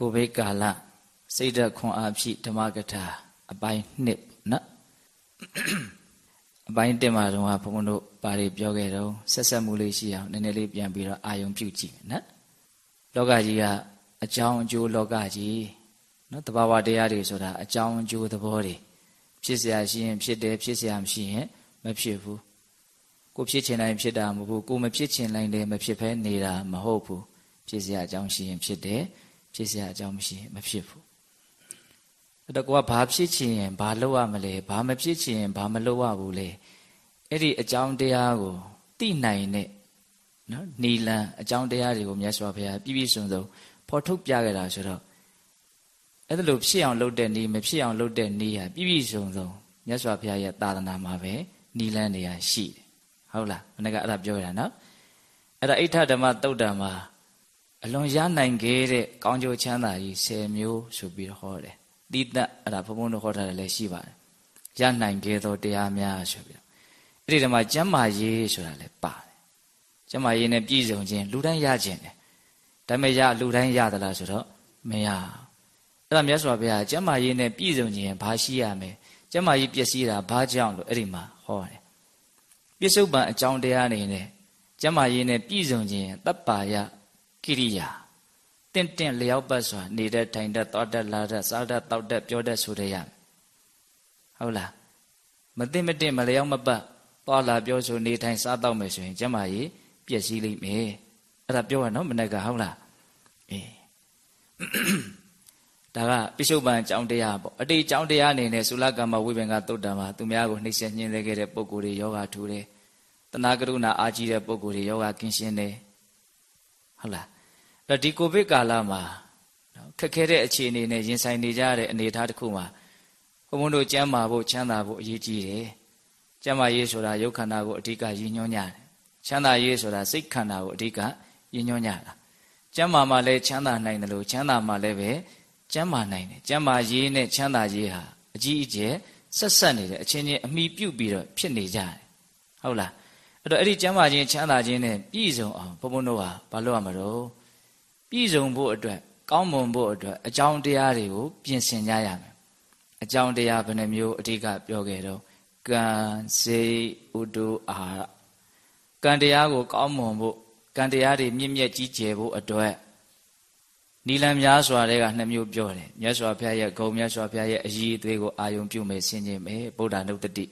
ကိုဗိတ်ကာလစိတ်ဓာတ်ခွန်အားဖြင့်ဓမ္မကထာအပိုင်းနှစ်နော်အပိုင်းတင်မှာတော့ဘုန်းဘုန်းတို့ပါရီပြောခဲ့တော့ဆက်ဆက်မှုလေးရှိအောင်နည်းနည်းလေးပြန်ပြီးတော့အာယုံပြုကြည့်နော်လောကကြီးကအကြောင်းအကျိုးလောကကြီးနော်တဘာဝတရားတွေဆိုတာအကြောင်းအကျိုးသဘောတွေဖြစ်เสียရှိရင်ဖြစ်တယ်ဖြစ်เสียမရှိရင်မဖြစ်ဘူးကိုဖြစ်ချင်တိုင်းဖြစ်တာမဟုတ်ဘူးကိုမဖြစ်ချင်တိုင်းလည်းမဖြစ်ဘဲနေတာမဟုတ်ဘူးဖြစ်เสียအကြောင်းရှိရင်ဖြစ်တယ် ဖြစ်စရာအကြောင်းမရှိမဖြစ်ဘူးအဲ့တော့ကိုကဘာဖြစ်ချင်ရင်ဘာလုပ်ရမလဲဘာမဖြစ်ချင်ရင်ဘာမလုပ်ရဘူးလဲအဲ့ဒီအကြောင်းတရားကိုသိနိုင်တဲ့နော်နီလန်အကြောင်းတရားတွေကိုမြတ်စွာဘုရားပြည့်ပြည့်စုံစုံဖော်ထုတ်ပြခဲ့တာဆိုတော့အဲ့ဒါလိုဖြစ်အောင်လုပ်တဲ့နီးမဖြစ်အောင်လုပ်တဲ့နီးဟာပြည့်ပြည့်စုံစုံမြတ်စွာဘုရားရဲ့သာသနာမှာပဲနီလန်းနေရာရှိတယ်ဟုတ်လားမနေ့ကအဲ့ဒါပြောရတာနော်အဲ့ဒါအိဋ္ဌဓမ္မတုတ်တံမှာ အလွန်ရနိုင်ခဲ့တဲ့ကောင်းကျိုးချမ်းသာကြီး10မျိုးဆိုပြီးတော့ဟောတယ်တိတ္တအဲ့ဒါဘုံဘုံတို့ဟောထားတယ်လည်းရှိပါတယ်ရနိုင်ခဲ့သောတရားများဆိုပြီးတော့အဲ့ဒီဓမ္မကျမ်းမာရေးဆိုတာလည်းပါတယ်ကျမ်းမာရေးနဲ့ပြည့်စုံခြင်းလူတိုင်းရခြင်းတယ်ဒါပေမဲ့ရလူတိုင်းရသလားဆိုတော့မရအဲ့ဒါမြတ်စွာဘုရားကျမ်းမာရေးနဲ့ပြည့်စုံခြင်းဘာရှိရမလဲကျမ်းမာရေးပျက်စီးတာဘာကြောင့်လို့အဲ့ဒီမှာဟောတယ်ပြစ္ဆုတ်ပံအကြောင်းတရားနေနဲ့ကျမ်းမာရေးနဲ့ပြည့်စုံခြင်းတပ်ပါယ ကိရိယာတင့်တင့်လျောက်ပတ်စွာနေတဲ့ထိုင်တတ်သွားတတ်လာတတ်စားတတ်တောက်တတ်ပြောတတ်ဆိုတဲ့ရဟုတ်လားမသိမတင့်မလျောက်မပတ်သွားလာပြောဆိုနေထိုင်စားတော့မယ်ဆိုရင်ကျမ်းမာရေးပျက်စီးလိမ့်မယ်အဲ့ဒါပြောရနော်မနေ့ကဟုတ်လားအေးဒါကပိဿုပန်အကြောင်းတရားပေါ့အတိတ်အကြောင်းတရားအနေနဲ့သုလကမ္မဝိပင်္ဂသုတ်တံမှာသူများကိုနှိမ့်ဆက်ညှင်းလဲခဲ့တဲ့ပုံကိုယ်တွေယောဂထူတယ်တဏှာကရုဏာအာကြီးတဲ့ပုံကိုယ်တွေယောဂကင်းရှင်းတယ် ဟုတ်လားအဲ့ဒီကိုဗစ်ကာလမှာခက်ခဲတဲ့အခြေအနေနဲ့ရင်ဆိုင်နေကြတဲ့အနေအထားတစ်ခုမှာဘုံဘုံတို့ကျမ်းမာဖို့ချမ်းသာဖို့အရေးကြီးတယ်ကျမ်းမာရေးဆိုတာရုပ်ခန္ဓာကိုအဓိကရည်ညွှန်းကြတယ်ချမ်းသာရေးဆိုတာစိတ်ခန္ဓာကိုအဓိကရည်ညွှန်းကြတာကျမ်းမာမှလည်းချမ်းသာနိုင်တယ်လို့ချမ်းသာမှလည်းပဲကျမ်းမာနိုင်တယ်ကျမ်းမာရေးနဲ့ချမ်းသာရေးဟာအကြီးအကျယ်ဆက်ဆက်နေတယ်အချင်းချင်းအမိပြုတ်ပြီးတော့ဖြစ်နေကြတယ်ဟုတ်လား အဲ့တော့အဲ့ဒီကျမ်းမာခြင်းချမ်းသာခြင်းနဲ့ပြည့်စုံအောင်ဘုံဘုံတို့ဟာဘာလုပ်ရမလို့ပြည့်စုံဖို့အတွက်ကောင်းမွန်ဖို့အတွက်အကြောင်းတရားတွေကိုပြင်ဆင်ကြရမယ်အကြောင်းတရားဘယ်နှမျိုးအဓိကပြောခဲ့တော့ကံစေဥတုအာဟာရကံတရားကိုကောင်းမွန်ဖို့ကံတရားတွေမြင့်မြတ်ကြီးကျယ်ဖို့အတွက်နီလန်များစွာတွေကနှစ်မျိုးပြောတယ်မြတ်စွာဘုရားရဲ့ဂုံမြတ်စွာဘုရားရဲ့အည်အသွေးကိုအာယုံပြုမယ်ဆင်ခြင်မယ်ဗုဒ္ဓနုတ္တိ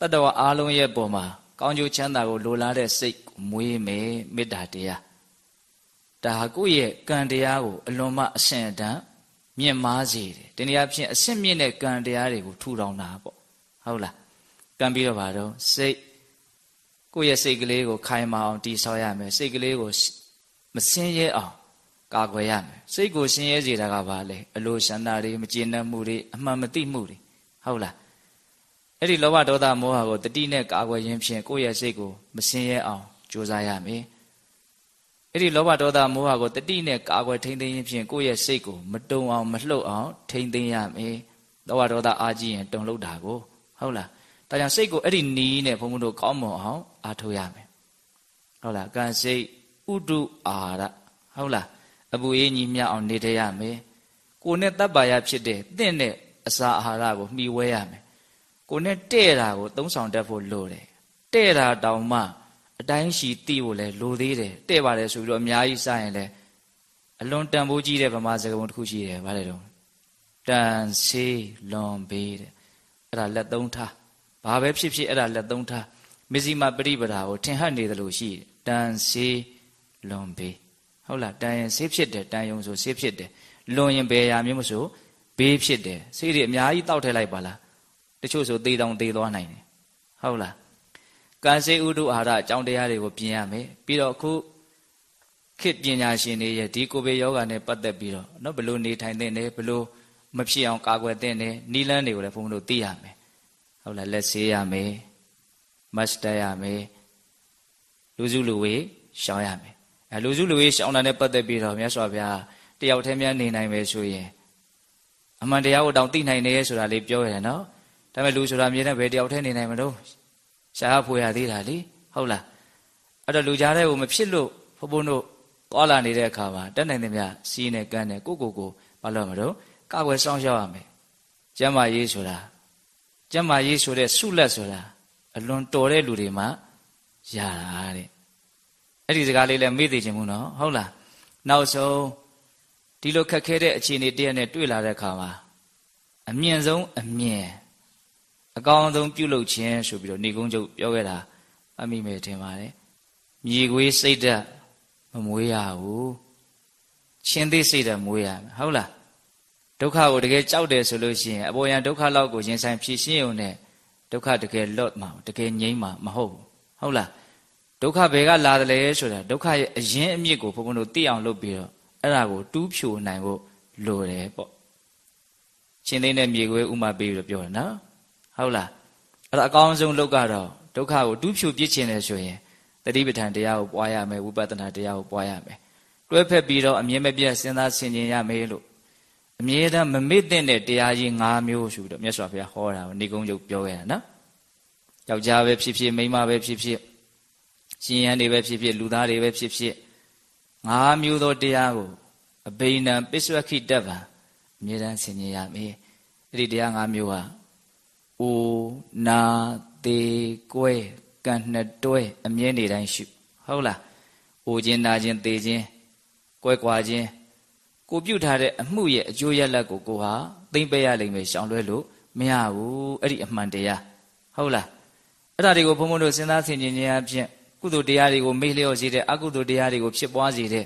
တတဝအားလုံးရဲ့ပုံမှာ ကောင်းကျိုးချမ်းသာကိုလိုလားတဲ့စိတ်မွေးမယ်မေတ္တာတရားဒါဟာကိုယ့်ရဲ့ကံတရားကိုအလွန်မှအဆင့်အတန်းမြင့်မားစေတယ်တနည်းအားဖြင့်အဆင့်မြင့်တဲ့ကံတရားတွေကိုထူထောင်တာပေါ့ဟုတ်လားကံပြီးတော့ဗါတော့စိတ်ကိုယ့်ရဲ့စိတ်ကလေးကိုခိုင်မာအောင်တည်ဆောက်ရမယ်စိတ်ကလေးကိုမစင်းရဲအောင်ကာကွယ်ရမယ်စိတ်ကိုစင်းရဲစေတာကဘာလဲအလိုရှန္တာတွေမကျေနပ်မှုတွေအမှန်မသိမှုတွေဟုတ်လား အဲ့ဒီလောဘဒေါသမောဟကိုတတိနဲ့ကာကွယ်ခြင်းဖြင့်ကိုယ့်ရဲ့စိတ်ကိုမစင်းရဲအောင်ကြိုးစားရမယ်အဲ့ဒီလောဘဒေါသမောဟကိုတတိနဲ့ကာကွယ်ထိန်းသိမ်းခြင်းဖြင့်ကိုယ့်ရဲ့စိတ်ကိုမတုံအောင်မလှုပ်အောင်ထိန်းသိမ်းရမယ်လောဘဒေါသအာကြီးရင်တုံလှုပ်တာကိုဟုတ်လားဒါကြောင့်စိတ်ကိုအဲ့ဒီနီးနဲ့ဘုံဘုံတို့ကောင်းမွန်အောင်အားထုတ်ရမယ်ဟုတ်လားကံစိတ်ဥဒုအာရဟုတ်လားအပူအေးညီမျှအောင်နေတတ်ရမယ်ကိုနဲ့တပ်ပါရဖြစ်တဲ့တင့်တဲ့အစာအာဟာရကိုမှီဝဲရမယ် ကိုနဲ့တဲ့တာကိုသုံးဆောင်တတ်ဖို့လိုတယ်တဲ့တာတောင်မှအတိုင်းရှိသိဖို့လဲလိုသေးတယ်တဲ့ပါတယ်ဆိုပြီးတော့အများကြီးစရင်လဲအလွန်တန်ဖိုးကြီးတဲ့ဗမာစကားပုံတစ်ခုရှိတယ်ဗါလဲတော့တန်ဆေးလွန်ပေးတဲ့အဲ့ဒါလက်သုံးထားဘာပဲဖြစ်ဖြစ်အဲ့ဒါလက်သုံးထားမဇ္ဈိမပရိပဒါကိုထင်ဟပ်နေတယ်လို့ရှိတယ်တန်ဆေးလွန်ပေးဟုတ်လားတန်ရင်ဆေးဖြစ်တယ်တန်ယုံဆိုဆေးဖြစ်တယ်လွန်ရင်ဘယ်ရာမျိုးမဆိုဘေးဖြစ်တယ်ဆေးတွေအများကြီးတောက်ထည့်လိုက်ပါလား တချို့ဆိုသေတောင်သေသွားနိုင်တယ်ဟုတ်လားကံစေဥဒုအာဟာရအကြောင်းတရားတွေကိုပြင်ရမယ်ပြီးတော့အခုခေတ်ပညာရှင်တွေရဲ့ဒီကိုယ်ပေယောဂနဲ့ပတ်သက်ပြီးတော့နော်ဘလို့နေထိုင်တဲ့နေဘလို့မဖြစ်အောင်ကာကွယ်တဲ့နေနီလန်းတွေကိုလည်းဘုန်းဘုန်းတို့သိရမယ်ဟုတ်လားလက်ဆေးရမယ်မတ်တက်ရမယ်လူစုလူဝေးရှောင်ရမယ်အဲလူစုလူဝေးရှောင်တာနဲ့ပတ်သက်ပြီးတော့မြတ်စွာဘုရားတယောက်တည်းများနေနိုင်မယ်ဆိုရင်အမှန်တရားကိုတောင်သိနိုင်တယ်ဆိုတာလေးပြောရတယ်နော် ဒါပေမဲ့လူဆိုတာမြင်တဲ့ဘယ်တယောက်တည်းနေနိုင်မလို့ရှားဖွေရသေးတာလေဟုတ်လားအဲ့တော့လူကြားတဲ့ကိုမဖြစ်လို့ဘုဘုန်းတို့သွာလာနေတဲ့အခါမှာတက်နိုင်တဲ့မြစီးနဲ့ကန်းနဲ့ကိုကိုကိုဘာလို့မလို့ကာကွယ်စောင့်ရှောက်ရမယ်ကျမ်းမာရေးဆိုတာကျမ်းမာရေးဆိုတဲ့ဆုလက်ဆိုတာအလွန်တော်တဲ့လူတွေမှရတာတဲ့အဲ့ဒီစကားလေးလည်းမေ့သေးခြင်းမို့နော်ဟုတ်လားနောက်ဆုံးဒီလိုခက်ခဲတဲ့အခြေအနေတည်းနဲ့တွေ့လာတဲ့အခါမှာအမြင့်ဆုံးအမြင့် အကောင်းဆုံးပြုလုပ်ခြင်းဆိုပြီးတော့ဏိကုံးချုပ်ပြောခဲ့တာအမိမယ်ထင်ပါတယ်မြေခွေးစိတ်ဓာတ်မမွေးရဘူးချင်းသေးစိတ်ဓာတ်မွေးရမယ်ဟုတ်လားဒုက္ခကိုတကယ်ကြောက်တယ်ဆိုလို့ရှိရင်အပေါ်ယံဒုက္ခလောက်ကိုရင်ဆိုင်ဖြည့်ရှင်းုံနဲ့ဒုက္ခတကယ်လွတ်မှာတကယ်ငြိမ်းမှာမဟုတ်ဘူးဟုတ်လားဒုက္ခဘယ်ကလာတယ်လဲဆိုတာဒုက္ခရဲ့အရင်အမြစ်ကိုဘုန်းဘုန်းတို့သိအောင်လုပ်ပြီးတော့အဲ့ဒါကိုတူးဖြိုနိုင်ဖို့လိုတယ်ပေါ့ချင်းသေးနဲ့မြေခွေးဥမာပေးပြီးတော့ပြောတယ်နော် ဟုတ်လားအဲ့ဒါအကောင်းဆုံးလုပ်ကတော့ဒုက္ခကိုတူးဖြိုပြစ်ချင်တယ်ဆိုရင်တတိပဋ္ဌာန်တရားကိုပွားရမယ်ဝိပဿနာတရားကိုပွားရမယ်တွဲဖက်ပြီးတော့အမြဲမပြတ်စဉ်းစားဆင်ခြင်ရမယ်လို့အမြဲတမ်းမမေ့တဲ့တရားကြီး၅မျိုးဆိုပြီးတော့မြတ်စွာဘုရားဟောတာကိုဏိကုံးချုပ်ပြောခဲ့တာနော်ယောက်ျားပဲဖြစ်ဖြစ်မိန်းမပဲဖြစ်ဖြစ်ရှင်ရန်တွေပဲဖြစ်ဖြစ်လူသားတွေပဲဖြစ်ဖြစ်ငါးမျိုးသောတရားကိုအဘိနံပစ္စဝခိတ္တဗံအမြဲတမ်းဆင်ခြင်ရမယ်အဲ့ဒီတရား၅မျိုးဟာ အိုနာသေးကွဲကံနှစ်တွဲအမြဲနေတိုင်းရှုဟုတ်လားအိုခြင်းနာခြင်းသေခြင်းကွဲကွာခြင်းကိုပြုတ်ထားတဲ့အမှုရဲ့အကျိုးရလဒ်ကိုကိုဟာသိမ့်ပေးရလိမ့်မယ်ရှောင်လွဲလို့မရဘူးအဲ့ဒီအမှန်တရားဟုတ်လားအဲ့ဒါတွေကိုဘုံဘုံတို့စဉ်းစားဆင်ခြင်ခြင်းအဖြစ်ကုသိုလ်တရားတွေကိုမေ့လျော့စေတဲ့အကုသိုလ်တရားတွေကိုဖြစ်ပွားစေတဲ့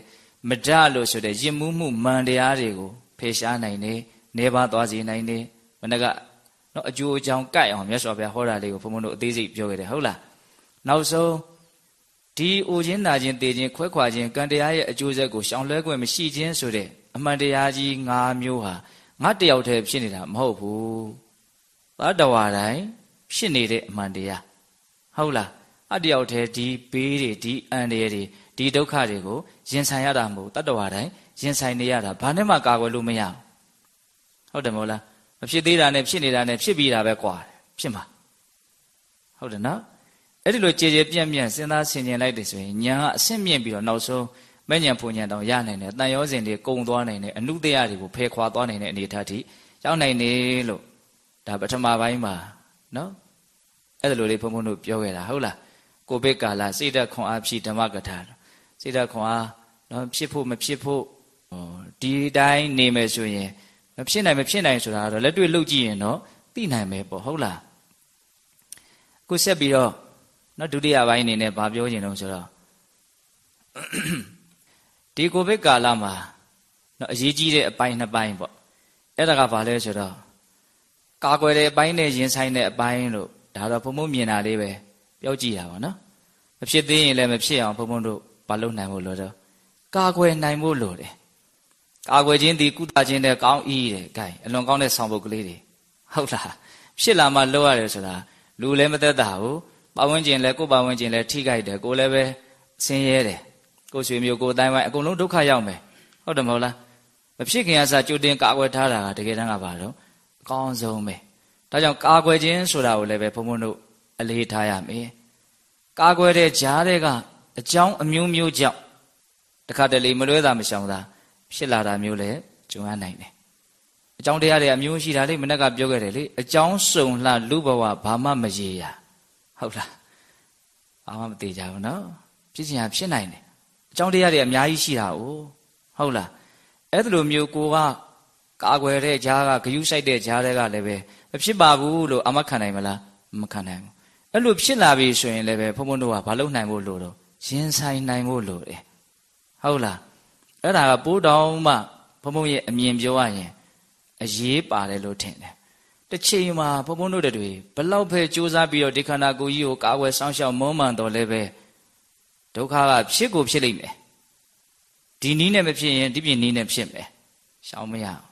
မဒလို့ဆိုတဲ့ယဉ်မှုမှုမှန်တရားတွေကိုဖယ်ရှားနိုင်တယ်နေပါသွားစေနိုင်တယ်မနက နော်အကျိုးအကြောင်းကြိုက်အောင်မြတ်စွာဘုရားဟောတာလေးကိုဘုံဘုံတို့အသေးစိတ်ပြောခဲ့တယ်ဟုတ်လားနောက်ဆုံးဒီအိုခြင်းနာခြင်းသေခြင်းခွဲခွာခြင်းကံတရားရဲ့အကျိုးဆက်ကိုရှောင်လွှဲခွင့်မရှိခြင်းဆိုတဲ့အမှန်တရားကြီး၅မျိုးဟာငါတယောက်တည်းဖြစ်နေတာမဟုတ်ဘူးသာတဝါတိုင်းဖြစ်နေတဲ့အမှန်တရားဟုတ်လားအတယောက်တည်းဒီဘေးတွေဒီအန္တရာယ်တွေဒီဒုက္ခတွေကိုရင်ဆိုင်ရတာမဟုတ်တတဝါတိုင်းရင်ဆိုင်နေရတာဘာနဲ့မှကာကွယ်လို့မရဟုတ်တယ်မဟုတ်လားမ ဖြစ်သေးတာနဲ့ဖြစ်နေတာနဲ့ဖြစ်ပြီးတာပဲကွာဖြစ်မှာဟုတ်တယ်နော်အဲ့ဒီလိုကြည်ကြည်ပြန့်ပြန့်စဉ်းစားဆင်ခြင်လိုက်တယ်ဆိုရင်ညာကအဆင့်မြင့်ပြီးတော့နောက်ဆုံးမဲ့ညာဖွညာတောင်ရနိုင်တယ်တန်ရောစဉ်တွေကုံသွားနိုင်တယ်အနုတရားတွေကိုဖယ်ခွာသွားနိုင်တဲ့အနေအထားထိရောက်နိုင်တယ်လို့ဒါပထမပိုင်းမှာနော်အဲ့ဒါလိုလေးဘုန်းဘုန်းတို့ပြောခဲ့တာဟုတ်လားကိုဗစ်ကာလစိတ်ဓာတ်ခွန်အားဖြည့်ဓမ္မကထာစိတ်ဓာတ်ခွန်အားနော်ဖြစ်ဖို့မဖြစ်ဖို့ဒီတိုင်းနေမယ်ဆိုရင် မဖြစ်နိုင်မဖြစ်နိုင်ဆိုတာကတော့လက်တွေ့လုပ်ကြည့်ရင်တော့သိနိုင်မယ်ပေါ့ဟုတ်လားခုဆက်ပြီးတော့နော်ဒုတိယပိုင်းအနေနဲ့ဗာပြောချင်တော့ဆိုတော့ဒီကိုဗစ်ကာလမှာနော်အရေးကြီးတဲ့အပိုင်းနှစ်ပိုင်းပေါ့အဲ့ဒါကဘာလဲဆိုတော့ကာကွယ်တဲ့အပိုင်းနဲ့ရင်ဆိုင်တဲ့အပိုင်းလို့ဒါတော့ဘုံဘုံမြင်တာလေးပဲပြောကြည့်တာပါနော်မဖြစ်သေးရင်လည်းမဖြစ်အောင်ဘုံဘုံတို့မလုပ်နိုင်ဘူးလို့တော့ကာကွယ်နိုင်ဖို့လိုတယ် ကာကွယ်ခြင်းဒီကုသခြင်းတဲ့ကောင်းဤတဲ့ gain အလွန်ကောင်းတဲ့ဆောင်ပုဒ်ကလေးတွေဟုတ်လားဖြစ်လာမှလုပ်ရတယ်ဆိုတာလူလည်းမသက်တာဘူးပတ်ဝန်းကျင်လည်းကိုယ်ပတ်ဝန်းကျင်လည်းထိခိုက်တယ်ကိုယ်လည်းပဲဆင်းရဲတယ်ကိုယ်ဆွေမျိုးကိုယ်တိုင်းဝိုင်းအကုန်လုံးဒုက္ခရောက်မယ်ဟုတ်တယ်မဟုတ်လားမဖြစ်ခင်အစားကြိုတင်ကာကွယ်ထားတာကတကယ်တမ်းကဘာလို့အကောင်းဆုံးပဲဒါကြောင့်ကာကွယ်ခြင်းဆိုတာကိုလည်းပဲဘုံဘုံတို့အလေးထားရမယ်ကာကွယ်တဲ့ကြားတဲ့ကအကြောင်းအမျိုးမျိုးကြောင့်တခါတလေမလွဲတာမရှောင်တာ ဖြစ်လာတာမျိုးလည်းကြုံရနိုင်တယ်အကြောင်းတရားတွေအမျိုးရှိတာလေမနေ့ကပြောခဲ့တယ်လေအကြောင်းစုံလှလူဘဝဘာမှမရေရဟုတ်လားဘာမှမသေးကြဘူးနော်ဖြစ်ချင်ဖြစ်နိုင်တယ်အကြောင်းတရားတွေအများကြီးရှိတာ哦ဟုတ်လားအဲ့ဒါလိုမျိုးကိုကကာကွယ်တဲ့ကြားကဂယုစိုက်တဲ့ကြားတွေကလည်းပဲမဖြစ်ပါဘူးလို့အမခံနိုင်မလားမခံနိုင်ဘူးအဲ့လိုဖြစ်လာပြီဆိုရင်လည်းပဲဘုန်းဘုန်းတို့ကဘာလုပ်နိုင်ဖို့လိုတော့ရင်ဆိုင်နိုင်ဖို့လိုတယ်ဟုတ်လား အဲ့ဒါကပိုးတောင်မှဘုန်းဘုန်းရဲ့အမြင်ပြောရရင်အရေးပါတယ်လို့ထင်တယ်တစ်ချိန်မှာဘုန်းဘုန်းတို့တွေဘလောက်ပဲစူးစမ်းပြီးတော့ဒီခန္ဓာကိုယ်ကြီးကိုကာဝယ်စောင့်ရှောက်မုန်းမှန်တော်လည်းပဲဒုက္ခကဖြစ်ကိုဖြစ်လိမ့်မယ်ဒီနည်းနဲ့မဖြစ်ရင်ဒီပြင်နည်းနဲ့ဖြစ်မယ်ရှောင်မရအောင်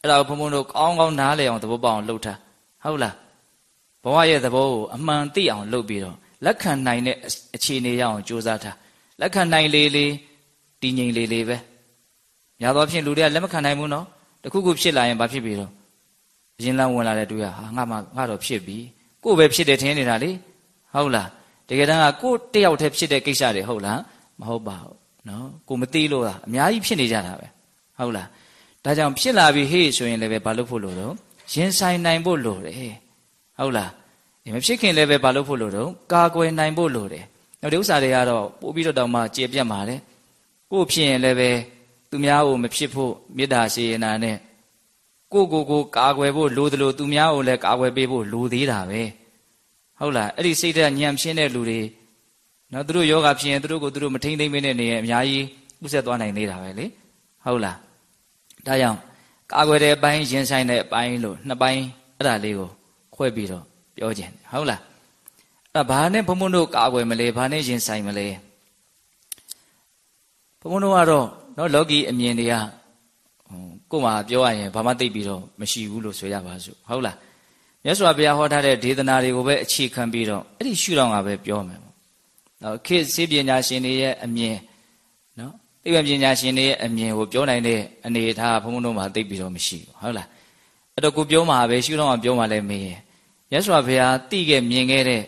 အဲ့ဒါကိုဘုန်းဘုန်းတို့ကောင်းကောင်းနားလည်အောင်သဘောပေါက်အောင်လုပ်ထားဟုတ်လားဘဝရဲ့သဘောကိုအမှန်သိအောင်လုပ်ပြီးတော့လက်ခံနိုင်တဲ့အခြေအနေရအောင်ကြိုးစားထားလက်ခံနိုင်လေလေ တည်ငြိမ်လေလေပဲများသောဖြင့်လူတွေကလက်မခံနိုင်ဘူးနော်တခုခုဖြစ်လာရင်ဘာဖြစ်ပြီတော့အရင်လမ်းဝင်လာတဲ့တွေ့ရဟာငါမှငါတော့ဖြစ်ပြီကို့ပဲဖြစ်တယ်ထင်နေတာလေဟုတ်လားတကယ်တမ်းကကို့တယောက်တည်းဖြစ်တဲ့ကိစ္စတွေဟုတ်လားမဟုတ်ပါဘူးနော်ကိုမသိလို့လားအများကြီးဖြစ်နေကြတာပဲဟုတ်လားဒါကြောင့်ဖြစ်လာပြီဟေ့ဆိုရင်လည်းပဲဘာလို့ဖို့လို့တော့ရင်ဆိုင်နိုင်ဖို့လိုတယ်ဟုတ်လားမဖြစ်ခင်လည်းပဲဘာလို့ဖို့လို့တော့ကာကွယ်နိုင်ဖို့လိုတယ်နောက်ဒီဥစ္စာတွေကတော့ပို့ပြီးတော့တောင်မှကျေပြတ်ပါလေ ကို့ဖြစ်ရင်လည်းပဲသူများကိုမဖြစ်ဖို့မေတ္တာစေရနာနဲ့ကိုကိုကိုကာကွယ်ဖို့လိုသလိုသူများကိုလည်းကာကွယ်ပေးဖို့လိုသေးတာပဲဟုတ်လားအဲ့ဒီစိတ်ဓာတ်ညံဖြင်းတဲ့လူတွေနော်သူတို့ယောဂဖြစ်ရင်သူတို့ကိုသူတို့မထိမ့်သိမ့်မနေနေရင်အများကြီးဥဆက်သွားနိုင်သေးတာပဲလေဟုတ်လားဒါကြောင့်ကာကွယ်တဲ့အပိုင်းရင်ဆိုင်တဲ့အပိုင်းလို့နှစ်ပိုင်းအဲ့ဒါလေးကိုခွဲပြီးတော့ပြောခြင်းဟုတ်လားအဲ့ဘာနဲ့ဘုံဘုံတို့ကာကွယ်မလဲဘာနဲ့ရင်ဆိုင်မလဲ ဘုံဘုံတို့ကတော့နော်လောကီအမြင်တွေကကို့မှာပြောရရင်ဘာမှသိပြီးတော့မရှိဘူးလို့ဆိုရပါစို့ဟုတ်လားမြတ်စွာဘုရားဟောထားတဲ့ဒေသနာတွေကိုပဲအခြေခံပြီးတော့အဲ့ဒီရှုထောင့်ကပဲပြောမယ်ပေါ့နော်ခေတ်စေပညာရှင်တွေရဲ့အမြင်နော်သိပ္ပံပညာရှင်တွေရဲ့အမြင်ကိုပြောနိုင်တဲ့အနေအထားဘုံဘုံတို့မှာသိပြီးတော့မရှိဘူးဟုတ်လားအဲ့တော့ကိုပြောမှာပဲရှုထောင့်ကပြောမှာလည်းမေးရင်မြတ်စွာဘုရားသိခဲ့မြင်ခဲ့တဲ့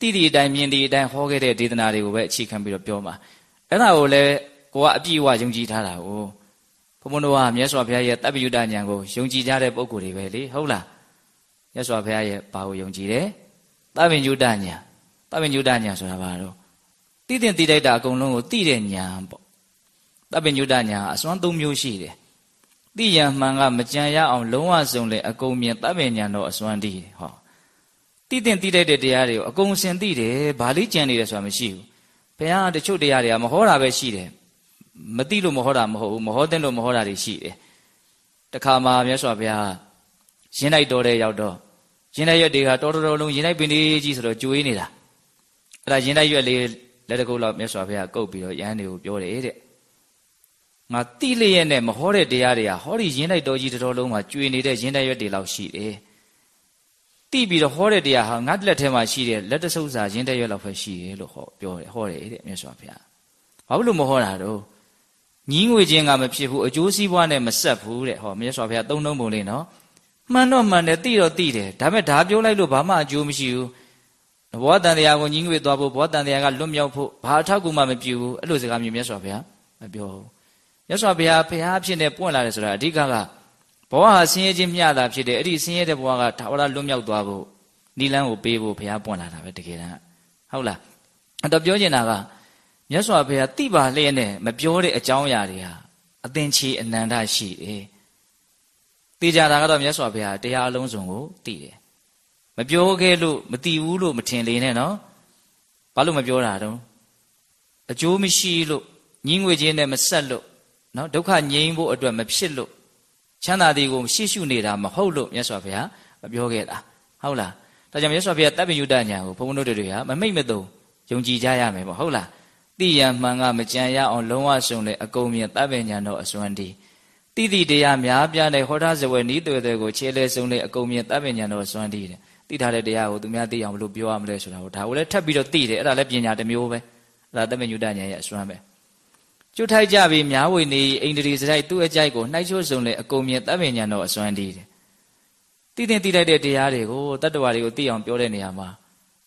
တိတိအတိုင်းမြင်တိအတိုင်းဟောခဲ့တဲ့ဒေသနာတွေကိုပဲအခြေခံပြီးတော့ပြောမှာ အဲ့ဒါကိုလည်းကိုကအပြည့်အဝယုံကြည်ထားတာကိုဘုံဘုံတို့ကမြတ်စွာဘုရားရဲ့တပ်ပိယုတဉာဏ်ကိုယုံကြည်ကြတဲ့ပုံကိုယ်တွေပဲလေဟုတ်လားမြတ်စွာဘုရားရဲ့ဘာကိုယုံကြည်တယ်တပ်ပိယုတဉာဏ်တပ်ပိယုတဉာဏ်ဆိုတာဘာလို့သိတဲ့သိတိုက်တာအကုန်လုံးကိုသိတဲ့ဉာဏ်ပေါ့တပ်ပိယုတဉာဏ်အစွမ်း၃မျိုးရှိတယ်သိရမှန်ကမကြံရအောင်လုံးဝစုံလေအကုန်မြင်တပ်ပိဉာဏ်တော့အစွမ်းတည်ဟောသိတဲ့သိတိုက်တဲ့တရားတွေကိုအကုန်စင်သိတယ်ဘာလေးကြံနေတယ်ဆိုတာမရှိဘူး ဘုရားတချို့တရားတွေကမဟောတာပဲရှိတယ်မသိလို့မဟောတာမဟုတ်ဘူးမဟောတဲ့လို့မဟောတာတွေရှိတယ်တခါမှမြတ်စွာဘုရားရင်းလိုက်တော်တဲ့ရောက်တော့ရင်းလိုက်ရွက်တွေကတော်တော်လုံးရင်းလိုက်ပင်လေးကြီးဆိုတော့ကျွေးနေတာအဲ့ဒါရင်းလိုက်ရွက်လေးလက်တကုတ်လောက်မြတ်စွာဘုရားကုတ်ပြီးတော့ရဟန်းတွေကိုပြောတယ်တဲ့ငါတိလျက်နဲ့မဟောတဲ့တရားတွေကဟောဒီရင်းလိုက်တော်ကြီးတော်လုံးမှာကျွေးနေတဲ့ရင်းလိုက်ရွက်တွေလောက်ရှိတယ် တိပြီးတော့ဟောတဲ့တရားဟာငါလက်ထဲမှာရှိတဲ့လက်တဆုပ်စာရင်းတဲ့ရွက်လောက်ပဲရှိတယ်လို့ဟောပြောတယ်ဟောတယ်တဲ့မြတ်စွာဘုရားဘာလို့မဟောတာတော့ညီးငွေခြင်းကမဖြစ်ဘူးအကျိုးစီးပွားနဲ့မဆက်ဘူးတဲ့ဟောမြတ်စွာဘုရားသုံးလုံးပုံလေးနော်မှန်တော့မှန်တယ်သိတော့သိတယ်ဒါပေမဲ့ဒါပြောလိုက်လို့ဘာမှအကျိုးမရှိဘူးဘောတန်တရားကိုညီးငွေသွားဖို့ဘောတန်တရားကလွတ်မြောက်ဖို့ဘာအထောက်ကူမှမပြုဘူးအဲ့လိုစကားမျိုးမြတ်စွာဘုရားမပြောဘူးမြတ်စွာဘုရားဘုရားဖြစ်နေပွင့်လာတယ်ဆိုတာအဓိကက ဘဝဟာဆင်းရဲခြင်းမျှတာဖြစ်တယ်အဲ့ဒီဆင်းရဲတဲ့ဘဝကထာဝရလွတ်မြောက်သွားဖို့နိလန်းကိုပေးဖို့ဘုရားပွင့်လာတာပဲတကယ်တမ်းဟုတ်လားအဲ့တော့ပြောချင်တာကမြတ်စွာဘုရားတိပါလျက်နဲ့မပြောတဲ့အကြောင်းအရာတွေဟာအသင်ချေအနန္တရှိတယ်။သိကြတာကတော့မြတ်စွာဘုရားတရားအလုံးစုံကိုသိတယ်။မပြောခဲ့လို့မသိဘူးလို့မထင်လေနဲ့နော်။ဘာလို့မပြောတာတုံး။အကျိုးမရှိလို့ညီးငွေချင်းနဲ့မဆက်လို့နော်ဒုက္ခငြိမ်းဖို့အတွက်မဖြစ်လို့ ချမ်းသာသည်ကိုရှေ့ရှုနေတာမဟုတ်လို့မြတ်စွာဘုရားမပြောခဲ့တာဟုတ်လား။ဒါကြောင့်မြတ်စွာဘုရားတပ်ပညုတညာကိုဘုန်းဘုန်းတို့တွေကမမိတ်မသုံယုံကြည်ကြရမယ်ပေါ့ဟုတ်လား။သိရမှန်ကမကြံရအောင်လုံးဝဆုံးလေအကုန်မြင်တပ်ပညာတော်အစွမ်းဒီတိတိတရားများပြားတဲ့ဟောထားစဝဲနီးတွေ့တဲ့ကိုခြေလဲဆုံးလေအကုန်မြင်တပ်ပညာတော်အစွမ်းဒီတဲ့သိထားတဲ့တရားကိုသူများသိအောင်ဘယ်လိုပြောရမလဲဆိုတာကိုဒါကိုလည်းထပ်ပြီးတော့သိတယ်အဲ့ဒါလည်းပညာတစ်မျိုးပဲအဲ့ဒါတပ်ပညုတညာရဲ့အစွမ်းပဲ ကျွတ်ထိုက်ကြပြီးများဝေနေအိန္ဒြေစရိုက်သူ့အကြိုက်ကိုနှိုက်ချိုးဆုံးလေအကုန်မြင်တပ်ပညာတော်အစွမ်းဒီတဲ့သိတဲ့သိလိုက်တဲ့တရားတွေကိုတတ္တဝါတွေကိုသိအောင်ပြောတဲ့နေရာမှာ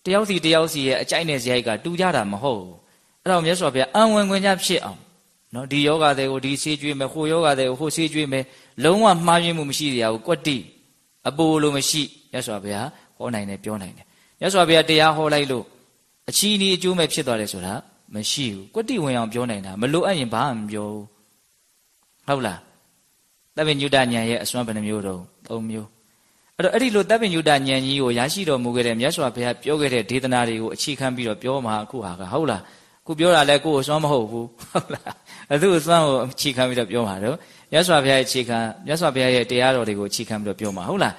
တယောက်စီတယောက်စီရဲ့အကြိုက်နဲ့ဇယိုက်ကတူကြတာမဟုတ်ဘူးအဲ့တော့မြတ်စွာဘုရားအံဝင်ခွင့်ကြဖြစ်အောင်နော်ဒီယောဂတွေကိုဒီဆေးကျွေးမယ်ဟိုယောဂတွေကိုဟိုဆေးကျွေးမယ်လုံးဝမှားယွင်းမှုမရှိတဲ့အရာကိုကွက်တိအပိုလိုမရှိမြတ်စွာဘုရားဟောနိုင်တယ်ပြောနိုင်တယ်မြတ်စွာဘုရားတရားဟောလိုက်လို့အချီးနီးအကျိုးမဲ့ဖြစ်သွားတယ်ဆိုတာ မရှိဘူးကွက်တိဝင်အောင်ပြောနိုင်တာမလိုအပ်ရင်ဘာမှမပြောဘူးဟုတ်လားတပည့်ညုတဉာဏ်ရဲ့အစွမ်းဘယ်နှမျိုးတုံး၃မျိုးအဲ့တော့အဲ့ဒီလိုတပ်ပညုတဉာဏ်ကြီးကိုရရှိတော်မူခဲ့တဲ့မြတ်စွာဘုရားပြောခဲ့တဲ့ဒေသနာတွေကိုအခြေခံပြီးတော့ပြောမှာအခုဟာကဟုတ်လားခုပြောတာလဲကိုယ်အစွမ်းမဟုတ်ဘူးဟုတ်လားအသူအစွမ်းကိုအခြေခံပြီးတော့ပြောမှာတော့မြတ်စွာဘုရားရဲ့အခြေခံမြတ်စွာဘုရားရဲ့တရားတော်တွေကိုအခြေခံပြီးတော့ပြောမှာဟုတ်လား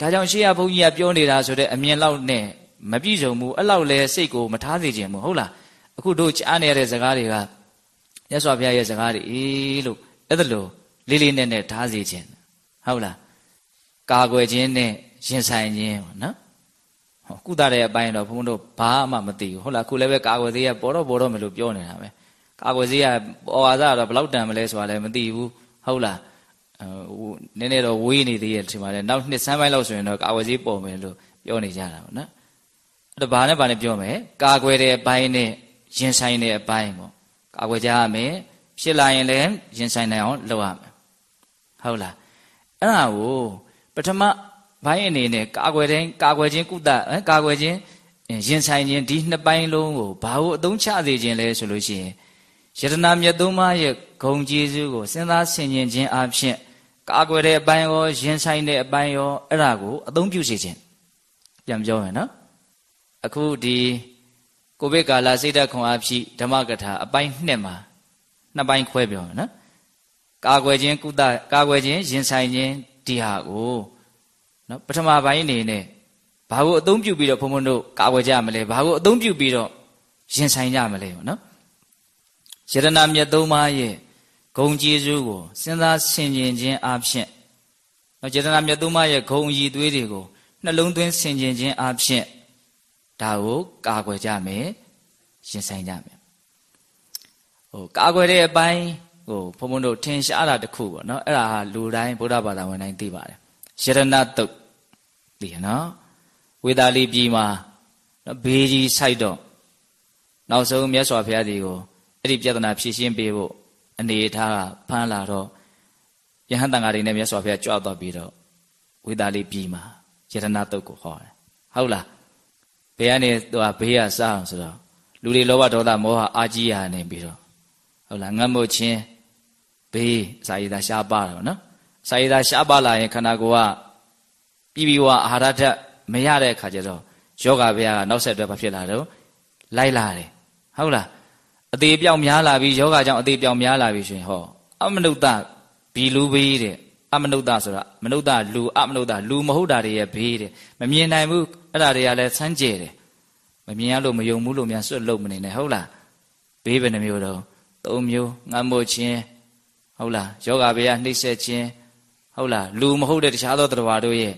ဒါကြောင့်ရှေးရဘုန်းကြီးကပြောနေတာဆိုတဲ့အမြင်လောက်နဲ့မပြည့်စုံဘူးအဲ့လောက်လဲစိတ်ကိုမထားစေခြင်းဘူးဟုတ်လား အခုတို့ကြားနေရတဲ့ဇကားတွေကမြတ်စွာဘုရားရဲ့ဇကားတွေအေးလို့အဲ့ဒါလို့လေးလေးနက်နက်ထားစေခြင်းဟုတ်လားကာကွယ်ခြင်းနဲ့ရင်ဆိုင်ခြင်းပေါ့နော်ဟောကုသတဲ့အပိုင်းတော့ဘုန်းတို့ဘာမှမသိဘူးဟုတ်လားခုလည်းပဲကာကွယ်သေးရပေါ်တော့ပေါ်တော့မလို့ပြောနေတာပဲကာကွယ်သေးရပေါ်ဝါသကတော့ဘယ်လောက်တန်မလဲဆိုတာလည်းမသိဘူးဟုတ်လားဟိုနည်းနည်းတော့ဝေးနေသေးရဲ့ဒီမှာလည်းနောက်နှစ်ဆန်းပိုင်းလောက်ဆိုရင်တော့ကာကွယ်သေးပေါ်မယ်လို့ပြောနေကြတာပေါ့နော်အဲ့တော့ဘာနဲ့ဘာနဲ့ပြောမယ်ကာကွယ်တဲ့အပိုင်းနဲ့ ရင်ဆိုင်တဲ့အပိုင်းပေါ့ကာကွယ်ကြရမယ်ဖြစ်လာရင်လည်းရင်ဆိုင်နိုင်အောင်လုပ်ရမယ်ဟုတ်လားအဲ့ဒါကိုပထမဘိုင်းအနေနဲ့ကာကွယ်တဲ့ကာကွယ်ခြင်းကုသကာကွယ်ခြင်းရင်ဆိုင်ခြင်းဒီနှစ်ပိုင်းလုံးကိုဘာလို့အသုံးချစေခြင်းလဲဆိုလို့ရှိရင်ယတနာမြတ်သုံးပါးရဲ့ဂုံကျေးဇူးကိုစဉ်းစားဆင်ခြင်ခြင်းအပြင်ကာကွယ်တဲ့အပိုင်းရောရင်ဆိုင်တဲ့အပိုင်းရောအဲ့ဒါကိုအသုံးပြုစေခြင်းပြန်ပြောမယ်နော်အခုဒီ ကိုဗစ်ကာလစိတ်ဓာတ်ခွန်အားဖြင့်ဓမ္မကထာအပိုင်းနှစ်မှာနှစ်ပိုင်းခွဲပြောမယ်နော်ကာကွယ်ခြင်းကုသကာကွယ်ခြင်းရင်ဆိုင်ခြင်းဒီဟာကိုနော်ပထမပိုင်းအနေနဲ့ဘာကိုအသုံးပြုပြီးတော့ဘုံဘုံတို့ကာကွယ်ကြမလဲဘာကိုအသုံးပြုပြီးတော့ရင်ဆိုင်ကြမလဲပေါ့နော်ယရနာမြတ်သုံးပါးရဲ့ဂုံကျေးဇူးကိုစဉ်းစားဆင်ခြင်ခြင်းအပြင်နော်ယရနာမြတ်သုံးပါးရဲ့ဂုံအည်သွေးတွေကိုနှလုံးသွင်းဆင်ခြင်ခြင်းအပြင် ဒါကိုကာကွယ်ကြမယ်ရင်ဆိုင်ကြမယ်ဟိုကာကွယ်တဲ့အပိုင်းဟိုဘုံဘုံတို့ထင်ရှားတာတခုပေါ့နော်အဲ့ဒါဟာလူတိုင်းဗုဒ္ဓဘာသာဝင်တိုင်းသိပါတယ်ယရဏတုတ်သိရနော်ဝေသာလီပြည်မှာနော်ဘေးကြီးစိုက်တော့နောက်ဆုံးမြတ်စွာဘုရားဒီကိုအဲ့ဒီပြဿနာဖြေရှင်းပေးဖို့အနေထားဖမ်းလာတော့ယဟန်တန်ဃာတွေနဲ့မြတ်စွာဘုရားကြွသွားပြီးတော့ဝေသာလီပြည်မှာယရဏတုတ်ကိုဟောတယ်ဟုတ်လား ဘယ်ကနေသူကဘေးကစားအောင်ဆိုတော့လူတွေလောဘဒေါသမောဟအာကြီးရနေပြီးတော့ဟုတ်လားငတ်မို့ချင်းဘေးစာရည်သာရှားပါတာပေါ့နော်စာရည်သာရှားပါလာရင်ခန္ဓာကိုယ်ကပြည်ပြီးဝအာဟာရဓာတ်မရတဲ့အခါကျတော့ယောဂဗျာကနောက်ဆက်တွဲဘာဖြစ်လာတော့လိုက်လာတယ်ဟုတ်လားအသေးပြောင်များလာပြီးယောဂကြောင့်အသေးပြောင်များလာပြီရှင်ဟောအမနုဿဘီလူဘေးတဲ့ အမနုဿဆိုတာမနုဿလူအမနုဿလူမဟုတ်တာတွေရဲ့ဘေးတဲ့မမြင်နိုင်ဘူးအဲ့ဒါတွေကလည်းဆန်းကျဲတယ်မမြင်ရလို့မယုံဘူးလို့များစွတ်လို့မနေနဲ့ဟုတ်လားဘေးဘယ်နှမျိုးတော့သုံးမျိုးငတ်မို့ခြင်းဟုတ်လားယောဂဘေးကနှိမ့်ဆက်ခြင်းဟုတ်လားလူမဟုတ်တဲ့တခြားသောတရားတို့ရဲ့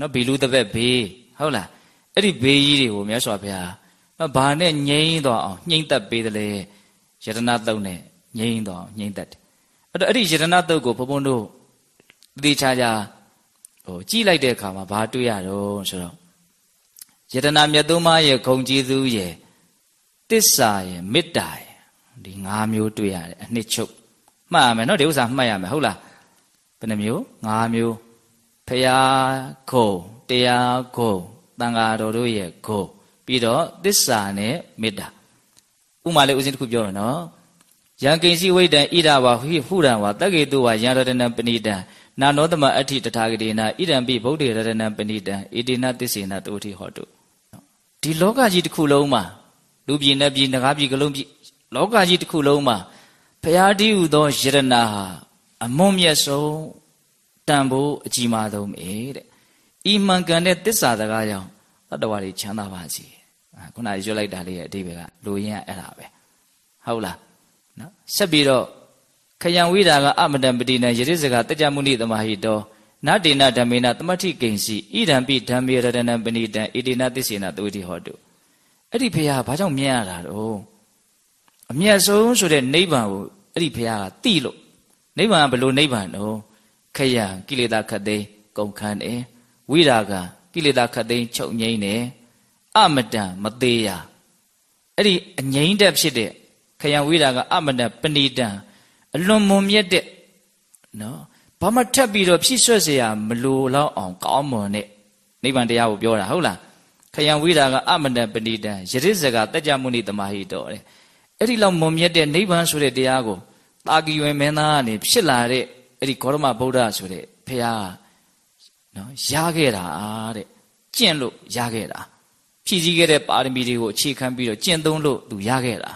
နော်ဘီလူတပက်ဘေးဟုတ်လားအဲ့ဒီဘေးကြီးတွေကိုမြတ်စွာဘုရားနော်ဘာနဲ့ငြိမ်းတော့အောင်ညှိမ့်သက်ပေးတယ်လေယတနာတုံနဲ့ငြိမ်းတော့အောင်ညှိမ့်သက်တယ်အဲ့တော့အဲ့ဒီယတနာတုတ်ကိုဘုံဘုံတို့ သေချာချာဟိုကြည့်လိုက်တဲ့အခါမှာဘာတွေ့ရတော့ဆိုတော့ယတနာမြတ်သုံးပါးရဲ့ဂုံကျေးဇူးရဲ့တစ္ဆာရဲ့မေတ္တာရဲ့ဒီ၅မျိုးတွေ့ရတယ်အနှစ်ချုပ်မှတ်ရမယ်နော်ဒီဥစ္စာမှတ်ရမယ်ဟုတ်လားဘယ်နှမျိုး၅မျိုးဖရာခုံတရားခုံတန်ဃာတော်တို့ရဲ့ခုံပြီးတော့သစ္စာနဲ့မေတ္တာဥမာလေးဦးဇင်းတစ်ခုပြောမယ်နော်ယံကိဉ္စီဝိတံဣဒဝါဟိဟုရံဝါတက္ကေတုဝါယံရတနံပဏိတံ နာနောတမအဋ္ဌိတထာဂတိနာဣဒံပိဗုဒ္ဓေရတနံပဏိတံဣတိနသစ္စေနတောတိဟောတုဒီလောကကြီးတစ်ခုလုံးမှာလူပြည်နဲ့ပြည်ငကားပြည်ကလုံးပြည်လောကကြီးတစ်ခုလုံးမှာဘုရားတည်းဟူသောယရနာဟာအမွန်မြတ်ဆုံးတန်ဖိုးအကြီးမားဆုံးပဲတဲ့ဤမှန်ကန်တဲ့တစ္ဆာစကားကြောင့်တတ္တဝါတွေချမ်းသာပါစေခုနရွတ်လိုက်တာလေးရဲ့အတိပ္ပယ်ကလူရင်းကအဲ့ဒါပဲဟုတ်လားနော်ဆက်ပြီးတော့ ခယံဝိဒါကအမတံပတိနံယရိစကတကြမုနိသမာဟိတောနတေနဓမ္မေနသမဋ္ဌိကိဉ္စီဣဒံပိဓမ္မေရတနံပဏိတံဣတိနသစ္စေနသုတိဟောတုအဲ့ဒီဖះဘာကြောင့်မြင်ရတာတော့အမျက်ဆုံးဆိုတဲ့နိဗ္ဗာန်ကိုအဲ့ဒီဖះကတိလို့နိဗ္ဗာန်ကဘယ်လိုနိဗ္ဗာန်တော့ခယံကိလေသာခတ်သိမ်းကုန်ခန်းတယ်ဝိရာဂကိလေသာခတ်သိမ်းချုပ်ငိမ့်တယ်အမတန်မသေးရအဲ့ဒီအငိမ့်တက်ဖြစ်တဲ့ခယံဝိရာဂအမတန်ပဏိတံ အလွန်မွန်မြတ်တဲ့နော်ဘာမှထပ်ပြီးတော့ဖြည့်ဆွက်เสียမလိုတော့အောင်ကောင်းမွန်တဲ့နိဗ္ဗာန်တရားကိုပြောတာဟုတ်လားခယံဝိရာကအမတန်ပဏိတံယရစ်စကတကြမုနိတမဟိတော်တဲ့အဲ့ဒီလောက်မွန်မြတ်တဲ့နိဗ္ဗာန်ဆိုတဲ့တရားကိုတာကီဝင်မင်းသားကနေဖြစ်လာတဲ့အဲ့ဒီဂေါရမဗုဒ္ဓဆိုတဲ့ဖះနော်ရခဲ့တာတဲ့ကျင့်လို့ရခဲ့တာဖြည့်ဆည်းခဲ့တဲ့ပါရမီတွေကိုအခြေခံပြီးတော့ကျင့်သုံးလို့သူရခဲ့တာ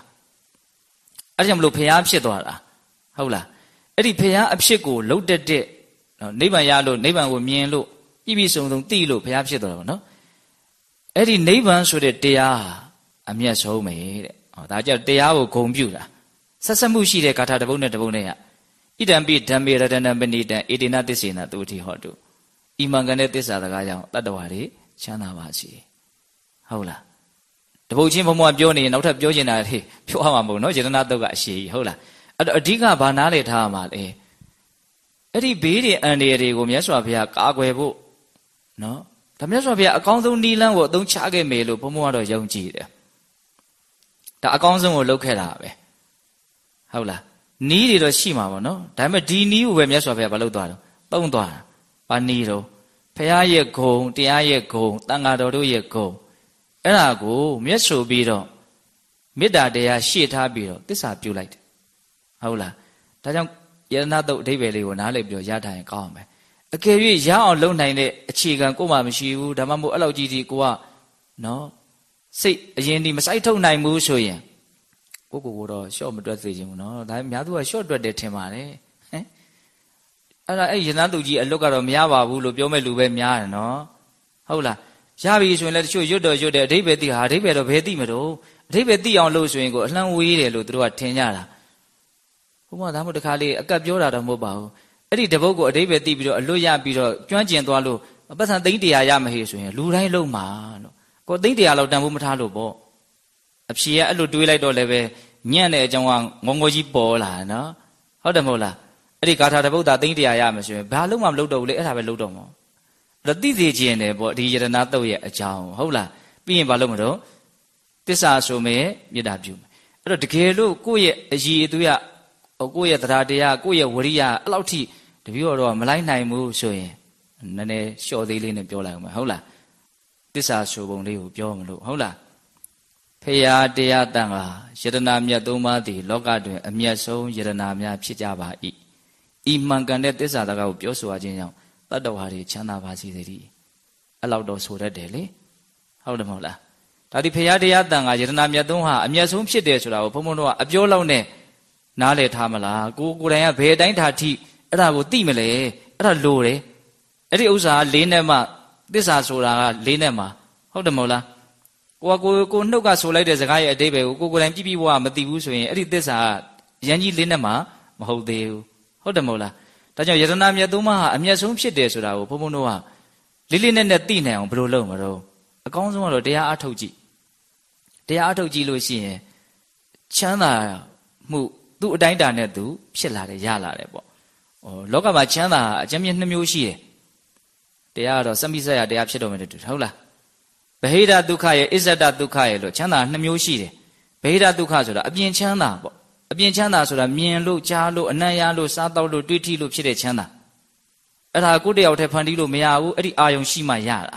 အဲ့ဒါကြောင့်မလို့ဖះဖြစ်သွားတာ ဟုတ်လားအဲ့ဒီဖះအဖြစ်ကိုလှုပ်တက်တဲ့နော်နိဗ္ဗာန်ရလို့နိဗ္ဗာန်ကိုမြင်လို့ပြည့်ပြည့်စုံစုံသိလို့ဖះဖြစ်သွားတာပေါ့နော်အဲ့ဒီနိဗ္ဗာန်ဆိုတဲ့တရားအမျက်ဆုံးပဲတဲ့ဟောဒါကြောင့်တရားကိုဂုံပြုတာဆက်ဆက်မှုရှိတဲ့ဂါထာတစ်ပုဒ်နဲ့တစ်ပုဒ်နဲ့ကဣဒံပိဓမ္မေရတနပဏိတံဣတိနသစ္စေနသူတိဟောတုဤမှန်ကန်တဲ့သစ္စာစကားကြောင့်တတ္တဝါတွေချမ်းသာပါစေဟုတ်လားတပုတ်ချင်းဘုံဘုံပြောနေရင်နောက်ထပ်ပြောချင်တာလေပြောရမှာမဟုတ်နော်ယတနာတုတ်ကအရှိကြီးဟုတ်လား အဲ့တော့အဓိကဘာနားလေထားမှာလဲအဲ့ဒီဘေးတွေအန္တရာယ်တွေကိုမြတ်စွာဘုရားကာကွယ်ဖို့နော်ဒါမြတ်စွာဘုရားအကောင်းဆုံးနီလန်းကိုအသုံးချခဲ့မယ်လို့ဘုံဘုံကတော့ယုံကြည်တယ်ဒါအကောင်းဆုံးကိုလုပ်ခဲ့တာပဲဟုတ်လားနီးတွေတော့ရှိမှာပေါ့နော်ဒါပေမဲ့ဒီနီးကိုပဲမြတ်စွာဘုရားမလုပ်သွားတော့သုံးသွားတာဘာနီးတော့ဖရာရဲ့ဂုံတရားရဲ့ဂုံတန်ဃာတော်တို့ရဲ့ဂုံအဲ့ဒါကိုမြတ်ဆိုပြီးတော့မေတ္တာတရားရှေ့ထားပြီးတော့တစ္ဆာပြုလိုက်တယ် ဟုတ်လားဒါကြောင့်ယရဏတုတ်အဓိပ္ပာယ်လေးကိုနားလည်ပြီးတော့ရထားရင်ကောင်းအောင်ပဲအကယ်၍ရအောင်လုပ်နိုင်တဲ့အခြေခံကိုမှမရှိဘူးဒါမှမဟုတ်အဲ့လောက်ကြီးဒီကိုကနော်စိတ်အရင်ဒီမစိုက်ထုတ်နိုင်ဘူးဆိုရင်ကိုကိုကိုတော့ရှော့မတွက်စေချင်ဘူးနော်ဒါပေမဲ့များသူကရှော့တွက်တယ်ထင်ပါတယ်ဟမ်အဲ့ဒါအဲ့ရဏတုကြီးအလွတ်ကတော့မရပါဘူးလို့ပြောမဲ့လူပဲများတယ်နော်ဟုတ်လားရပြီဆိုရင်လည်းတချို့ရွတ်တော်ရွတ်တယ်အဓိပ္ပာယ်သိဟာအဓိပ္ပာယ်တော့ဘယ်သိမလို့အဓိပ္ပာယ်သိအောင်လို့ဆိုရင်ကိုအလှမ်းဝေးတယ်လို့သူတို့ကထင်ကြတာ ဘုမဒါမှမဟုတ်တခါလေးအကတ်ပြောတာတော့မဟုတ်ပါဘူးအဲ့ဒီတပုတ်ကိုအဓိပ္ပာယ်သိပြီးတော့အလွတ်ရပြီးတော့ကျွမ်းကျင်သွားလို့ပတ်စံသိန်းတရားရမဟေဆိုရင်လူတိုင်းလုံးမှာလို့ကိုသိန်းတရားလောက်တန်ဖို့မထားလို့ပေါ့အဖြေကအဲ့လိုတွေးလိုက်တော့လည်းပဲညံ့တဲ့အကြောင်းကငုံငုံကြီးပေါ်လာနော်ဟုတ်တယ်မဟုတ်လားအဲ့ဒီဂါထာတပုတ်သာသိန်းတရားရမယ်ဆိုရင်ဘာလုံးမှမလုပ်တော့ဘူးလေအဲ့ဒါပဲလုပ်တော့မှာအဲ့တော့သိစေခြင်းတယ်ပေါ့ဒီယရဏတုတ်ရဲ့အကြောင်းဟုတ်လားပြီးရင်ဘာလုပ်မလို့တစ္ဆာဆိုမယ်မေတ္တာပြုမယ်အဲ့တော့တကယ်လို့ကိုယ့်ရဲ့အည်အသွေးက ကိုယ့်ရဲ့တရားတရားကိုယ့်ရဲ့ဝရိယအဲ့လောက်ထိတပည့်တော်တော့မလိုက်နိုင်ဘူးဆိုရင်နည်းနည်းလျှော့သေးလေးနဲ့ပြောလိုက်အောင်မယ်ဟုတ်လားတစ္ဆာဆိုပုံလေးကိုပြောမလို့ဟုတ်လားဖရာတရားတန်ကယတနာမြတ်သုံးပါးသည်လောကတွင်အမျက်ဆုံးယတနာများဖြစ်ကြပါ၏ဤမှန်ကန်တဲ့တစ္ဆာတကားကိုပြောဆိုခြင်းကြောင့်တတ္တဝါတွေချမ်းသာပါစေတည်းအဲ့လောက်တော့ဆိုတတ်တယ်လေဟုတ်တယ်မဟုတ်လားဒါဒီဖရာတရားတန်ကယတနာမြတ်သုံးဟာအမျက်ဆုံးဖြစ်တယ်ဆိုတာကိုဘုံဘုံတို့ကအပြောလောက်နဲ့ နားလည်ထားမလားကိုကိုယ်တိုင်ကဘယ်တိုင်းထာထိအဲ့ဒါကိုသိမလဲအဲ့ဒါလိုတယ်အဲ့ဒီဥစ္စာကလေးနဲ့မှသစ္စာဆိုတာကလေးနဲ့မှဟုတ်တယ်မဟုတ်လားကိုကကိုကိုနှုတ်ကဆိုလိုက်တဲ့စကားရဲ့အတိပ္ပယ်ကိုကိုကိုယ်တိုင်ပြပြဘဝမသိဘူးဆိုရင်အဲ့ဒီသစ္စာကရန်ကြီးလေးနဲ့မှမဟုတ်သေးဘူးဟုတ်တယ်မဟုတ်လားဒါကြောင့်ယတနာမြတ်သုံးပါးဟာအမျက်ဆုံးဖြစ်တယ်ဆိုတာကိုဘုန်းဘုန်းတို့ကလေးလေးနက်နက်သိနိုင်အောင်ဘယ်လိုလုပ်မလို့အကောင်းဆုံးကတော့တရားအထုတ်ကြည့်တရားအထုတ်ကြည့်လို့ရှိရင်ချမ်းသာမှု သူ့အတိုင်းတာနဲ့သူဖြစ်လာတယ်ရလာတယ်ပေါ့ဟောလောကမှာချမ်းသာအကျဉ်းမြင့်နှမျိုးရှိတယ်တရားကတော့စမိဆက်ရတရားဖြစ်တော်မယ်တူဟုတ်လားဗဟိတဒုက္ခရဲ့အစ္ဆဒဒုက္ခရဲ့လို့ချမ်းသာနှမျိုးရှိတယ်ဗဟိတဒုက္ခဆိုတာအပြင်ချမ်းသာပေါ့အပြင်ချမ်းသာဆိုတာမြင်လို့ကြားလို့အနံ့ရလို့စားတော့လို့တွေးထိလို့ဖြစ်တဲ့ချမ်းသာအဲ့ဒါကိုတယောက်တည်းဖန်တီးလို့မရဘူးအဲ့ဒီအာယုံရှိမှရတာ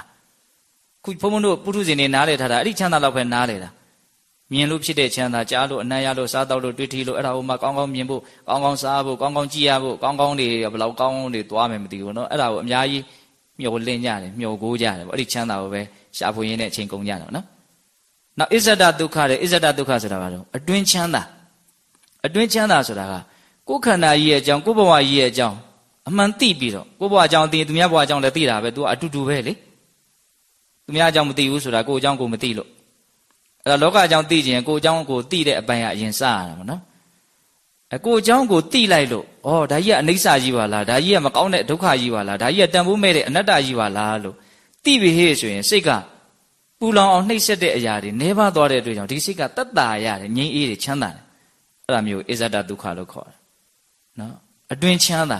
ခုဘုန်းဘုန်းတို့ပုထုဇဉ်တွေနားလေထားတာအဲ့ဒီချမ်းသာတော့ပဲနားလေတာ မြင်လို့ဖြစ်တဲ့ချမ်းသာကြားလို့အနံ့ရလို့စားတော့လို့တွေ့ထီလို့အဲ့ဒါဟိုမှာကောင်းကောင်းမြင်ဖို့ကောင်းကောင်းစားဖို့ကောင်းကောင်းကြည့်ရဖို့ကောင်းကောင်းတွေဘယ်လောက်ကောင်းကောင်းတွေသွားမယ်မသိဘူးနော်အဲ့ဒါကိုအများကြီးမျောလင့်ကြတယ်မျောကိုးကြတယ်ပေါ့အဲ့ဒီချမ်းသာကိုပဲရှာဖွေရင်းနဲ့အချိန်ကုန်ကြတာပေါ့နော်နောက်အစ္ဆဒဒုက္ခတဲ့အစ္ဆဒဒုက္ခဆိုတာကတော့အတွင်းချမ်းသာအတွင်းချမ်းသာဆိုတာကကိုယ်ခန္ဓာကြီးရဲ့အကြောင်းကိုယ်ဘဝကြီးရဲ့အကြောင်းအမှန်သိပြီးတော့ကိုယ့်ဘဝအကြောင်းသိရင်သူများဘဝအကြောင်းလည်းသိတာပဲ तू အတူတူပဲလေသူများအကြောင်းမသိဘူးဆိုတာကိုယ့်အကြောင်းကိုမသိလို့ အဲ့တော့လောကအကြောင်းသိခြင်းကိုယ်အကြောင်းကိုသိတဲ့အပိုင်းကအရင်စရတာပေါ့နော်အကိုအကြောင်းကိုသိလိုက်လို့ဩဒါကြီးကအနိစ္စကြီးပါလားဒါကြီးကမကောင်းတဲ့ဒုက္ခကြီးပါလားဒါကြီးကတန်ဖိုးမဲ့တဲ့အနတ္တကြီးပါလားလို့သိပြီဟေ့ဆိုရင်စိတ်ကပူလောင်အောင်နှိပ်စက်တဲ့အရာတွေနေပါသွားတဲ့အတွက်ကြောင့်ဒီစိတ်ကတတ်တာရတယ်ငြိမ်းအေးတယ်ချမ်းသာတယ်အဲ့ဒါမျိုးအစ္ဆဒဒုက္ခလို့ခေါ်တယ်နော်အတွင်ချမ်းသာ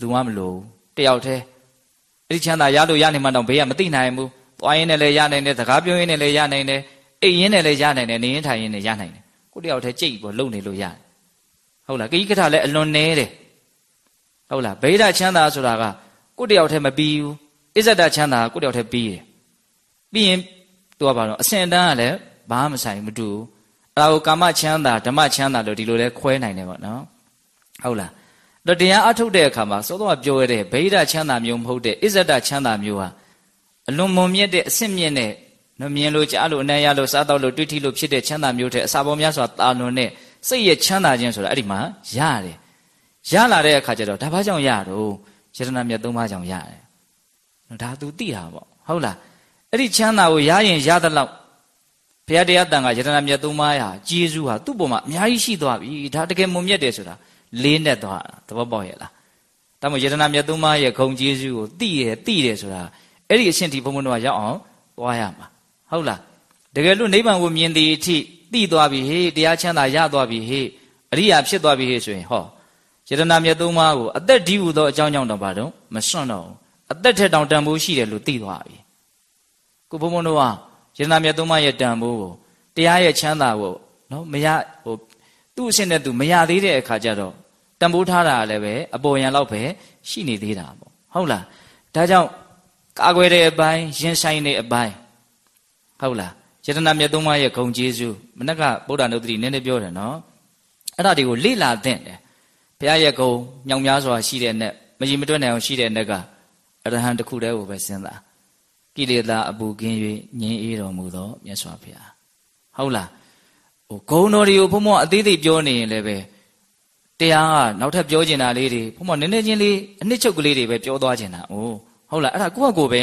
လူမှမလို့တယောက်တည်းအဲ့ဒီချမ်းသာရလို့ရနေမှတော့ဘေးကမသိနိုင်ဘူးသွားရင်းနဲ့လည်းရနိုင်တယ်စကားပြောရင်းနဲ့လည်းရနိုင်တယ် အိပ်ရင်းနဲ့လည်းရနိုင်တယ်နေရင်းထိုင်ရင်းနဲ့ရနိုင်တယ်ကိုတယောက်တည်းကြိတ်ပေါ်လုံနေလို့ရတယ်ဟုတ်လားကိကထလည်းအလွန်နဲတယ်ဟုတ်လားဗေဒချမ်းသာဆိုတာကကိုတယောက်တည်းမပြီးဘူးအစ္ဆဒချမ်းသာကိုတယောက်တည်းပြီးတယ်ပြီးရင်သူကဘာလို့အစင်တန်းကလည်းဘာမှမဆိုင်မတူအဲ့ဒါကိုကာမချမ်းသာဓမ္မချမ်းသာလို့ဒီလိုလဲခွဲနိုင်တယ်ပေါ့နော်ဟုတ်လားတော့တရားအထုတ်တဲ့အခါမှာစောစောကပြောရတဲ့ဗေဒချမ်းသာမျိုးမဟုတ်တဲ့အစ္ဆဒချမ်းသာမျိုးဟာအလွန်မွန်မြတ်တဲ့အဆင့်မြင့်တဲ့ နော်မြင်လို့ကြားလို့အနံ့ရလို့စားတော့လို့တွေ့ထိလို့ဖြစ်တဲ့ချမ်းသာမျိုးတဲ့အစာပေါ်များစွာတာလွန်တဲ့စိတ်ရဲ့ချမ်းသာခြင်းဆိုတာအဲ့ဒီမှာရတယ်ရလာတဲ့အခါကျတော့ဒါဘာကြောင့်ရတော့ယတနာမြတ်သုံးပါးကြောင့်ရတယ်ဒါ तू သိတာပေါ့ဟုတ်လားအဲ့ဒီချမ်းသာကိုရရင်ရသလောက်ဘုရားတရားတန်ခါယတနာမြတ်သုံးပါးဟာကျေးဇူးဟာသူ့ပုံမှာအများကြီးရှိသွားပြီဒါတကယ်မုံမြတ်တယ်ဆိုတာလေးနဲ့သွားတာသဘောပေါက်ရဲ့လားဒါမှယတနာမြတ်သုံးပါးရဲ့ဂုံကျေးဇူးကိုသိရသိတယ်ဆိုတာအဲ့ဒီအရှင်ဒီဘုံဘုံတို့ကရောက်အောင်သွားရမှာ ဟုတ်လားတကယ်လို့နိဗ္ဗာန်ကိုမြင်သည်အထိသိသွားပြီဟေးတရားချမ်းသာရသွားပြီဟေးအရိယာဖြစ်သွားပြီဟေးဆိုရင်ဟောယတနာမြတ်သုံးပါးကိုအသက်ဒီဟုသောအကြောင်းကြောင့်တော့ဘာတော့မစွန့်တော့ဘူးအသက်ထက်တောင်တန်ဖိုးရှိတယ်လို့သိသွားပြီကိုဘုံဘုံတို့ကယတနာမြတ်သုံးပါးရဲ့တန်ဖိုးကိုတရားရဲ့ချမ်းသာကိုနော်မရဟိုသူ့အဆင့်နဲ့သူမရသေးတဲ့အခါကျတော့တန်ဖိုးထားတာလည်းပဲအပေါ်ယံလောက်ပဲရှိနေသေးတာပေါ့ဟုတ်လားဒါကြောင့်ကာကွယ်တဲ့အပိုင်းရင်ဆိုင်တဲ့အပိုင်း ဟုတ်လားယတနာမြတ်သုံးပါးရဲ့ဂုံကျေးဇူးမနက်ကဗုဒ္ဓနုတ္တိနည်းနည်းပြောတယ်နော်အဲ့ဒါတွေကိုလေ့လာသင့်တယ်ဘုရားရဲ့ဂုံညောင်များစွာရှိတဲ့နဲ့မကြီးမတွက်နိုင်အောင်ရှိတဲ့နဲ့ကအရဟံတစ်ခုတည်းကိုပဲစဉ်းစားကိလေသာအပူကင်း၍ငြင်းအေးတော်မူသောမြတ်စွာဘုရားဟုတ်လားဟိုဂုံတော်တွေကိုဘုံမောအသေးသေးပြောနေရင်လည်းပဲတရားကနောက်ထပ်ပြောကျင်တာလေးတွေဘုံမောနည်းနည်းချင်းလေးအနှစ်ချုပ်ကလေးတွေပဲပြောသွားကျင်တာအိုးဟုတ်လားအဲ့ဒါကိုယ့်အကိုပဲ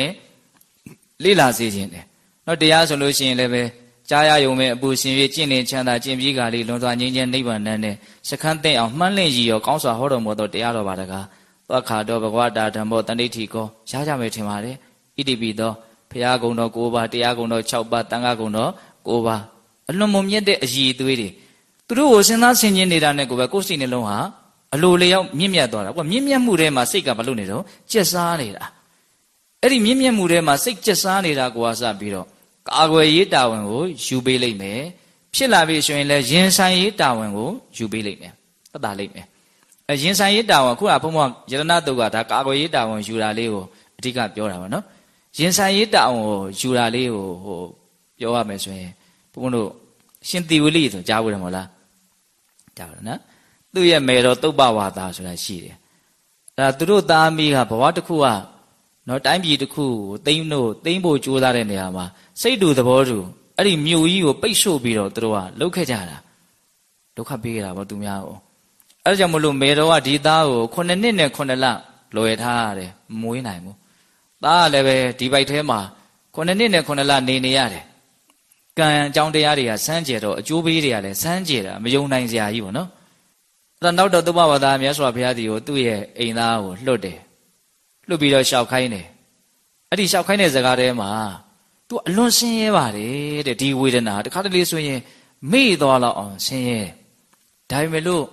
လေ့လာစေခြင်းတယ် နော်တရားဆိုလို့ရှိရင်လည်းပဲကြားရယုံမဲ့အပူရှင်၍ကျင့်နေချမ်းသာကျင့်ပြီးကလေးလွန်စွာငြိမ်းချမ်းနိဗ္ဗာန်နဲ့စခန်းသိမ့်အောင်မှန်းလင့်ရည်ရောကောင်းစွာဟောတော်မူသောတရားတော်ပါတကားသောခါတော်ဘဂဝတာဓမ္မောတဏိဋ္ဌိကောရကြမယ်ထင်ပါတယ်ဣတိပိသောဘုရားကုံတော်၉ပါးတရားကုံတော်၆ပါးတန်ခါကုံတော်၉ပါးအလွန်မမြတ်တဲ့အည်အသွေးတွေသူတို့ကိုစဉ်းစားဆင်ခြင်နေတာနဲ့ကိုပဲကိုယ်စိတ်နှလုံးဟာအလိုလျောက်မြင့်မြတ်သွားတာကိုမြင့်မြတ်မှုထဲမှာစိတ်ကမလုပ်နေတော့ကျက်စားနေတာအဲ့ဒီမြင့်မြတ်မှုထဲမှာစိတ်ကျက်စားနေတာကိုအစပြီးတော့ ကာကွယ်ရေးတာဝန်ကိုယူပေးလိုက်မယ်ဖြစ်လာပြီဆိုရင်လည်းရင်ဆိုင်ရေးတာဝန်ကိုယူပေးလိုက်မယ်သတ်တာလိုက်မယ်အဲရင်ဆိုင်ရေးတာဝန်ခုကဘုံဘယရတနာတုတ်ကဒါကာကွယ်ရေးတာဝန်ယူတာလေးကိုအဓိကပြောတာပါနော်ရင်ဆိုင်ရေးတာဝန်ကိုယူတာလေးကိုဟိုပြောရမယ်ဆိုရင်ဘုံတို့ရှင်တိဝလိဆိုကြားဘူးတယ်မဟုတ်လားကြားတယ်နော်သူ့ရဲ့မေတော်တုတ်ပဝါသာဆိုတာရှိတယ်အဲသူတို့သားမီးကဘဝတစ်ခုက နော်တိုင်းပြည်တစ်ခုကိုသိမ်းလို့သိမ်းဖို့ကြိုးစားတဲ့နေရာမှာစိတ်တူသဘောတူအဲ့ဒီမြို့ကြီးကိုပိတ်ဆို့ပြီးတော့သူတို့ကလှုပ်ခဲ့ကြတာဒုက္ခပေးကြတာပေါ့သူများကိုအဲ့ဒါကြောင့်မလို့မေတော်ကဒီသားကို9နှစ်နဲ့9လလွယ်ထားရတယ်မွေးနိုင်ဘူးသားကလည်းပဲဒီဘိုက်ထဲမှာ9နှစ်နဲ့9လနေနေရတယ်ကံအကြောင်းတရားတွေကစမ်းကြတော့အကျိုးပေးတွေကလည်းစမ်းကြတာမယုံနိုင်စရာကြီးပေါ့နော်အဲ့တော့နောက်တော့သုဘဝသားမြတ်စွာဘုရားဒီကိုသူ့ရဲ့အိမ်သားကိုလွတ်တယ် လွတ်ပြီးတော့ရှောက်ခိုင်းတယ်အဲ့ဒီရှောက်ခိုင်းတဲ့ဇကာထဲမှာသူအလွန်ဆင်းရဲပါတယ်တဲ့ဒီဝေဒနာတခါတလေဆိုရင်မေ့သွားတော့အောင်ဆင်းရဲဒါပေမဲ့လို့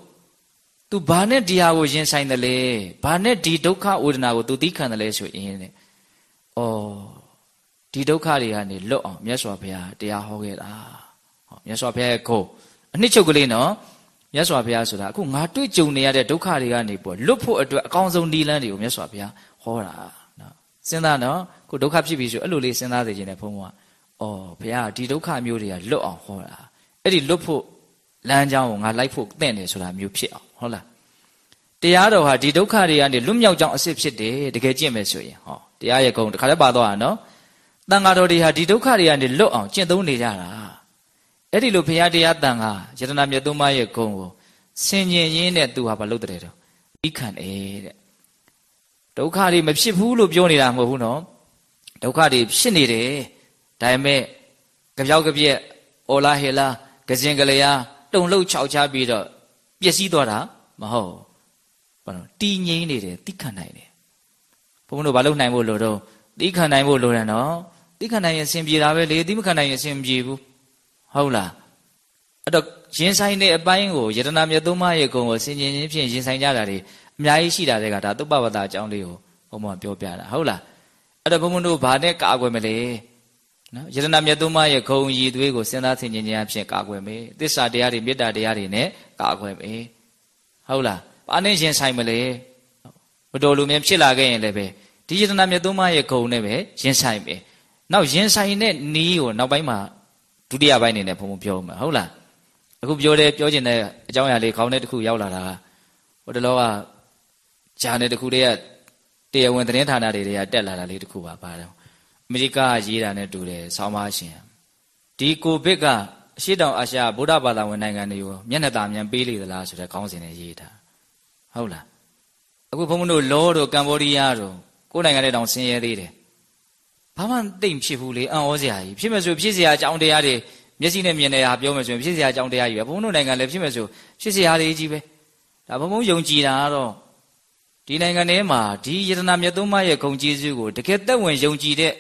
तू ဘာနဲ့ဒီဟာကိုရင်ဆိုင်တယ်လဲဘာနဲ့ဒီဒုက္ခဝေဒနာကို तू သိခံတယ်လဲဆိုရင်တဲ့ဩဒီဒုက္ခတွေကနေလွတ်အောင်မြတ်စွာဘုရားတရားဟောခဲ့တာဟောမြတ်စွာဘုရားရဲ့ခုံအနှစ်ချုပ်ကလေးနော်မြတ်စွာဘုရားဆိုတာအခုငါတွေ့ကြုံနေရတဲ့ဒုက္ခတွေကနေပေါ့လွတ်ဖို့အတွက်အကောင်းဆုံးနည်းလမ်းတွေကိုမြတ်စွာဘုရား ဟောတာနော်စဉ်းစားနော်ခုဒုက္ခဖြစ်ပြီဆိုအဲ့လိုလေးစဉ်းစားစေခြင်းနဲ့ဘုန်းဘုရားဩဘုရားဒီဒုက္ခမျိုးတွေကလွတ်အောင်ဟောတာအဲ့ဒီလွတ်ဖို့လမ်းကြောင်းကိုငါလိုက်ဖို့တင့်တယ်ဆိုတာမျိုးဖြစ်အောင်ဟုတ်လားတရားတော်ဟာဒီဒုက္ခတွေကနေလွတ်မြောက်ကြောင်းအစစ်ဖြစ်တယ်တကယ်ကြင့်မယ်ဆိုရင်ဟောတရားရဲ့ဂုဏ်တခါလည်းပါတော့တာနော်တန်ဃာတော်တွေဟာဒီဒုက္ခတွေကနေလွတ်အောင်ကျင့်သုံးနေကြတာအဲ့ဒီလိုဘုရားတရားတန်ဃာယတနာမြတ်သုံးပါးရဲ့ဂုဏ်ကိုဆင်ញင်ရင်းနဲ့သူဟာမလုပ်တဲ့တော့ဤခံတယ်တဲ့ ဒုက္ခတွေမဖြစ်ဘူးလို့ပြောနေတာမဟုတ်ဘူးနော်ဒုက္ခတွေဖြစ်နေတယ်ဒါပေမဲ့ကြပြောက်ကပြက်အော်လာဟေလာကစင်ကလေးယာတုံလှုပ်ခြောက်ချပြီးတော့ပျက်စီးသွားတာမဟုတ်ဘာလို့တည်ငြိမ်နေတယ်သိခံနိုင်တယ်ဘုန်းဘုန်းတို့ဘာလုပ်နိုင်ဖို့လို့တော့သိခံနိုင်ဖို့လိုတယ်နော်သိခံနိုင်ရင်အဆင်ပြေတာပဲလေသိမခံနိုင်ရင်အဆင်ပြေဘူးဟုတ်လားအဲ့တော့ရင်ဆိုင်တဲ့အပိုင်းကိုယတနာမြတ်သုံးပါးရဲ့ဂုံကိုဆင်ခြင်ခြင်းဖြင့်ရင်ဆိုင်ကြတာတွေ အများကြီးရှိတာတဲ့ကဒါသုပ္ပဝတ္တအကြောင်းလေးကိုဘုံဘုံပြောပြတာဟုတ်လားအဲ့တော့ဘုံဘုံတို့ဘာနဲ့ကာကွယ်မလဲနော်ယတနာမြတ်သုံးပါးရဲ့ဂုံရည်သွေးကိုစဉ်းစားဆင်ခြင်ခြင်းအဖြစ်ကာကွယ်မယ်သစ္စာတရားတွေမေတ္တာတရားတွေနဲ့ကာကွယ်မယ်ဟုတ်လားဘာနဲ့ရင်ဆိုင်မလဲမတော်လူမြင်ဖြစ်လာခဲ့ရင်လည်းပဲဒီယတနာမြတ်သုံးပါးရဲ့ဂုံနဲ့ပဲရင်ဆိုင်မယ်နောက်ရင်ဆိုင်တဲ့နီးကိုနောက်ပိုင်းမှာဒုတိယပိုင်းအနေနဲ့ဘုံဘုံပြောမှာဟုတ်လားအခုပြောတယ်ပြောကျင်တဲ့အကြောင်းအရာလေးခေါင်းထဲတစ်ခုရောက်လာတာဟိုတလောက ဂျာနယ်တစ်ခုတည်းကတရားဝင်သတင်းဌာနတွေတွေကတက်လာတာလေးတစ်ခုပါပါတော့အမေရိကရေးတာနဲ့တူတယ်ဆောင်းပါရှင်ဒီကိုဗစ်ကအရှိတောင်အာရှဗုဒ္ဓဘာသာဝင်နိုင်ငံတွေကိုမျက်နှာသာမြန်ပေးလေသလားဆိုတဲ့ခေါင်းစဉ်နဲ့ရေးတာဟုတ်လားအခုဘုန်းဘုန်းတို့လောတို့ကမ္ဘောဒီးယားတို့ကိုယ်နိုင်ငံထဲတောင်ဆင်းရဲသေးတယ်ဘာမှသိမ့်ဖြစ်ဘူးလေအံ့ဩစရာကြီးဖြစ်မယ်ဆိုဖြစ်စရာအကြောင်းတရားတွေမျက်စိနဲ့မြင်နေတာပြောမယ်ဆိုရင်ဖြစ်စရာအကြောင်းတရားကြီးပဲဘုန်းတို့နိုင်ငံလည်းဖြစ်မယ်ဆိုဖြစ်စရာတွေကြီးပဲဒါဘုံဘုံယုံကြည်တာကတော့ ဒီနိုင်ငံထဲမှာဒီယတနာမြတ်သုံးပါးရဲ့ဂုံကျေးဇူးကိုတကယ်သက်ဝင်ယုံကြည်တဲ့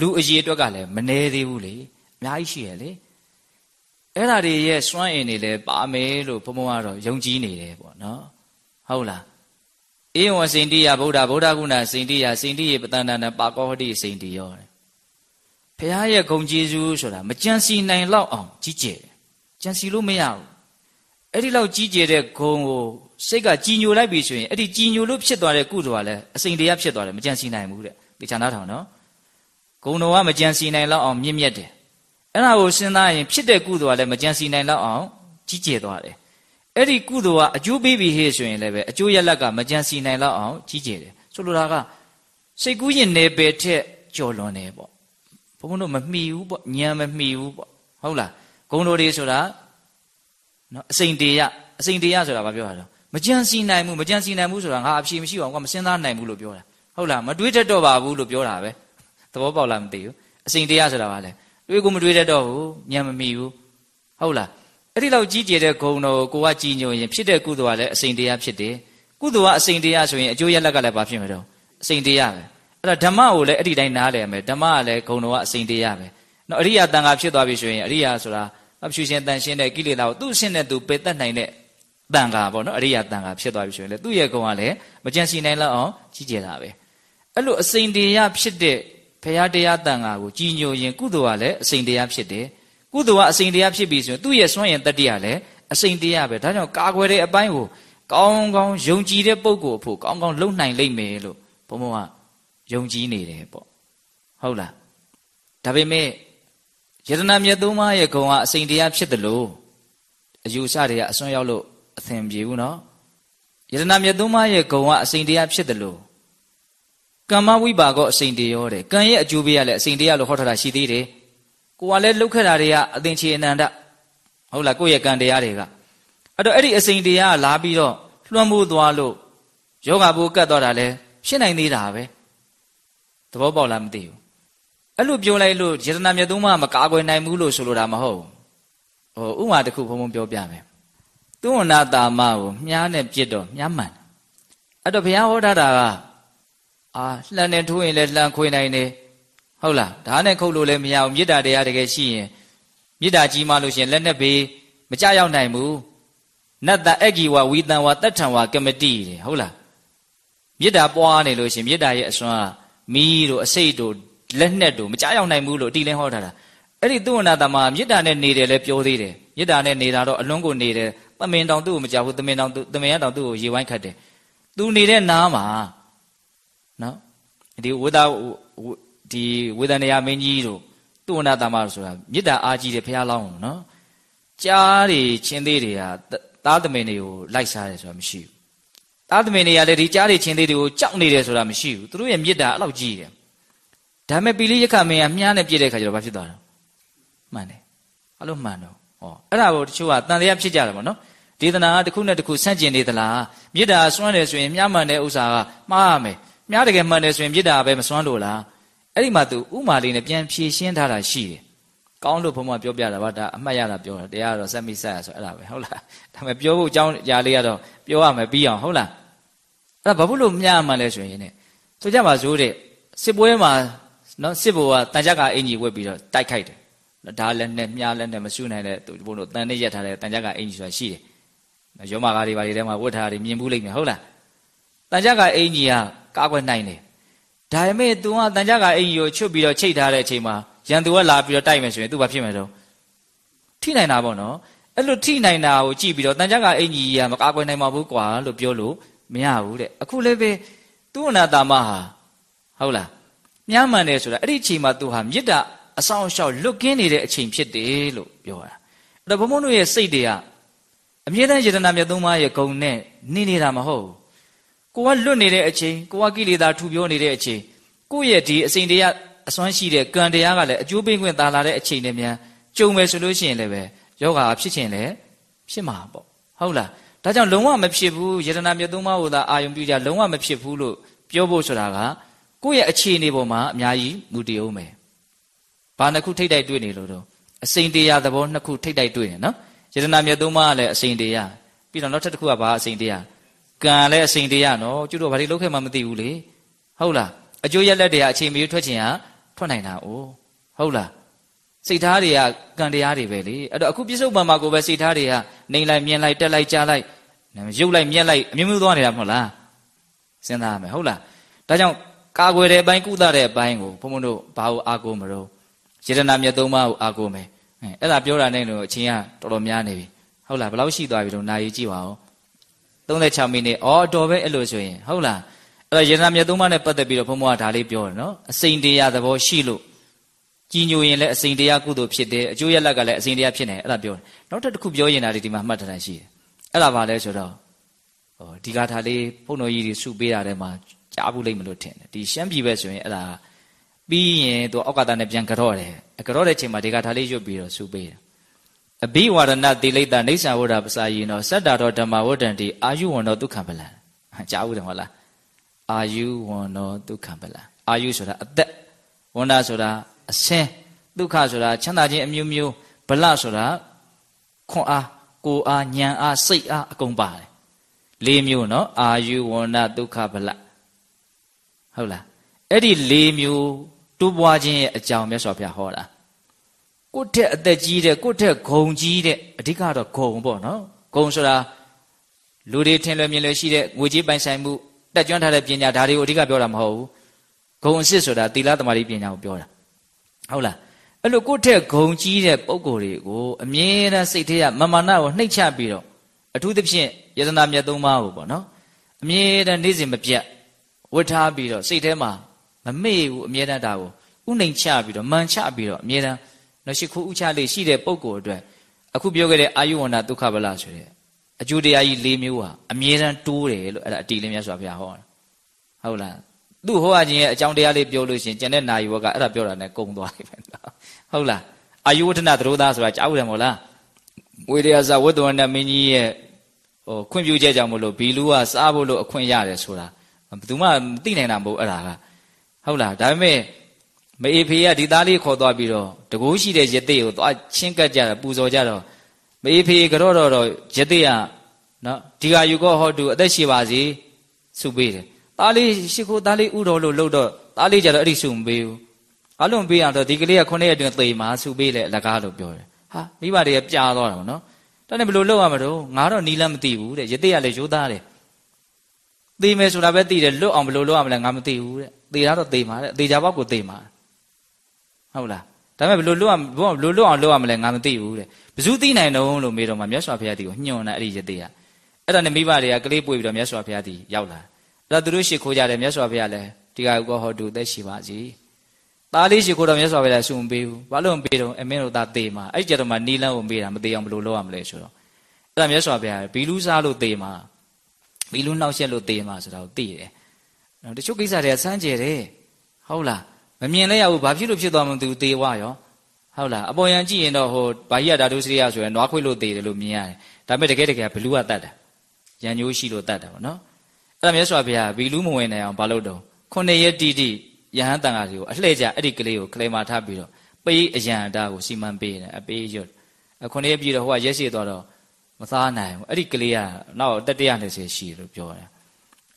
လူအရေးအတွက်ကလည်းမနေသေးဘူးလေအများကြီးရှိရလေအဲ့ဓာတွေရဲ့စွမ်းအင်တွေလည်းပါမယ်လို့ဘုံဘုံကတော့ယုံကြည်နေတယ်ပေါ့နော်ဟုတ်လားအေဝံစိန်တိယဗုဒ္ဓဗုဒ္ဓကုဏစိန်တိယစိန်တိယပတန္တနာပါကောဟတိစိန်တိယောတဲ့ဘုရားရဲ့ဂုံကျေးဇူးဆိုတာမကြံစီနိုင်လောက်အောင်ကြီးကျယ်တယ်ကြံစီလို့မရဘူးအဲ့ဒီလောက်ကြီးကျယ်တဲ့ဂုံကို စိတ်ကကြည်ညိုလိုက်ပြီဆိုရင်အဲ့ဒီကြည်ညိုလို့ဖြစ်သွားတဲ့ကုသိုလ်ကလည်းအစိန်တရားဖြစ်သွားတယ်မကြံစီနိုင်ဘူးတဲ့တေချာနာထောင်နော်ဂုံတော်ကမကြံစီနိုင်လောက်အောင်မြင့်မြတ်တယ်အဲ့ဒါကိုစဉ်းစားရင်ဖြစ်တဲ့ကုသိုလ်ကလည်းမကြံစီနိုင်လောက်အောင်ကြီးကျယ်သွားတယ်အဲ့ဒီကုသိုလ်ကအကျိုးပေးပြီဟေ့ဆိုရင်လည်းပဲအကျိုးရလက်ကမကြံစီနိုင်လောက်အောင်ကြီးကျယ်တယ်ဆိုလိုတာကစိတ်ကူးရင်နယ်ပယ်ထက်ကြော်လွန်တယ်ပေါ့ဘုန်းဘုန်းတို့မမှီဘူးပေါ့ညံမမှီဘူးပေါ့ဟုတ်လားဂုံတော်တွေဆိုတာနော်အစိန်တေရအစိန်တေရဆိုတာဘာပြောတာလဲ မကြံစီနိုင်ဘူးမကြံစီနိုင်ဘူးဆိုတာငါအဖြေမရှိအောင်ကမစဉ်းစားနိုင်ဘူးလို့ပြောတာဟုတ်လားမတွေးတတ်တော့ပါဘူးလို့ပြောတာပဲသဘောပေါက်လားမသိဘူးအစိန်တရားဆိုတာဘာလဲတွေးကိုမတွေးတတ်တော့ဘူးညံမမီဘူးဟုတ်လားအဲ့ဒီလောက်ကြီးကျယ်တဲ့ဂုံတော်ကိုကိုကကြီးညိုရင်ဖြစ်တဲ့ကုသိုလ်ကလည်းအစိန်တရားဖြစ်တယ်ကုသိုလ်ကအစိန်တရားဆိုရင်အကျိုးရလက်ကလည်းဘာဖြစ်မှာတော့အစိန်တရားပဲအဲ့တော့ဓမ္မကိုလည်းအဲ့ဒီတိုင်းနားလည်မယ်ဓမ္မကလည်းဂုံတော်ကအစိန်တရားပဲနော်အရိယာတန်ခါဖြစ်သွားပြီဆိုရင်အရိယာဆိုတာအဖြူရှင်တန်ရှင်းတဲ့ကိလေသာကိုသူ့အရှင်းနဲ့သူပယ်တတ်နိုင်တဲ့ တန်ခါပေါ့နော်အရိယာတန်ခါဖြစ်သွားပြီဆိုရင်လေသူ့ရဲ့ဂုံကလည်းမကြံစီနိုင်လောက်အောင်ကြီးကျယ်တာပဲအဲ့လိုအစိန်တရားဖြစ်တဲ့ဖရာတရားတန်ခါကိုကြီးညိုရင်ကုသိုလ်ကလည်းအစိန်တရားဖြစ်တယ်ကုသိုလ်ကအစိန်တရားဖြစ်ပြီဆိုရင်သူ့ရဲ့စွန့်ရင်တတ္တိကလည်းအစိန်တရားပဲဒါကြောင့်ကာကွယ်တဲ့အပိုင်းကိုကောင်းကောင်းယုံကြည်တဲ့ပုံကိုအဖို့ကောင်းကောင်းလုံနိုင်လိမ့်မယ်လို့ဘုံဘုံကယုံကြည်နေတယ်ပေါ့ဟုတ်လားဒါပေမဲ့ယတနာမြတ်သုံးပါးရဲ့ဂုံကအစိန်တရားဖြစ်တယ်လို့အယူဆတွေကအစွန်းရောက်လို့ အသင်ပြေဘူးနော်ယတနာမြတ်သုံးပါးရဲ့ဂုံကအစိန်တရားဖြစ်တယ်လို့ကမ္မဝိပါကောအစိန်တရားတဲ့ကံရဲ့အကျိုးပေးရလဲအစိန်တရားလို့ဟောထားတာရှိသေးတယ်ကိုကလည်းလှုပ်ခက်တာတွေကအသင်ချေအနန္တဟုတ်လားကိုယ့်ရဲ့ကံတရားတွေကအဲ့တော့အဲ့ဒီအစိန်တရားကလာပြီးတော့လွှမ်းမိုးသွားလို့ယောဂဘိုးကတ်သွားတာလဲဖြစ်နိုင်သေးတာပဲသဘောပေါက်လားမသိဘူးအဲ့လိုပြောလိုက်လို့ယတနာမြတ်သုံးပါးမကာကွယ်နိုင်ဘူးလို့ဆိုလိုတာမဟုတ်ဟိုဥမာတစ်ခုဘုံဘုံပြောပြမယ် သူဝနာတာမကိုမြားနဲ့ပြစ်တော့မြားမှန်အဲ့တော့ဘုရားဟောထားတာကအာလှန်နဲ့ထိုးရင်လည်းလှန်ခွေနိုင်တယ်ဟုတ်လားဓာတ်နဲ့ခုတ်လို့လည်းမရဘူးမေတ္တာတရားတကယ်ရှိရင်မေတ္တာကြီးမှလို့ရှိရင်လက်နဲ့ဘေးမကြရောက်နိုင်ဘူးနတ္တအဂီဝဝီတံဝတတ္ထံဝကမတိတယ်ဟုတ်လားမေတ္တာပွားနေလို့ရှိရင်မေတ္တာရဲ့အစွမ်းကမီးတို့အစိတ်တို့လက်နဲ့တို့မကြရောက်နိုင်ဘူးလို့အတိလင်းဟောထားတာအဲ့ဒီသူဝနာတမမေတ္တာနဲ့နေတယ်လည်းပြောသေးတယ်မေတ္တာနဲ့နေတာတော့အလွန်ကိုနေတယ်သ မင်တောင်သူ့ကိုမကြောက်ဘူးသမင်တောင်သူသမင်ရတောင်သူ့ကိုရေဝိုင်းခတ်တယ်သူနေတဲ့နားမှာနော်ဒီဝိဒါဒီဝေဒနာမင်းကြီးတို့သူဝနာတမဆိုတာမေတ္တာအားကြီးတယ်ဖះလောင်းနော်ကြားတွေချင်းသေးတွေကသားသမင်တွေကိုလိုက်စားတယ်ဆိုတာမရှိဘူးသားသမင်တွေကလည်းဒီကြားတွေချင်းသေးတွေကိုကြောက်နေတယ်ဆိုတာမရှိဘူးသူတို့ရဲ့မေတ္တာအဲ့လောက်ကြီးတယ်ဒါပေမဲ့ပိလိယက္ခမင်းကမြားနဲ့ပြည့်တဲ့ခါကျတော့ဘာဖြစ်သွားလဲမှန်တယ်အဲ့လိုမှန်တော့ဟောအဲ့ဒါကိုတချို့ကတန်တရားဖြစ်ကြတယ်ပေါ့နော် ဒေသနာကတစ်ခုနဲ့တစ်ခုဆန့်ကျင်နေသလားမေတ္တာစွမ်းတယ်ဆိုရင်မြားမှန်တဲ့ဥစ္စာကမှားရမယ်မြားတကယ်မှန်တယ်ဆိုရင်မေတ္တာပဲမစွမ်းလို့လားအဲ့ဒီမှာသူဥမာလေးနဲ့ပြန်ဖြေရှင်းထားတာရှိတယ်ကောင်းလို့ဘုံမပြောပြတာပါဒါအမှတ်ရတာပြောတာတရားကတော့စက်မိဆက်ရဆိုအဲ့ဒါပဲဟုတ်လားဒါပေမဲ့ပြောဖို့အကြောင်းຢာလေးကတော့ပြောရမယ်ပြီးအောင်ဟုတ်လားအဲ့ဒါဘာဖြစ်လို့မြားမှန်လဲဆိုရင်ねဆိုကြပါစို့တဲ့စစ်ပွဲမှာနော်စစ်ဘိုလ်ကတန်ကြကအင်ကြီးဝက်ပြီးတော့တိုက်ခိုက်တယ်ဒါလည်းနဲ့မြားလည်းနဲ့မရှုနိုင်တဲ့သူဘုံတို့တန်နဲ့ရက်ထားတဲ့တန်ကြကအင်ကြီးဆိုတာရှိတယ် ရောမကားတွေဘာတွေထဲမှာဝတ်ထားတာတွေမြင်ဘူးလိမ့်မယ်ဟုတ်လားတန်ကြကအင်ကြီးကကာကွယ်နိုင်တယ်ဒါပေမဲ့ तू ကတန်ကြကအင်ကြီးကိုချွတ်ပြီးတော့ချိတ်ထားတဲ့အချိန်မှာရန်သူကလာပြီးတော့တိုက်မယ်ဆိုရင် तू ဘာဖြစ်မယ်တော့ထိနိုင်တာပေါ့နော်အဲ့လိုထိနိုင်တာကိုကြည့်ပြီးတော့တန်ကြကအင်ကြီးကမကာကွယ်နိုင်ပါဘူးကွာလို့ပြောလို့မရဘူးတဲ့အခုလည်းပဲသူ့အနာတာမဟာဟုတ်လားမြားမှန်တယ်ဆိုတာအဲ့ဒီအချိန်မှာသူဟာမေတ္တာအဆောင်အရှောက်လွတ်ကင်းနေတဲ့အချိန်ဖြစ်တယ်လို့ပြောတာအဲ့တော့ဘုံဘုံတို့ရဲ့စိတ်တွေက အမြဲတမ်းယတနာမြတ်သုံးပါးရဲ့ဂုံနဲ့နေနေတာမဟုတ်ဘူးကိုကလွတ်နေတဲ့အချိန်ကိုကကိလေသာထူပြောနေတဲ့အချိန်ကိုယ့်ရဲ့ဒီအစိမ်တရားအစွမ်းရှိတဲ့ကံတရားကလည်းအကျိုးပေးခွင့်သာလာတဲ့အချိန်နဲ့မြန်ကြုံမယ်ဆိုလို့ရှိရင်လည်းပဲယောဂါဖြစ်ခြင်းလည်းဖြစ်မှာပေါ့ဟုတ်လားဒါကြောင့်လုံးဝမဖြစ်ဘူးယတနာမြတ်သုံးပါးဟိုသာအာယုံပြုကြလုံးဝမဖြစ်ဘူးလို့ပြောဖို့ဆိုတာကကိုယ့်ရဲ့အခြေအနေပေါ်မှာအများကြီးမူတည်အောင်မယ်။ဘာနှစ်ခုထိတ်တိုက်တွေ့နေလို့တော့အစိန်တရားသဘောနှစ်ခုထိတ်တိုက်တွေ့နေနော်။ ယတနာမြတ်သုံးပါးကလည်းအစိန်တရားပြီးတော့နောက်ထပ်တစ်ခုကဘာအစိန်တရားကံလည်းအစိန်တရားနော်ကျွတ်တော့ဘာတွေလုပ်ခဲ့မှမသိဘူးလေဟုတ်လားအကျိုးရက်လက်တွေကအချိန်မီထွက်ချင်ဟာထွက်နိုင်တာ哦ဟုတ်လားစိတ်ထားတွေကကံတရားတွေပဲလေအဲ့တော့အခုပြစ္ဆုတ်ပံမှာကိုပဲစိတ်ထားတွေကနှိမ်လိုက်မြင်လိုက်တက်လိုက်ကြားလိုက်ရုပ်လိုက်မြက်လိုက်အမျိုးမျိုးသွားနေတာမဟုတ်လားစဉ်းစားရမယ်ဟုတ်လားဒါကြောင့်ကာကွယ်တဲ့အပိုင်းကုသတဲ့အပိုင်းကိုဘုံဘုံတို့ဘာလို့အားကိုးမလို့ယတနာမြတ်သုံးပါးကိုအားကိုးမယ် အဲအဲ့ဒါပြောတာနဲ့တော့အချင်းကတော်တော်များနေပြီဟဟုတ်လားဘယ်လောက်ရှိသွားပြီတော့နာရီကြည့်ပါဦး36မိနစ်အော်တော်ပဲအဲ့လိုဆိုရင်ဟုတ်လားအဲ့တော့ယန္တနာမြတ်သုံးပါးနဲ့ပတ်သက်ပြီးတော့ဘုံဘွားဒါလေးပြောတယ်နော်အစိန်တရားသဘောရှိလို့ကြီးညိုရင်လည်းအစိန်တရားကုသိုလ်ဖြစ်တယ်အကျိုးရလက်ကလည်းအစိန်တရားဖြစ်နေအဲ့ဒါပြောတယ်နောက်တစ်ခုပြောရင်ဒါဒီမှာမှတ်ထားတာရှိတယ်အဲ့ဒါဘာလဲဆိုတော့ဟောဒီကာထာလေးဘုန်းတော်ကြီးတွေစုပေးတာထဲမှာကြားဘူးလိမ့်မလို့ထင်တယ်ဒီရှမ်းပြည်ပဲဆိုရင်အဲ့ဒါ ပြီးရင်သူအောက်ကတာနဲ့ပြန်ကြော့တယ်ကြော့တဲ့ချိန်မှာဒီကာထာလေးရွတ်ပြီးတော့စုပေးတယ်အဘိဝါဒနာတိလိတနေဆာဝဒပစာယိနောစတ္တာတော်ဓမ္မဝဒ္ဒန္တိအာယုဝန္တောဒုက္ခပလံကြားဦးတယ်ဟုတ်လားအာယုဝန္တောဒုက္ခပလံအာယုဆိုတာအသက်ဝန္တာဆိုတာအစင်းဒုက္ခဆိုတာချမ်းသာခြင်းအမျိုးမျိုးဗလဆိုတာခွန်အားကိုအားဉာဏ်အားစိတ်အားအကုန်ပါတယ်လေးမျိုးနော်အာယုဝန္တာဒုက္ခဗလဟုတ်လား အဲ့ဒီလေးမျိုးတိုးပွားခြင်းရဲ့အကြောင်းမြတ်စွာဘုရားဟောတာကိုယ့်ထက်အသက်ကြီးတဲ့ကိုယ့်ထက်ဂုံကြီးတဲ့အဓိကတော့ဂုံပေါ့နော်ဂုံဆိုတာလူတွေထင်လွယ်မြင်လွယ်ရှိတဲ့ငွေကြေးပိုင်ဆိုင်မှုတက်ကြွထားတဲ့ပညာဒါတွေကိုအဓိကပြောတာမဟုတ်ဘူးဂုံအစစ်ဆိုတာသီလသမารိပညာကိုပြောတာဟုတ်လားအဲ့လိုကိုယ့်ထက်ဂုံကြီးတဲ့ပုံကိုယ်တွေကိုအမြဲတမ်းစိတ်ထဲကမမာနကိုနှိမ့်ချပြီးတော့အထူးသဖြင့်ယတနာမြတ်သုံးပါးကိုပေါ့နော်အမြဲတမ်းနေ့စဉ်မပြတ်ဝတ်ထားပြီးတော့စိတ်ထဲမှာ မမေ့ဘူးအမြဲတမ်းဒါကိုဥနှိမ်ချပြီးတော့မှန်ချပြီးတော့အမြဲတမ်းနော်ရှိခိုးဥချလေးရှိတဲ့ပုံကိုယ်အတွက်အခုပြောခဲ့တဲ့အာယုဝန္ဒဒုက္ခဗလာဆိုတဲ့အကျိုးတရားကြီး၄မျိုးဟာအမြဲတမ်းတိုးတယ်လို့အဲ့ဒါအတီလေးမြတ်စွာဘုရားဟောတာဟုတ်လားသူ့ဟောအခြင်းရဲ့အကြောင်းတရားလေးပြောလို့ရှိရင်ကျန်တဲ့နာယီဝကအဲ့ဒါပြောတာနဲ့ကုံသွားပြီပဲဟုတ်လားအာယုဝဋ္ဌနသရောသားဆိုတာကြားဦးတယ်မို့လားဝေဒယာဇဝတ္တဝန္တမင်းကြီးရဲ့ဟိုခွင့်ပြုချက်ကြောင့်မလို့ဘီလူကစားဖို့လို့အခွင့်ရတယ်ဆိုတာဘယ်သူမှမသိနိုင်တာမဟုတ်အဲ့ဒါက ဟုတ်လားဒါပေမဲ့မအေဖေးကဒီသားလေးခေါ်သွားပြီးတော့တကိုးရှိတဲ့ရသေးကိုသွားချင်းကပ်ကြတာပူဇော်ကြတော့မအေဖေးကတော့တော့ရသေးကနော်ဒီကယူကောဟောတုအသက်ရှိပါစေဆုပေးတယ်သားလေးရှိခိုးသားလေးဥတော်လို့လှုပ်တော့သားလေးကြတော့အဲ့ဒီဆုမပေးဘူးအလုံးပေးရတော့ဒီကလေးက9ရက်အတွင်းသေမှာဆုပေးလေအလကားလို့ပြောတယ်ဟာမိဘတွေကပြာသွားတာပေါ့နော်ဒါနဲ့ဘယ်လိုလုပ်ရမလို့ငါတော့နီးလန်းမသိဘူးတဲ့ရသေးကလည်းရိုးသားတယ်သေမယ်ဆိုတာပဲသိတယ်လွတ်အောင်ဘယ်လိုလုပ်ရမလဲငါမသိဘူးတဲ့ သေတာတော့သေမှာတဲ့သေချာပေါက်ကိုသေမှာဟုတ်လားဒါပေမဲ့ဘယ်လိုလွတ်အောင်ဘယ်လိုလွတ်အောင်လုပ်ရမလဲငါမသိဘူးတဲ့ဘယ်သူသိနိုင်တော့လို့မေးတော့မှမြတ်စွာဘုရားတီကိုညွှန်တာအဲ့ဒီရသေးကအဲ့ဒါနဲ့မိဘတွေကကလေးပွေပြီးတော့မြတ်စွာဘုရားတီရောက်လာအဲ့ဒါသူတို့ရှ िख ိုးကြတယ်မြတ်စွာဘုရားလည်းဒီကကောဟောတုသက်ရှိပါစီသားလေးရှ िख ိုးတော့မြတ်စွာဘုရားဆုမပေးဘူးဘာလို့မပေးတော့အမင်းတို့သားသေမှာအဲ့ကြတော့မှနီလန်းကိုမေးတာမသေးအောင်ဘယ်လိုလုပ်ရမလဲဆိုတော့အဲ့ဒါမြတ်စွာဘုရားဘီလူးစားလို့သေမှာဘီလူးနှောက်ရက်လို့သေမှာဆိုတာကိုသိတယ် တချို့ကိစ္စတွေကစမ်းကြယ်တယ်ဟုတ်လားမမြင်လဲရဘူးဘာဖြစ်လို့ဖြစ်သွားမှမသိဘူးသေဝရောဟုတ်လားအပေါ်ယံကြည့်ရင်တော့ဟိုဘာကြီးကဓာတုစရိယဆိုရင်နွားခွေလို့သေတယ်လို့မြင်ရတယ်ဒါပေမဲ့တကယ်တကယ်ဘလူးကတတ်တာရန်ညိုးရှိလို့တတ်တာပေါ့နော်အဲ့ဒါမြတ်စွာဘုရားဘီလူးမဝင်နိုင်အောင်ဘာလုပ်တော့ခုနှစ်ရက်တိတိယဟန်တန်ဃာတွေကိုအလှည့်ကြအဲ့ဒီကလေးကိုကလေးမာထားပြီးတော့ပေးအယံတာကိုစီမံပေးတယ်အပေးရွတ်ခုနှစ်ရက်ပြည့်တော့ဟိုကရက်ရှိသွားတော့မသားနိုင်ဘူးအဲ့ဒီကလေးကနောက်တက်120ရှိတယ်လို့ပြောတယ်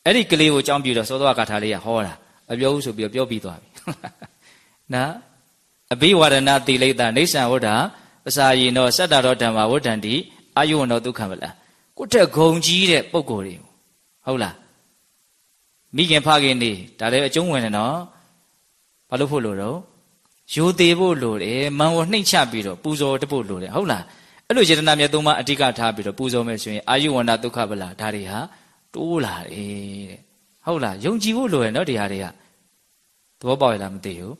အဲ့ဒီကလေးကိုကြောင်းပြတော့သောသောကာထာလေးကဟောတာမပြောဘူးဆိုပြီးပြောပြီးသွားပြီနော်အဘိဝရဏတိလိတနေဆံဝဋ္ဌပစာယိနောစတ္တရောဓမ္မဝဋ္ဌန္တိအာယုဝနောဒုက္ခမလားကိုတက်ဂုံကြီးတဲ့ပုံကိုယ်တွေဟုတ်လားမိခင်ဖခင်နေဒါလည်းအကျုံးဝင်တယ်နော်ဘာလို့ဖို့လို့တော့ရိုသေဖို့လိုတယ်မန်ကိုနှိမ့်ချပြီးတော့ပူဇော်တဖို့လိုတယ်ဟုတ်လားအဲ့လိုယတနာမြတ်သုံးပါအဓိကထားပြီးတော့ပူဇော်မယ်ဆိုရင်အာယုဝန္ဒဒုက္ခဗလာဒါတွေဟာ တိုးလာတယ်တဲ့ဟုတ်လားယုံကြည်ဖို့လိုရနော်ဒီဟာတွေကသဘောပေါက်ရလားမသိဘူး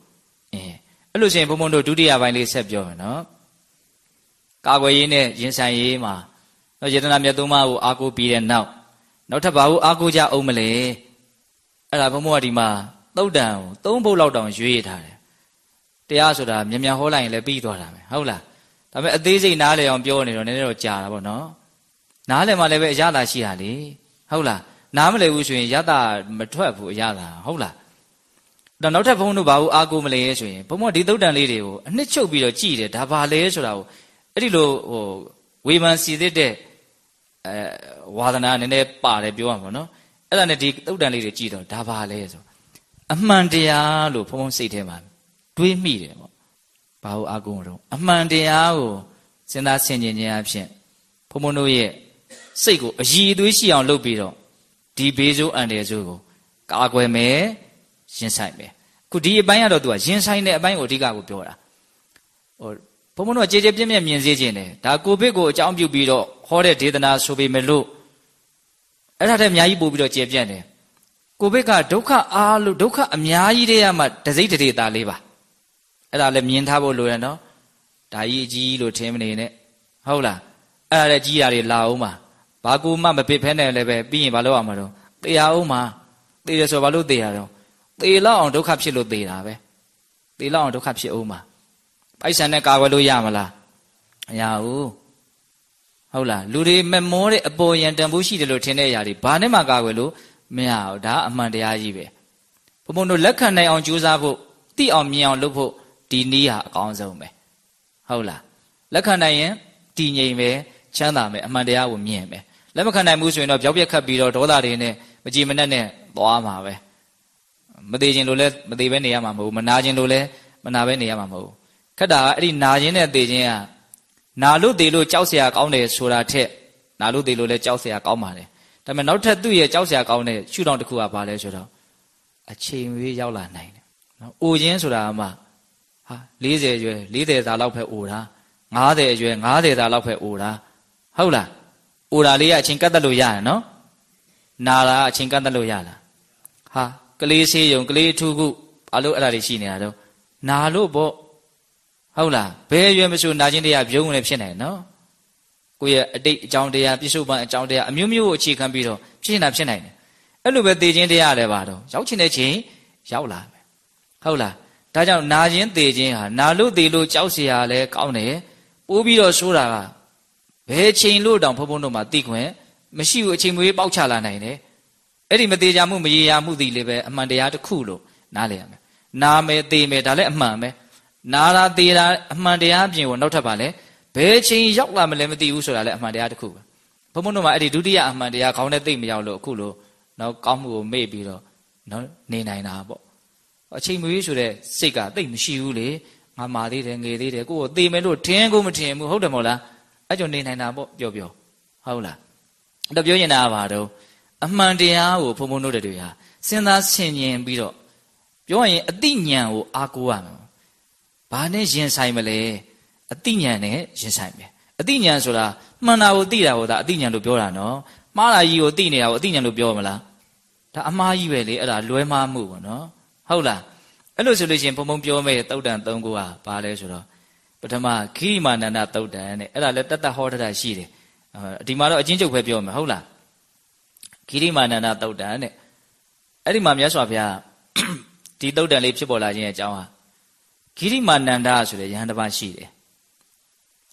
အင်းအဲ့လိုဆိုရင်ဘုံဘုံတို့ဒုတိယပိုင်းလေးဆက်ပြောမယ်နော်ကာကွယ်ရေးနဲ့ရင်ဆိုင်ရေးမှာတော့ယတနာမြတ်သုံးပါးကိုအားကိုးပြီးတဲ့နောက်နောက်ထပ်ဘာလို့အားကိုးကြအောင်မလဲအဲ့ဒါဘုံဘုံကဒီမှာသုတ်တန်ကိုသုံးဖို့လောက်တောင်ရွေးထားတယ်တရားဆိုတာမြန်မြန်ဟောလိုက်ရင်လည်းပြီးသွားတာပဲဟုတ်လားဒါပေမဲ့အသေးစိတ်နားလည်အောင်ပြောနေတော့နည်းနည်းတော့ကြာတာပေါ့နော်နားလည်မှလည်းပဲအရသာရှိတာလေ ဟုတ်လားနားမလည်ဘူးဆိုရင်ရတာမထွက်ဘူးအရသာဟုတ်လားတော့နောက်ထပ်ဘုန်းတို့ဘာလို့အားကိုးမလဲဆိုရင်ဘုံမဒီသုတ်တန်လေးတွေကိုအနှစ်ချုပ်ပြီးတော့ကြည်တယ်ဒါဘာလဲဆိုတာကိုအဲ့ဒီလိုဟိုဝေမန်စီသစ်တဲ့အဲဝါသနာနည်းနည်းပါတယ်ပြောရမှာနော်အဲ့ဒါနဲ့ဒီသုတ်တန်လေးတွေကြည်တော့ဒါဘာလဲဆိုအမှန်တရားလို့ဘုံဘုံစိတ်ထဲမှာတွေးမိတယ်ပေါ့ဘာလို့အားကိုးတော့အမှန်တရားကိုစဉ်းစားဆင်ခြင်ခြင်းအဖြစ်ဘုံဘုံတို့ရဲ့ စိတ်ကိုအည်အသွေးရှိအောင်လုပ်ပြီးတော့ဒီဘေးဆိုးအန္တရာယ်ဆိုးကိုကာကွယ်မယ်ရင်ဆိုင်မယ်ခုဒီအပိုင်းကတော့သူကရင်ဆိုင်တဲ့အပိုင်းကိုအဓိကကိုပြောတာဟိုဘုံဘုံတို့ကြေကြေပြည့်ပြည့်မြင်စေခြင်းတယ်ဒါကိုဗစ်ကိုအကြောင်းပြုပြီးတော့ဟောတဲ့ဒေသနာဆိုပေမဲ့လို့အဲ့ဒါတည်းအများကြီးပို့ပြီးတော့ကျေပြန့်တယ်ကိုဗစ်ကဒုက္ခအားလို့ဒုက္ခအများကြီးတည်းရမှတစိမ့်တရေတာလေးပါအဲ့ဒါလည်းမြင်ထားဖို့လိုရနော်ဒါကြီးအကြီးလို့ထင်မနေနဲ့ဟုတ်လားအဲ့ဒါလည်းကြီးတာတွေလာအောင်ပါ ဘာကူမှမပစ်ဖဲနဲ့လည်းပဲပြီးရင်ဘာလုပ်ရမှာတော့တေရအောင်ပါတေရဆိုဘာလို့တေရတော့တေလောက်အောင်ဒုက္ခဖြစ်လို့တေတာပဲတေလောက်အောင်ဒုက္ခဖြစ်အောင်ပါပိုက်ဆံနဲ့ကာကွယ်လို့ရမလားမရဘူးဟုတ်လားလူတွေမမောတဲ့အပေါ်ယံတန်ဖိုးရှိတယ်လို့ထင်တဲ့အရာတွေဘာနဲ့မှကာကွယ်လို့မရဘူးဒါအမှန်တရားကြီးပဲဘုံဘုံတို့လက်ခံနိုင်အောင်ကြိုးစားဖို့သိအောင်မြင်အောင်လုပ်ဖို့ဒီနည်းဟာအကောင်းဆုံးပဲဟုတ်လားလက်ခံနိုင်ရင်တည်ငြိမ်ပဲ ချမ်းသာမယ်အမှန်တရားကိုမြင်မယ်လက်မခံနိုင်ဘူးဆိုရင်တော့ပြောက်ပြက်ခတ်ပြီးတော့ဒေါသတွေနဲ့မကြည်မနှက်နဲ့သွားမှာပဲမသေးခြင်းလို့လဲမသေးပဲနေရမှာမဟုတ်ဘူးမနာခြင်းလို့လဲမနာပဲနေရမှာမဟုတ်ဘူးခက်တာကအဲ့ဒီနာခြင်းနဲ့သေခြင်းကနာလို့သေလို့ကြောက်เสียကောင်းတယ်ဆိုတာထက်နာလို့သေလို့လဲကြောက်เสียကောင်းပါတယ်ဒါပေမဲ့နောက်ထပ်သူ့ရဲ့ကြောက်เสียကောင်းတဲ့ရှုထောင့်တစ်ခုကဘာလဲဆိုတော့အချိန်ဝေးရောက်လာနိုင်တယ်နော်အိုခြင်းဆိုတာကမှဟာ40ရွယ်40သားလောက်ပဲအိုတာ50အရွယ်50သားလောက်ပဲအိုတာ ဟုတ်လားအိုတာလေးကအချိန်ကတ်တက်လို့ရတယ်နော်နာတာအချိန်ကတ်တက်လို့ရလားဟာကလေးဆေးရုံကလေးထူခုဘာလို့အဲ့ဒါတွေရှိနေတာတော့နာလို့ပေါ့ဟုတ်လားဘယ်ရွယ်မဆိုနာခြင်းတရားပြုံးဝင်ဖြစ်နိုင်နော်ကိုယ့်ရဲ့အတိတ်အကြောင်းတရားပြစ္ဆုတ်ပံအကြောင်းတရားအမျိုးမျိုးကိုအခြေခံပြီးတော့ဖြစ်နေတာဖြစ်နိုင်တယ်အဲ့လိုပဲသိခြင်းတရားလည်းပါတော့ရောက်ချင်တဲ့ချိန်ရောက်လာမယ်ဟုတ်လားဒါကြောင့်နာခြင်းသိခြင်းဟာနာလို့သိလို့ကြောက်เสียရလဲကောင်းတယ်ပိုးပြီးတော့ဆိုတာက ဘယ်ချိန်လို့တောင်ဘုံဘုံတို့မှာသိခွင့်မရှိဘူးအချိန်မွေးပေါက်ချလာနိုင်တယ်အဲ့ဒီမသေးကြမှုမရေရာမှုသည်လည်းပဲအမှန်တရားတစ်ခုလို့နားလည်ရမယ်နာမယ်သိမယ်ဒါလည်းအမှန်ပဲနာတာသေးတာအမှန်တရားပြင်ကိုနောက်ထပ်ပါလဲဘယ်ချိန်ရောက်လာမလဲမသိဘူးဆိုတာလည်းအမှန်တရားတစ်ခုပဲဘုံဘုံတို့မှာအဲ့ဒီဒုတိယအမှန်တရားခေါင်းနဲ့သိမရောက်လို့အခုလို့နောက်ကောင်းမှုကိုမေ့ပြီးတော့နော်နေနိုင်တာပေါ့အချိန်မွေးဆိုတဲ့စိတ်ကသိမရှိဘူးလေငါမာသေးတယ်ငေသေးတယ်ကိုယ်ကိုသေမယ်လို့ထင်ကိုမထင်ဘူးဟုတ်တယ်မဟုတ်လား အဲ့ကြောင့်နေနိုင်တာပေါ့ပြောပြောဟုတ်လားတော့ပြောရင်တာကဘာတော့အမှန်တရားကိုဘုံဘုံတို့တွေဟာစဉ်းစားဆင်ခြင်ပြီးတော့ပြောရင်အတိညာဏ်ကိုအားကိုးရမယ်ဘာနဲ့ရင်ဆိုင်မလဲအတိညာဏ်နဲ့ရင်ဆိုင်မယ်အတိညာဏ်ဆိုတာမှန်တာကိုသိတာကိုဒါအတိညာဏ်လို့ပြောတာနော်မှားတာကြီးကိုသိနေတာကိုအတိညာဏ်လို့ပြောမလားဒါအမှားကြီးပဲလေအဲ့ဒါလွဲမှားမှုပေါ့နော်ဟုတ်လားအဲ့လိုဆိုလို့ရှိရင်ဘုံဘုံပြောမဲ့တုတ်တန်၃ခုဟာဘာလဲဆိုတော့ ပထမခိမာနန္ဒတုတ်တန်တဲ့အဲ့ဒါလည်းတတ်တတ်ဟောတတ်ရှိတယ်ဒီမှာတော့အချင်းချုပ်ပဲပြောမယ်ဟုတ်လားခိရိမာနန္ဒတုတ်တန်တဲ့အဲ့ဒီမှာမြတ်စွာဘုရားဒီတုတ်တန်လေးဖြစ်ပေါ်လာခြင်းရဲ့အကြောင်းဟာခိရိမာနန္ဒဆိုတဲ့ယဟန်တစ်ပါးရှိတယ်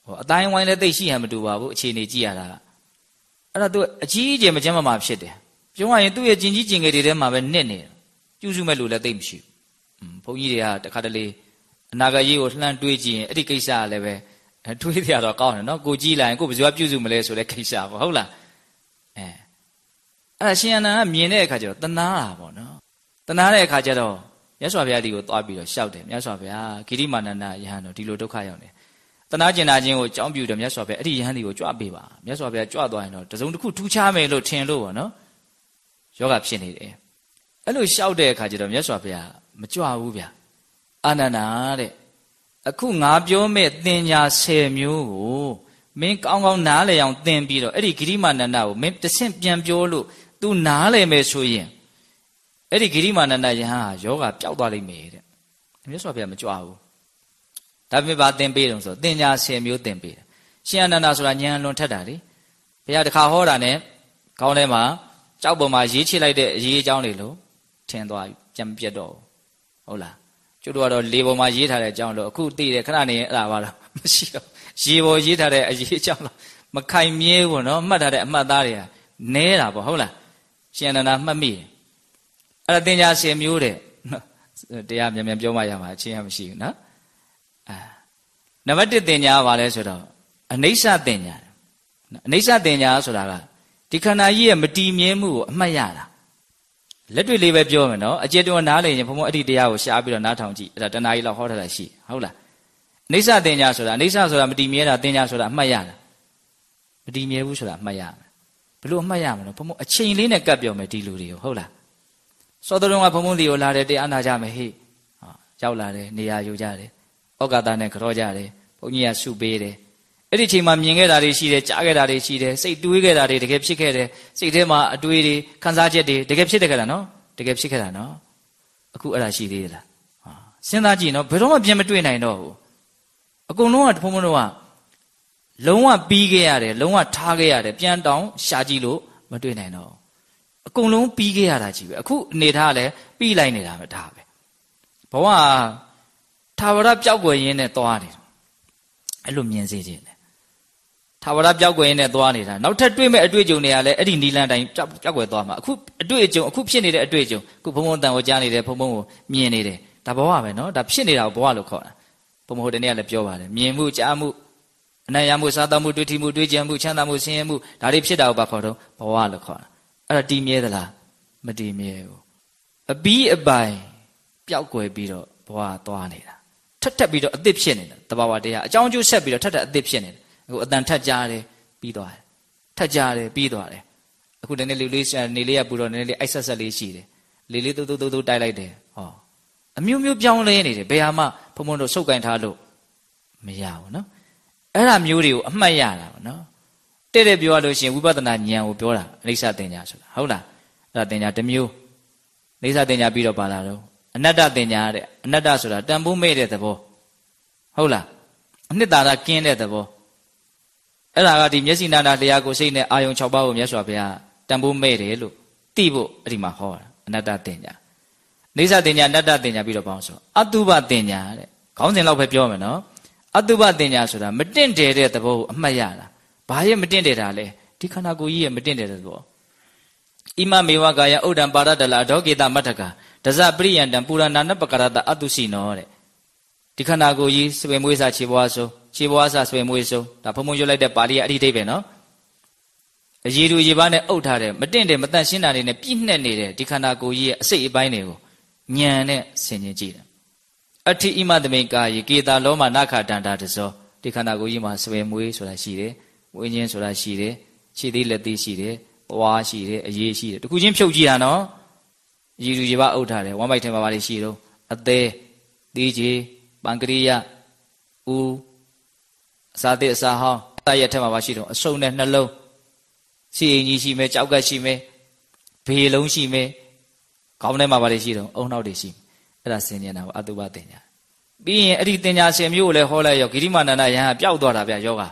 ဟောအတိုင်းဝိုင်းလည်းသိရှိဟန်မတူပါဘူးအခြေအနေကြည့်ရတာအဲ့ဒါသူအကြီးအကျယ်မကျမ်းမာမှာဖြစ်တယ်ပြောရရင်သူ့ရဲ့ကျင်ကြီးကျင်ငယ်တွေထဲမှာပဲနစ်နေတယ်ကျူးစုမဲ့လူလည်းသိမ့်မရှိဘူးဘုန်းကြီးတွေကတခါတလေ အနာဂတ်ရေးကိုလှမ်းတွေးကြည့်ရင်အဲ့ဒီကိစ္စကလည်းပဲတွေးရတော့ကောင်းတယ်နော်ကိုကြည့်လိုက်ရင်ကိုဘယ်သူကပြုစုမလဲဆိုတဲ့ကိစ္စပေါ့ဟုတ်လားအဲအဲ့ဒါရှင်အနန္ဒမြင်တဲ့အခါကျတော့တနာတာပေါ့နော်တနာတဲ့အခါကျတော့မြတ်စွာဘုရားဒီကိုသွားပြီးတော့ရှောက်တယ်မြတ်စွာဘုရားဂိရိမာနန္ဒယဟန်တော့ဒီလိုဒုက္ခရောက်နေတနာကျင်နာခြင်းကိုကြောင်းပြူတယ်မြတ်စွာဘုရားအဲ့ဒီယဟန်ဒီကိုကြွပေးပါမြတ်စွာဘုရားကြွသွားရင်တော့တစုံတစ်ခုထူးခြားမယ်လို့ထင်လို့ပေါ့နော်ယောဂဖြစ်နေတယ်အဲ့လိုလျှောက်တဲ့အခါကျတော့မြတ်စွာဘုရားမကြွဘူးဗျာ အာနန္ဒာတဲ့အခုငါပြောမဲ့သင်ညာ10မျိုးကိုမင်းကောင်းကောင်းနားလည်အောင်သင်ပြီးတော့အဲ့ဒီဂိရိမာနန္ဒကိုမင်းတဆင့်ပြန်ပြောလို့ तू နားလည်မယ်ဆိုရင်အဲ့ဒီဂိရိမာနန္ဒယဟန်ဟာယောဂပျောက်သွားလိမ့်မယ်တဲ့မြတ်စွာဘုရားမကြွဘူးဒါပေမဲ့ဗာသင်ပေးတယ်ဆိုတော့သင်ညာ10မျိုးသင်ပေးတယ်ရှင်အနန္ဒဆိုတာဉာဏ်လွန်ထက်တာလေဘုရားတခါဟောတာနဲ့ခေါင်းထဲမှာကြောက်ပေါ်မှာရေးချိလိုက်တဲ့အရေးအကြောင်းတွေလို့ထင်သွားပြီပြန်ပြတ်တော့ဟုတ်လား ကျတို့ကတော့လေပေါ်မှာရေးထားတဲ့အကြောင်းလို့အခုသိတယ်ခဏနေအဲ့ဒါပါတော့မရှိတော့ရေပေါ်ရေးထားတဲ့အရေးအကြောင်းလို့မခိုင်မြဲဘူးနော်မှတ်ထားတဲ့အမှတ်သားတွေကနဲတာပေါ့ဟုတ်လားရှင်အနန္ဒမှတ်မိတယ်အဲ့ဒါတင်ညာဆင်မျိုးတဲ့တရားမြန်မြန်ပြောမှရမှာအချင်းရမရှိဘူးနော်အာနံပါတ်1တင်ညာကဘာလဲဆိုတော့အနိစ္စတင်ညာအနိစ္စတင်ညာဆိုတာကဒီခန္ဓာကြီးရဲ့မတည်မြဲမှုကိုအမှတ်ရတာ လက်တွေ့လေးပဲပြောမယ်နော်အကျေတွန်းနားလည်ရင်ဘုံဘုံအဲ့ဒီတရားကိုရှားပြီးတော့နားထောင်ကြည့်အဲ့ဒါတဏှာကြီးလောက်ဟောထားတာရှိဟုတ်လားအိဋ္ဌတင်ညာဆိုတာအိဋ္ဌဆိုတာမတည်မြဲတာတင်ညာဆိုတာအမှတ်ရတာမတည်မြဲဘူးဆိုတာအမှတ်ရမယ်ဘလို့အမှတ်ရမလို့ဘုံဘုံအချိန်လေးနဲ့ကပ်ပြောမယ်ဒီလူတွေကိုဟုတ်လားစောတော်ကဘုံဘုံဒီကိုလာတယ်တရားနာကြမယ်ဟေ့ရောက်လာတယ်နေရာယူကြတယ်ဩကာသနဲ့ကြောကြတယ်ဘဘုန်းကြီးကဆုပေးတယ် အဲ့ဒီချိန်မှာမြင်ခဲ့တာတွေရှိတယ်ကြားခဲ့တာတွေရှိတယ်စိတ်တွေးခဲ့တာတွေတကယ်ဖြစ်ခဲ့တယ်စိတ်ထဲမှာအတွေးတွေခံစားချက်တွေတကယ်ဖြစ်တယ်ကြတာနော်တကယ်ဖြစ်ခဲ့တာနော်အခုအဲ့ဒါရှိသေးလားဟာစဉ်းစားကြည့်နော်ဘယ်တော့မှပြန်မတွေ့နိုင်တော့ဘူးအကုန်လုံးကဘုန်းဘုန်းတို့ကလုံးဝပြီးခဲ့ရတယ်လုံးဝထားခဲ့ရတယ်ပြန်တောင်းရှာကြည့်လို့မတွေ့နိုင်တော့အကုန်လုံးပြီးခဲ့ရတာကြီးပဲအခုအနေထားလည်းပြီးလိုက်နေတာပဲဒါပဲဘဝထာဝရပျောက်ကွယ်ရင်းနဲ့သွားတယ်အဲ့လိုမြင်စေခြင်းတယ် ထာဝရပျောက်ကွယ်ရင်းနဲ့သွားနေတာနောက်ထပ်တွေ့မဲ့အတွေ့အကြုံတွေကလည်းအဲ့ဒီနီလန်တိုင်းပျောက်ပျောက်ကွယ်သွားမှာအခုအတွေ့အကြုံအခုဖြစ်နေတဲ့အတွေ့အကြုံအခုဘုံဘုံတန်ကိုကြားနေတယ်ဘုံဘုံကိုမြင်နေတယ်ဒါဘဝပဲနော်ဒါဖြစ်နေတာကိုဘဝလို့ခေါ်တာဘုံဘုံတနေ့ကလည်းပြောပါတယ်မြင်မှုကြားမှုအနံ့ရမှုစားသောက်မှုတွေ့ထိမှုတွေ့ကြံမှုချမ်းသာမှုဆင်းရဲမှုဒါတွေဖြစ်တာကိုဘာခေါ်တော့ဘဝလို့ခေါ်တာအဲ့ဒါတည်မြဲသလားမတည်မြဲဘူးအပီးအပိုင်ပျောက်ကွယ်ပြီးတော့ဘဝသွားနေတာထက်ထက်ပြီးတော့အသစ်ဖြစ်နေတာတဘာဝတရားအကြောင်းကျိုးဆက်ပြီးတော့ထက်ထက်အသစ်ဖြစ်နေတယ် အခုအတန်ထက်ကြတယ်ပြီးသွားတယ်ထက်ကြတယ်ပြီးသွားတယ်အခုဒီနေ့လေးလေးနေလေးကပူတော့နည်းနည်းလေးအိုက်ဆက်ဆက်လေးရှိတယ်လေးလေးတူတူတူတူတိုက်လိုက်တယ်ဟောအမျိုးမျိုးပြောင်းလဲနေတယ်ဘယ်ဟာမှဘုံဘုံတို့စုပ်ကင်ထားလို့မရဘူးနော်အဲ့ဒါမျိုးတွေကိုအမှတ်ရတာပေါ့နော်တဲ့တဲ့ပြောရလို့ရှိရင်ဝိပဿနာဉာဏ်ကိုပြောတာအနိစ္စတင်ညာဆိုတာဟုတ်လားအဲ့ဒါတင်ညာတစ်မျိုးအနိစ္စတင်ညာပြီးတော့ပါလာတော့အနတ္တတင်ညာတဲ့အနတ္တဆိုတာတန်ဖိုးမဲ့တဲ့သဘောဟုတ်လားအနှစ်သာရကင်းတဲ့သဘော အဲ့ဒါကဒီမျက်စိနာနာတရားကိုစိတ်နဲ့အာယုံ6ပါးကိုမြတ်စွာဘုရားတန်ဖိုးမဲ့တယ်လို့သိဖို့အဲ့ဒီမှာဟောတာအနတ္တတင်ညာနေသတင်ညာအနတ္တတင်ညာပြီးတော့ပေါင်းဆိုအတုပတင်ညာတဲ့ခေါင်းစဉ်လောက်ပဲပြောမယ်နော်အတုပတင်ညာဆိုတာမတင့်တယ်တဲ့သဘောကိုအမှတ်ရတာဘာရဲ့မတင့်တယ်တာလဲဒီခန္ဓာကိုယ်ကြီးရဲ့မတင့်တယ်တဲ့သဘောဣမမေဝကာယဥဒ္ဒံပါရတလာဒေါကေတမတ္ထကဒဇပရိယံတံပူရဏနပကရတအတုစီနောတဲ့ဒီခန္ဓာကိုယ်ကြီးစပယ်မွေးစားခြေဘွားဆုံး ခြေဘွားစားစပယ်မွေးဆုံးဒါဖုံဖုံရွတ်လိုက်တဲ့ပါဠိရဲ့အဋ္ဌိဒိဗ္ဗေနော်အရည်သူရေပါးနဲ့အုပ်ထားတယ်မတင့်တယ်မတန့်ရှင်းတာတွေနဲ့ပြည့်နှက်နေတဲ့ဒီခန္ဓာကိုယ်ကြီးရဲ့အစိတ်အပိုင်းတွေကိုညံနဲ့ဆင်ခြင်ကြည့်တယ်အဋ္ဌိဣမသမိန်ကာယေကေတာလောမနာခတန္တာတဇောဒီခန္ဓာကိုယ်ကြီးမှာစပယ်မွေးဆိုတာရှိတယ်ဝိညာဉ်ဆိုတာရှိတယ်ခြေသေးလက်သေးရှိတယ်ပွားရှိတယ်အရေးရှိတယ်တခုချင်းဖြုတ်ကြည့်တာနော်ရည်ရည်ရပါအုပ်ထားတယ်ဝမ်းပိုက်ထဲမှာပါလိရှိတော့အသေးသေးကြီးပန်ကရိယဦး အစာသေးအစာဟောင်းတရက်ထဲမှာပါရှိတော့အစုံနဲ့နှလုံးစီအင်ကြီးရှိမယ်ကြောက်ကရှိမယ်ဘေလုံးရှိမယ်ခေါင်းထဲမှာပါလိရှိတော့အုံနောက်တွေရှိအဲ့ဒါစင်နေတာပေါ့အတုပတင်ညာပြီးရင်အဲ့ဒီတင်ညာဆင်မျိုးကိုလည်းဟောလိုက်ရောဂိရိမာနန္ဒယဟန်ပျောက်သွားတာဗျယောဂ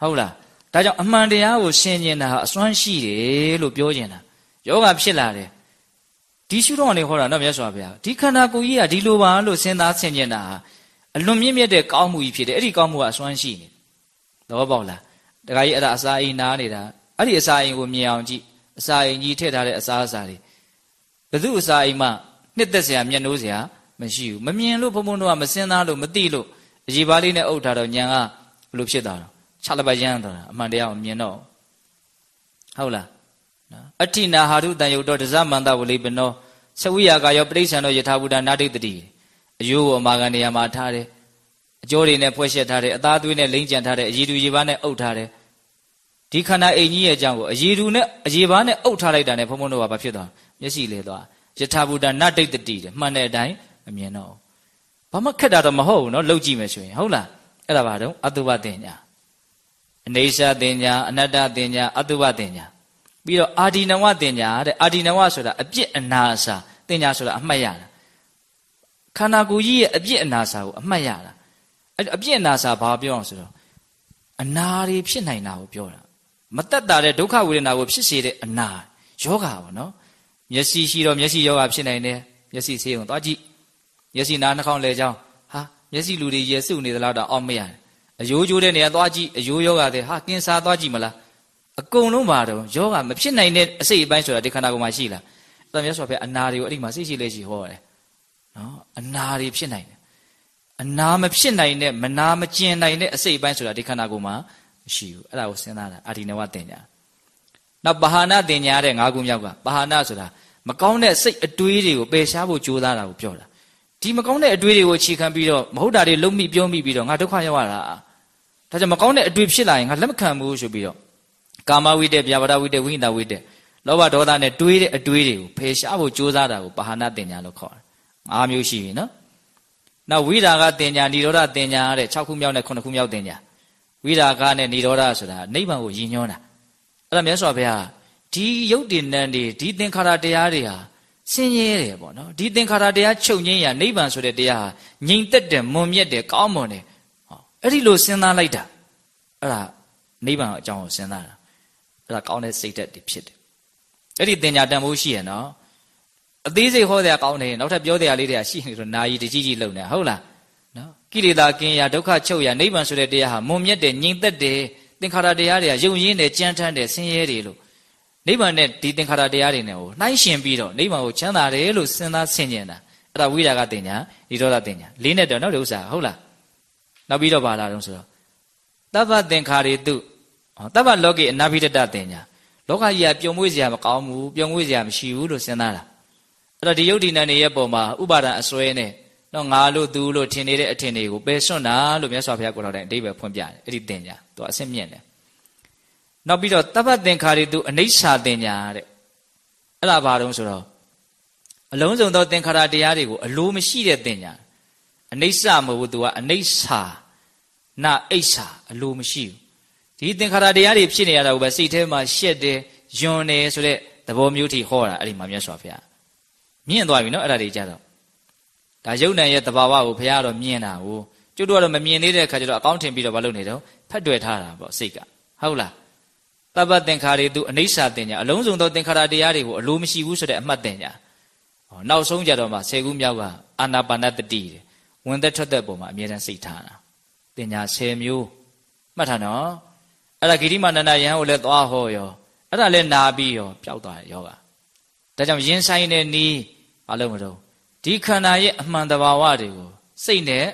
ဟုတ်လားဒါကြောင့်အမှန်တရားကိုရှင်းကျင်တာဟာအစွမ်းရှိတယ်လို့ပြောကျင်တာယောဂဖြစ်လာတယ်ဒီရှုတော့နေဟောတာနော်မြတ်စွာဘုရားဒီခန္ဓာကိုယ်ကြီးကဒီလိုပါလို့စဉ်းစားဆင်ကျင်တာဟာ အလွန်မြင့်မြတ်တဲ့ကောင်းမှုကြီးဖြစ်တယ်အဲ့ဒီကောင်းမှုကအစွမ်းရှိနေတယ်သဘောပေါက်လားတခါကြီးအဲ့ဒါအစာအိမ်နားနေတာအဲ့ဒီအစာအိမ်ကိုမြင်အောင်ကြည့်အစာအိမ်ကြီးထည့်ထားတဲ့အစာအစာတွေဘယ်သူအစာအိမ်မှနှစ်သက်စရာမျက်နှိုးစရာမရှိဘူးမမြင်လို့ဘုံဘုံတို့ကမစင်သားလို့မသိလို့အကြီးပါးလေးနဲ့အုပ်ထားတော့ညံကဘလို့ဖြစ်သွားတော့ခြားလပတ်ရမ်းသွားတာအမှန်တရားကိုမြင်တော့ဟုတ်လားနော်အဋ္ဌိနာဟာရုတန်ယုတ်တော်ဒဇမန္တဝလိပနောသဝိယာကယောပရိစ္ဆန်တော်ယထာဘုဒ္ဓနာတိတတိ အယိုးကိုအမာခံနေရာမှာထားတယ်အကျိုးတွေနဲ့ဖွဲ့ရှက်ထားတယ်အသားသွေးနဲ့လိမ့်ကြံထားတယ်အရည်သူရည်ပါနဲ့အုပ်ထားတယ်ဒီခန္ဓာအိမ်ကြီးရဲ့အကြောင်းကိုအရည်သူနဲ့အရည်ပါနဲ့အုပ်ထားလိုက်တာနဲ့ဘုံဘုံတို့ကဘာဖြစ်သွားမျက်စိလေသွားယထာဘူတနတိတ်တတိတဲ့မှန်တဲ့အတိုင်းအမြင်တော့ဘာမှခက်တာတော့မဟုတ်ဘူးနော်လှုပ်ကြည့်မယ်ဆိုရင်ဟုတ်လားအဲ့ဒါဘာတော့အတုပတင်ညာအနေရှာတင်ညာအနတ္တတင်ညာအတုပတင်ညာပြီးတော့အာဒီနဝတင်ညာတဲ့အာဒီနဝဆိုတာအပြစ်အနာအစာတင်ညာဆိုတာအမှတ်ရတာ ခန္ဓာကိုယ်ကြီးရဲ့အပြစ်အနာစာကိုအမှတ်ရတာအဲ့အပြစ်အနာစာဘာပြောအောင်ဆိုတော့အနာတွေဖြစ်နိုင်တာကိုပြောတာမတက်တာတဲ့ဒုက္ခဝေဒနာကိုဖြစ်စေတဲ့အနာယောဂါပေါ့နော်မျက်စိရှိတော့မျက်စိယောဂါဖြစ်နိုင်တယ်မျက်စိဆေးုံသွားကြည့်မျက်စိနားနှာခေါင်းလဲချောင်းဟာမျက်စိလူတွေရဲစုနေသလားတော့အောက်မရတယ်အယိုးကျိုးတဲ့နေရာသွားကြည့်အယိုးယောဂတဲ့ဟာကင်ဆာသွားကြည့်မလားအကုန်လုံးပါတော့ယောဂမဖြစ်နိုင်တဲ့အစိတ်အပိုင်းဆိုတာဒီခန္ဓာကိုယ်မှာရှိလားအဲ့ဒါမြတ်စွာဘုရားအနာတွေကိုအဲ့ဒီမှာစိတ်ရှိလဲရှိဟောတယ် နော်အနာတွေဖြစ်နိုင်တယ်အနာမဖြစ်နိုင်တဲ့မနာမကျင်နိုင်တဲ့အစိတ်အပိုင်းဆိုတာဒီခန္ဓာကိုယ်မှာမရှိဘူးအဲ့ဒါကိုစဉ်းစားတာအာဒီနဝတင်ညာနောက်ပဟာနာတင်ညာတဲ့ငါးခုမြောက်ကပဟာနာဆိုတာမကောင်းတဲ့စိတ်အတွေးတွေကိုပယ်ရှားဖို့ကြိုးစားတာကိုပြောတာဒီမကောင်းတဲ့အတွေးတွေကိုခြေခံပြီးတော့မဟုတ်တာတွေလုံးမိပြောမိပြီးတော့ငါဒုက္ခရောက်ရတာဒါကြောင့်မကောင်းတဲ့အတွေ့ဖြစ်လာရင်ငါလက်မခံဘူးဆိုပြီးတော့ကာမဝိတ္တဗျာပါဒဝိတ္တဝိညာဝိတ္တလောဘဒေါသနဲ့တွေးတဲ့အတွေးတွေကိုဖယ်ရှားဖို့ကြိုးစားတာကိုပါဟနာတင်ညာလို့ခေါ်တယ်။ ၅မျိုးရှိပြီနော်နောက်ဝိရာဂတင်ညာនិရောဓတင်ညာတဲ့6ခုမြောက်နဲ့9ခုမြောက်တင်ညာဝိရာဂနဲ့និရောဓဆိုတာနိဗ္ဗာန်ကိုရည်ညွှန်းတာအဲ့ဒါမြတ်စွာဘုရားဒီယုတ်တင်နံတွေဒီသင်္ခါရတရားတွေဟာဆင်းရဲတယ်ပေါ့နော်ဒီသင်္ခါရတရားချုပ်ငြိမ်းရာနိဗ္ဗာန်ဆိုတဲ့တရားဟာငြိမ်သက်တယ်မွန်မြတ်တယ်ကောင်းမွန်တယ်ဟောအဲ့ဒီလိုစဉ်းစားလိုက်တာအဲ့ဒါနိဗ္ဗာန်အကြောင်းကိုစဉ်းစားတာအဲ့ဒါကောင်းတဲ့စိတ်ဓာတ်တွေဖြစ်တယ်အဲ့ဒီတင်ညာတန်ဖိုးရှိရနော် အသေးစိတ်ဟောတဲ့အကောင်းတယ်နောက်ထပ်ပြောတဲ့အလေးတွေကရှိနေတော့နာယီတကြီးကြီးလုံနေဟုတ်လားနော်ကိလေသာကင်းရာဒုက္ခချုပ်ရာနိဗ္ဗာန်ဆိုတဲ့တရားဟာမွန်မြတ်တယ်ငြိမ်သက်တယ်သင်္ခါရတရားတွေကယုံရင်းတယ်ကြမ်းထမ်းတယ်ဆင်းရဲတယ်လို့နိဗ္ဗာန်နဲ့ဒီသင်္ခါရတရားတွေနဲ့ကိုနှိုင်းရှင်ပြီးတော့နိဗ္ဗာန်ကိုချမ်းသာတယ်လို့စဉ်းစားဆင်ခြင်တာအဲ့ဒါဝိရာဂတင်ညာဒီဒေါသတင်ညာလေးနဲ့တော့နော်ဒီဥစ္စာဟုတ်လားနောက်ပြီးတော့ပါလာတော့ဆိုတော့တပ္ပသင်္ခါရီတုတပ္ပလောကေအနာဘိဒတတင်ညာလောကကြီးကပြုံမွေးစရာမကောင်းဘူးပြုံမွေးစရာမရှိဘူးလို့စဉ်းစားတာ အဲ့တော့ဒီယုတ်ဒီနံတွေရဲ့ပုံမှာဥပါဒံအစွဲနဲ့တော့ငါလို့သူလို့ထင်နေတဲ့အထင်တွေကိုပယ်စွန့်တာလို့မြတ်စွာဘုရားကိုယ်တော်တိုင်အတိပ္ပယ်ဖွင့်ပြတယ်အဲ့ဒီတင်ညာသူအဆင့်မြင့်တယ်နောက်ပြီးတော့တပ္ပသင်္ခါရီသူအနိစ္စတင်ညာတဲ့အဲ့ဒါဘာတုံးဆိုတော့အလုံးစုံသောသင်္ခါရတရားတွေကိုအလိုမရှိတဲ့တင်ညာအနိစ္စမဟုတ်ဘူးသူကအနိစ္စနာအိဋ္ဌာအလိုမရှိဘူးဒီသင်္ခါရတရားတွေဖြစ်နေရတာကိုပဲစိတ်ထဲမှာရှက်တယ်ယွန်းတယ်ဆိုတဲ့သဘောမျိုးထိဟောတာအဲ့ဒီမှာမြတ်စွာဘုရား မြင့်သွားပြီနော်အဲ့ဒါတွေကြတော့ဒါယုံနံရဲ့တဘာဝကိုဘုရားကတော့မြင်တာကိုကျွတ်တော့မမြင်သေးတဲ့အခါကျတော့အကောင်းထင်ပြီးတော့မလုပ်နေတော့ဖတ်တွေ့ထားတာပေါ့စိတ်ကဟုတ်လားတပ္ပသင်္ခါရီသူအနိစ္စတင်ညာအလုံးစုံသောသင်္ခါရတရားတွေကိုအလိုမရှိဘူးဆိုတဲ့အမှတ်တင်ညာဟောနောက်ဆုံးကြတော့မှဆယ်ခုမြောက်ကအာနာပါနတတိဝင်သက်ထွက်သက်ပုံမှာအမြဲတမ်းစိတ်ထားတာတင်ညာ10မျိုးမှတ်ထားနော်အဲ့ဒါဂိရိမာနန္ဒယဟန်ကိုလည်းသွားဟောရောအဲ့ဒါလည်းနာပြီးရောပျောက်သွားတယ်ယောဂ ဒါကြောင့်ရင်ဆိုင်တဲ့နီးမလုပ်မတော့ဒီခန္ဓာရဲ့အမှန်တဘာဝတွေကိုစိတ်နဲ့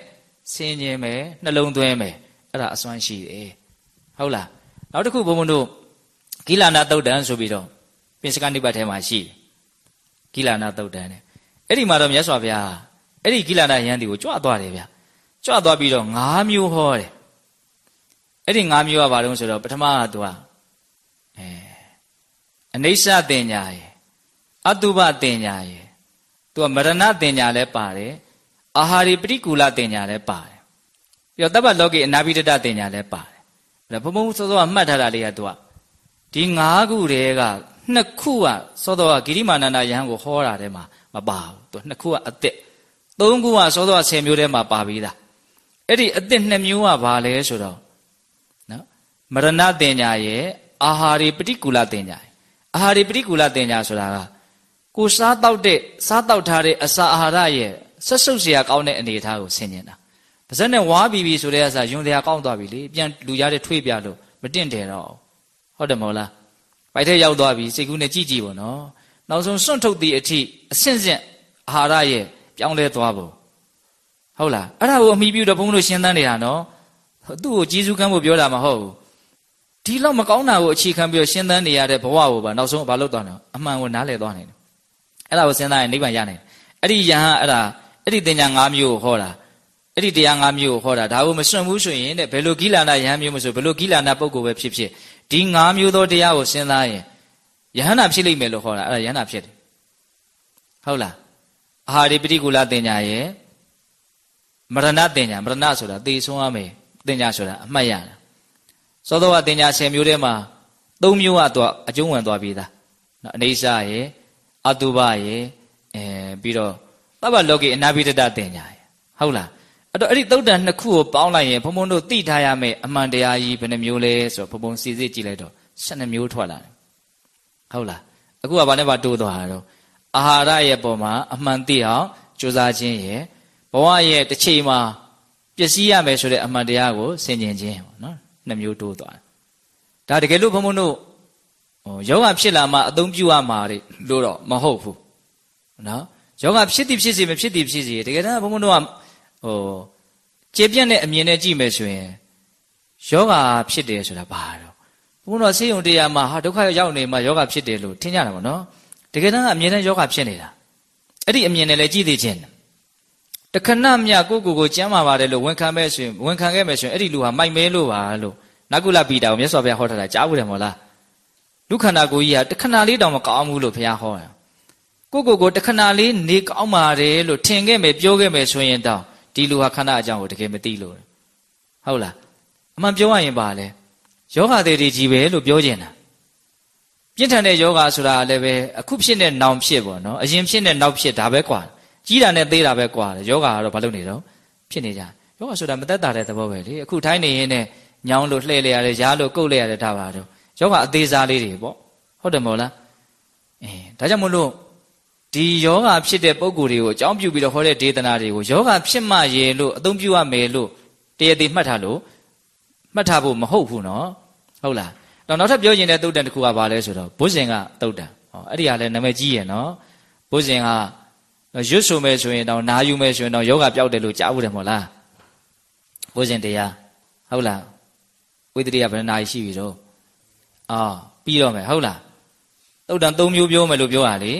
ဆင်ခြင်မယ်နှလုံးသွင်းမယ်အဲ့ဒါအစွမ်းရှိတယ်ဟုတ်လားနောက်တစ်ခုဘုံဘုံတို့ကိလနာတုတ်တန်ဆိုပြီးတော့ပိစကနိပတ်ထဲမှာရှိတယ်ကိလနာတုတ်တန်တဲ့အဲ့ဒီမှာတော့မြတ်စွာဘုရားအဲ့ဒီကိလနာယန္တိကိုကြွသွားတယ်ဗျကြွသွားပြီးတော့၅မျိုးဟောတယ်အဲ့ဒီ၅မျိုးကဘာလို့ဆိုတော့ပထမကသူကအဲအနိစ္စတင်ညာရယ် အတုပတင်ညာရယ်သူကမရဏတင်ညာလည်းပါတယ်အာဟာရိပရိကူလတင်ညာလည်းပါတယ်ပြီးတော့တပ္ပလောကိအနာဘိဒတတင်ညာလည်းပါတယ်ဒါဘုံဘုံစောစောကမှတ်ထားတာလေးကသူကဒီ၅ခုတည်းကနှစ်ခုကစောစောကဂိရိမာနန္ဒယဟန်ကိုဟောတာထဲမှာမပါဘူးသူနှစ်ခုကအစ်စ်သုံးခုကစောစောက10မျိုးထဲမှာပါပြီးသားအဲ့ဒီအစ်စ်နှစ်မျိုးကဘာလဲဆိုတော့နော်မရဏတင်ညာရဲ့အာဟာရိပရိကူလတင်ညာအာဟာရိပရိကူလတင်ညာဆိုတာက ကိုစားတောက်တဲ့စားတောက်ထားတဲ့အစာအာဟာရရဲ့ဆက်ဆုပ်စရာကောင်းတဲ့အနေအထားကိုဆင်ញင်တာပါဇက်နဲ့ဝါပြီးပြီဆိုတဲ့အစာယွန်တရားကောင်းသွားပြီလေပြန်လူရတဲ့ထွေးပြလို့မတင့်တယ်တော့ဟုတ်တယ်မဟုတ်လားပိုက်ထဲရောက်သွားပြီစိတ်ကူးနဲ့ကြည့်ကြည့်ပေါ့နော်နောက်ဆုံးစွန့်ထုတ်သည့်အထိအဆင့်ဆင့်အာဟာရရဲ့ပြောင်းလဲသွားဖို့ဟုတ်လားအဲ့ဒါကိုအမိပြုတော့ဘုန်းတို့ရှင်းသန်းနေတာနော်သူ့ကိုကျေးဇူးကမ်းဖို့ပြောတာမဟုတ်ဘူးဒီလောက်မကောင်းတာကိုအခြေခံပြီးတော့ရှင်းသန်းနေရတဲ့ဘဝကိုပါနောက်ဆုံးဘာလုပ်သွားလဲအမှန်ကိုနားလည်သွားနေတယ် အဲ့ဒါကိုစဉ်းစားရင်နိဗ္ဗာန်ရနိုင်တယ်အဲ့ဒီယဟန်အဲ့ဒါအဲ့ဒီတင်ညာ၅မျိုးကိုဟောတာအဲ့ဒီတရား၅မျိုးကိုဟောတာဒါကိုမစွန့်ဘူးဆိုရင်တဲ့ဘယ်လိုကိလနာယဟန်မျိုးမဆိုဘယ်လိုကိလနာပုဂ္ဂိုလ်ပဲဖြစ်ဖြစ်ဒီ၅မျိုးသောတရားကိုစဉ်းစားရင်ယဟန္တာဖြစ်လိမ့်မယ်လို့ဟောတာအဲ့ဒါယဟန္တာဖြစ်တယ်ဟုတ်လားအာဟာရိပရိကူလတင်ညာရဲ့မရဏတင်ညာမရဏဆိုတာသေဆုံးရမယ်တင်ညာဆိုတာအမှတ်ရတာသောတော်ကတင်ညာ10မျိုးထဲမှာ၃မျိုးကတော့အကျုံးဝင်သွားပြီသားနော်အနေစာရဲ့ အတုပရေအဲပြီးတော့သဗ္ဗလောကေအနာဘိဒတတင်ညာရေဟုတ်လားအဲ့တော့အဲ့ဒီသုတ်တန်နှစ်ခုကိုပေါင်းလိုက်ရင်ဘုံဘုံတို့သိထားရမယ့်အမှန်တရားကြီးဘယ်နှမျိုးလဲဆိုတော့ဘုံဘုံစီစစ်ကြည့်လိုက်တော့12မျိုးထွက်လာတယ်ဟုတ်လားအခုကဘာနဲ့ဘာတိုးသွားတာတော့အာဟာရရဲ့ပုံမှာအမှန်သိအောင်ကြိုးစားခြင်းရဲ့ဘဝရဲ့တစ်ချိန်မှာပျက်စီးရမယ်ဆိုတဲ့အမှန်တရားကိုဆင်ခြင်ခြင်းပေါ့နော်နှစ်မျိုးတိုးသွားတယ်ဒါတကယ်လို့ဘုံဘုံတို့ ဟိုယောဂဖြစ်လာမှအသုံးပြုရမှာလေလို့တော့မဟုတ်ဘူးနော်ယောဂဖြစ်သည်ဖြစ်စေမဖြစ်သည်ဖြစ်စေတကယ်တမ်းဘုန်းဘုန်းတို့ကဟိုကျေပြန့်တဲ့အမြင်နဲ့ကြည့်မယ်ဆိုရင်ယောဂဖြစ်တယ်ဆိုတာဘာတော့ဘုန်းတော်ဆေးရုံတရားမှာဟာဒုက္ခရောက်နေမှယောဂဖြစ်တယ်လို့ထင်ကြတာပေါ့နော်တကယ်တမ်းကအမြင်နဲ့ယောဂဖြစ်နေတာအဲ့ဒီအမြင်နဲ့လည်းကြည့်သေးခြင်းတခဏမြကိုကိုကိုကျမ်းမာပါတယ်လို့ဝန်ခံမဲ့ဆိုရင်ဝန်ခံခဲ့မယ်ဆိုရင်အဲ့ဒီလူဟာမိုက်မဲလို့ပါလို့နကုလပိတာကိုမြတ်စွာဘုရားဟောထားတာကြားဘူးတယ်မို့လား လူခန္ဓာကိုယ်ကြီးဟာတခဏလေးတောင်မကောင်းဘူးလို့ဘုရားဟောတယ်ကိုကိုကိုတခဏလေးနေကောင်းပါတယ်လို့ထင်ခဲ့မယ်ပြောခဲ့မယ်ဆိုရင်တောင်ဒီလူဟာခန္ဓာအကြောင်းကိုတကယ်မသိလို့ဟုတ်လားအမှန်ပြောရရင်ပါလေယောဂသည်တွေကြီးပဲလို့ပြောကျင်တာပြင်းထန်တဲ့ယောဂဆိုတာလည်းပဲအခုဖြစ်တဲ့နောင်ဖြစ်ပေါ့နော်အရင်ဖြစ်တဲ့နောက်ဖြစ်ဒါပဲကွာကြီးတာနဲ့သေးတာပဲကွာယောဂကတော့ဘာလုပ်နေတော့ဖြစ်နေကြယောဂဆိုတာမသက်တာတဲ့သဘောပဲလေအခုထိုင်းနေရင်နဲ့ညောင်းလို့လှဲ့လေရတယ်ရားလို့ကုတ်လေရတယ်ဒါပါတော့ ယောဂအသေးစားလေးတွေပေါ့ဟုတ်တယ်မို့လားအဲဒါကြောင့်မလို့ဒီယောဂဖြစ်တဲ့ပုံကိုယ်တွေကိုအကြောင်းပြုပြီးတော့ဟောတဲ့ဒေသနာတွေကိုယောဂဖြစ်မှရေလို့အသုံးပြုရမယ်လို့တရသေးမှတ်ထားလို့မှတ်ထားဖို့မဟုတ်ဘူးနော်ဟုတ်လားတော့နောက်ထပ်ပြောရင်တဲ့သုတ်တန်တစ်ခုကဘာလဲဆိုတော့ဘုဇင်ကသုတ်တန်ဟောအဲ့ဒီဟာလည်းနာမည်ကြီးရယ်နော်ဘုဇင်ကရွတ်ဆိုမယ်ဆိုရင်တော့နာယူမယ်ဆိုရင်တော့ယောဂပျောက်တယ်လို့ကြားဘူးတယ်မဟုတ်လားဘုဇင်တရားဟုတ်လားဝိတ္တိယဗရဏာရှိပြီတော့ အာပြီးတော့မယ်ဟုတ်လားသုတ်တန်၃မျိုးပြောမယ်လို့ပြောတာလေ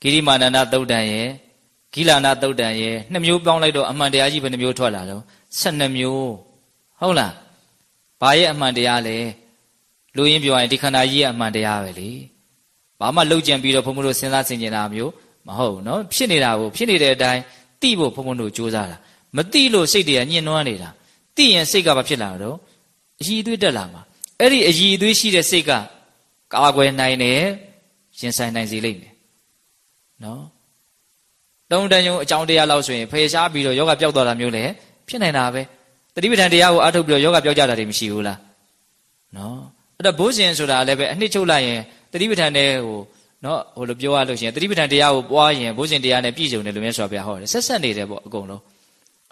ဂိရိမာနန္ဒသုတ်တန်ရဲ့ဂိလာနာသုတ်တန်ရဲ့နှစ်မျိုးပေါင်းလိုက်တော့အမှန်တရားကြီးဘယ်နှမျိုးထွက်လာတော့12မျိုးဟုတ်လားဘာရဲ့အမှန်တရားလဲလူရင်းပြောရင်ဒီခန္ဓာကြီးရဲ့အမှန်တရားပဲလေဘာမှလှုပ်ကြံပြီးတော့ဘုံဘုံတို့စဉ်းစားဆင်ခြင်တာမျိုးမဟုတ်နော်ဖြစ်နေတာကိုဖြစ်နေတဲ့အတိုင်းသိဖို့ဘုံဘုံတို့ကြိုးစားတာမသိလို့စိတ်တွေကညှဉ်းနှွမ်းနေတာသိရင်စိတ်ကဘာဖြစ်လာတော့အည်အသွေးတက်လာမှာ အဲ့ဒီအည်အသွေးရှိတဲ့စိတ်ကကာကွယ်နိုင်တယ်ရင်ဆိုင်နိုင်စေလိမ့်မယ်နော်တုံးတန်ယုံအကြောင်းတရားလောက်ဆိုရင်ဖေရှားပြီးတော့ယောဂပျောက်သွားတာမျိုးလည်းဖြစ်နိုင်တာပဲတတိပဋ္ဌာန်တရားကိုအားထုတ်ပြီးတော့ယောဂပျောက်ကြတာတွေမရှိဘူးလားနော်အဲ့တော့ဘိုးရှင်ဆိုတာလည်းပဲအနှစ်ချုပ်လိုက်ရင်တတိပဋ္ဌာန်တဲ့ဟိုနော်ဟိုလိုပြောရလို့ရှိရင်တတိပဋ္ဌာန်တရားကိုပွားရင်ဘိုးရှင်တရားနဲ့ပြည့်စုံတယ်လို့မျိုးဆိုပြဟောတယ်ဆက်ဆက်နေတယ်ပေါ့အကုန်လုံး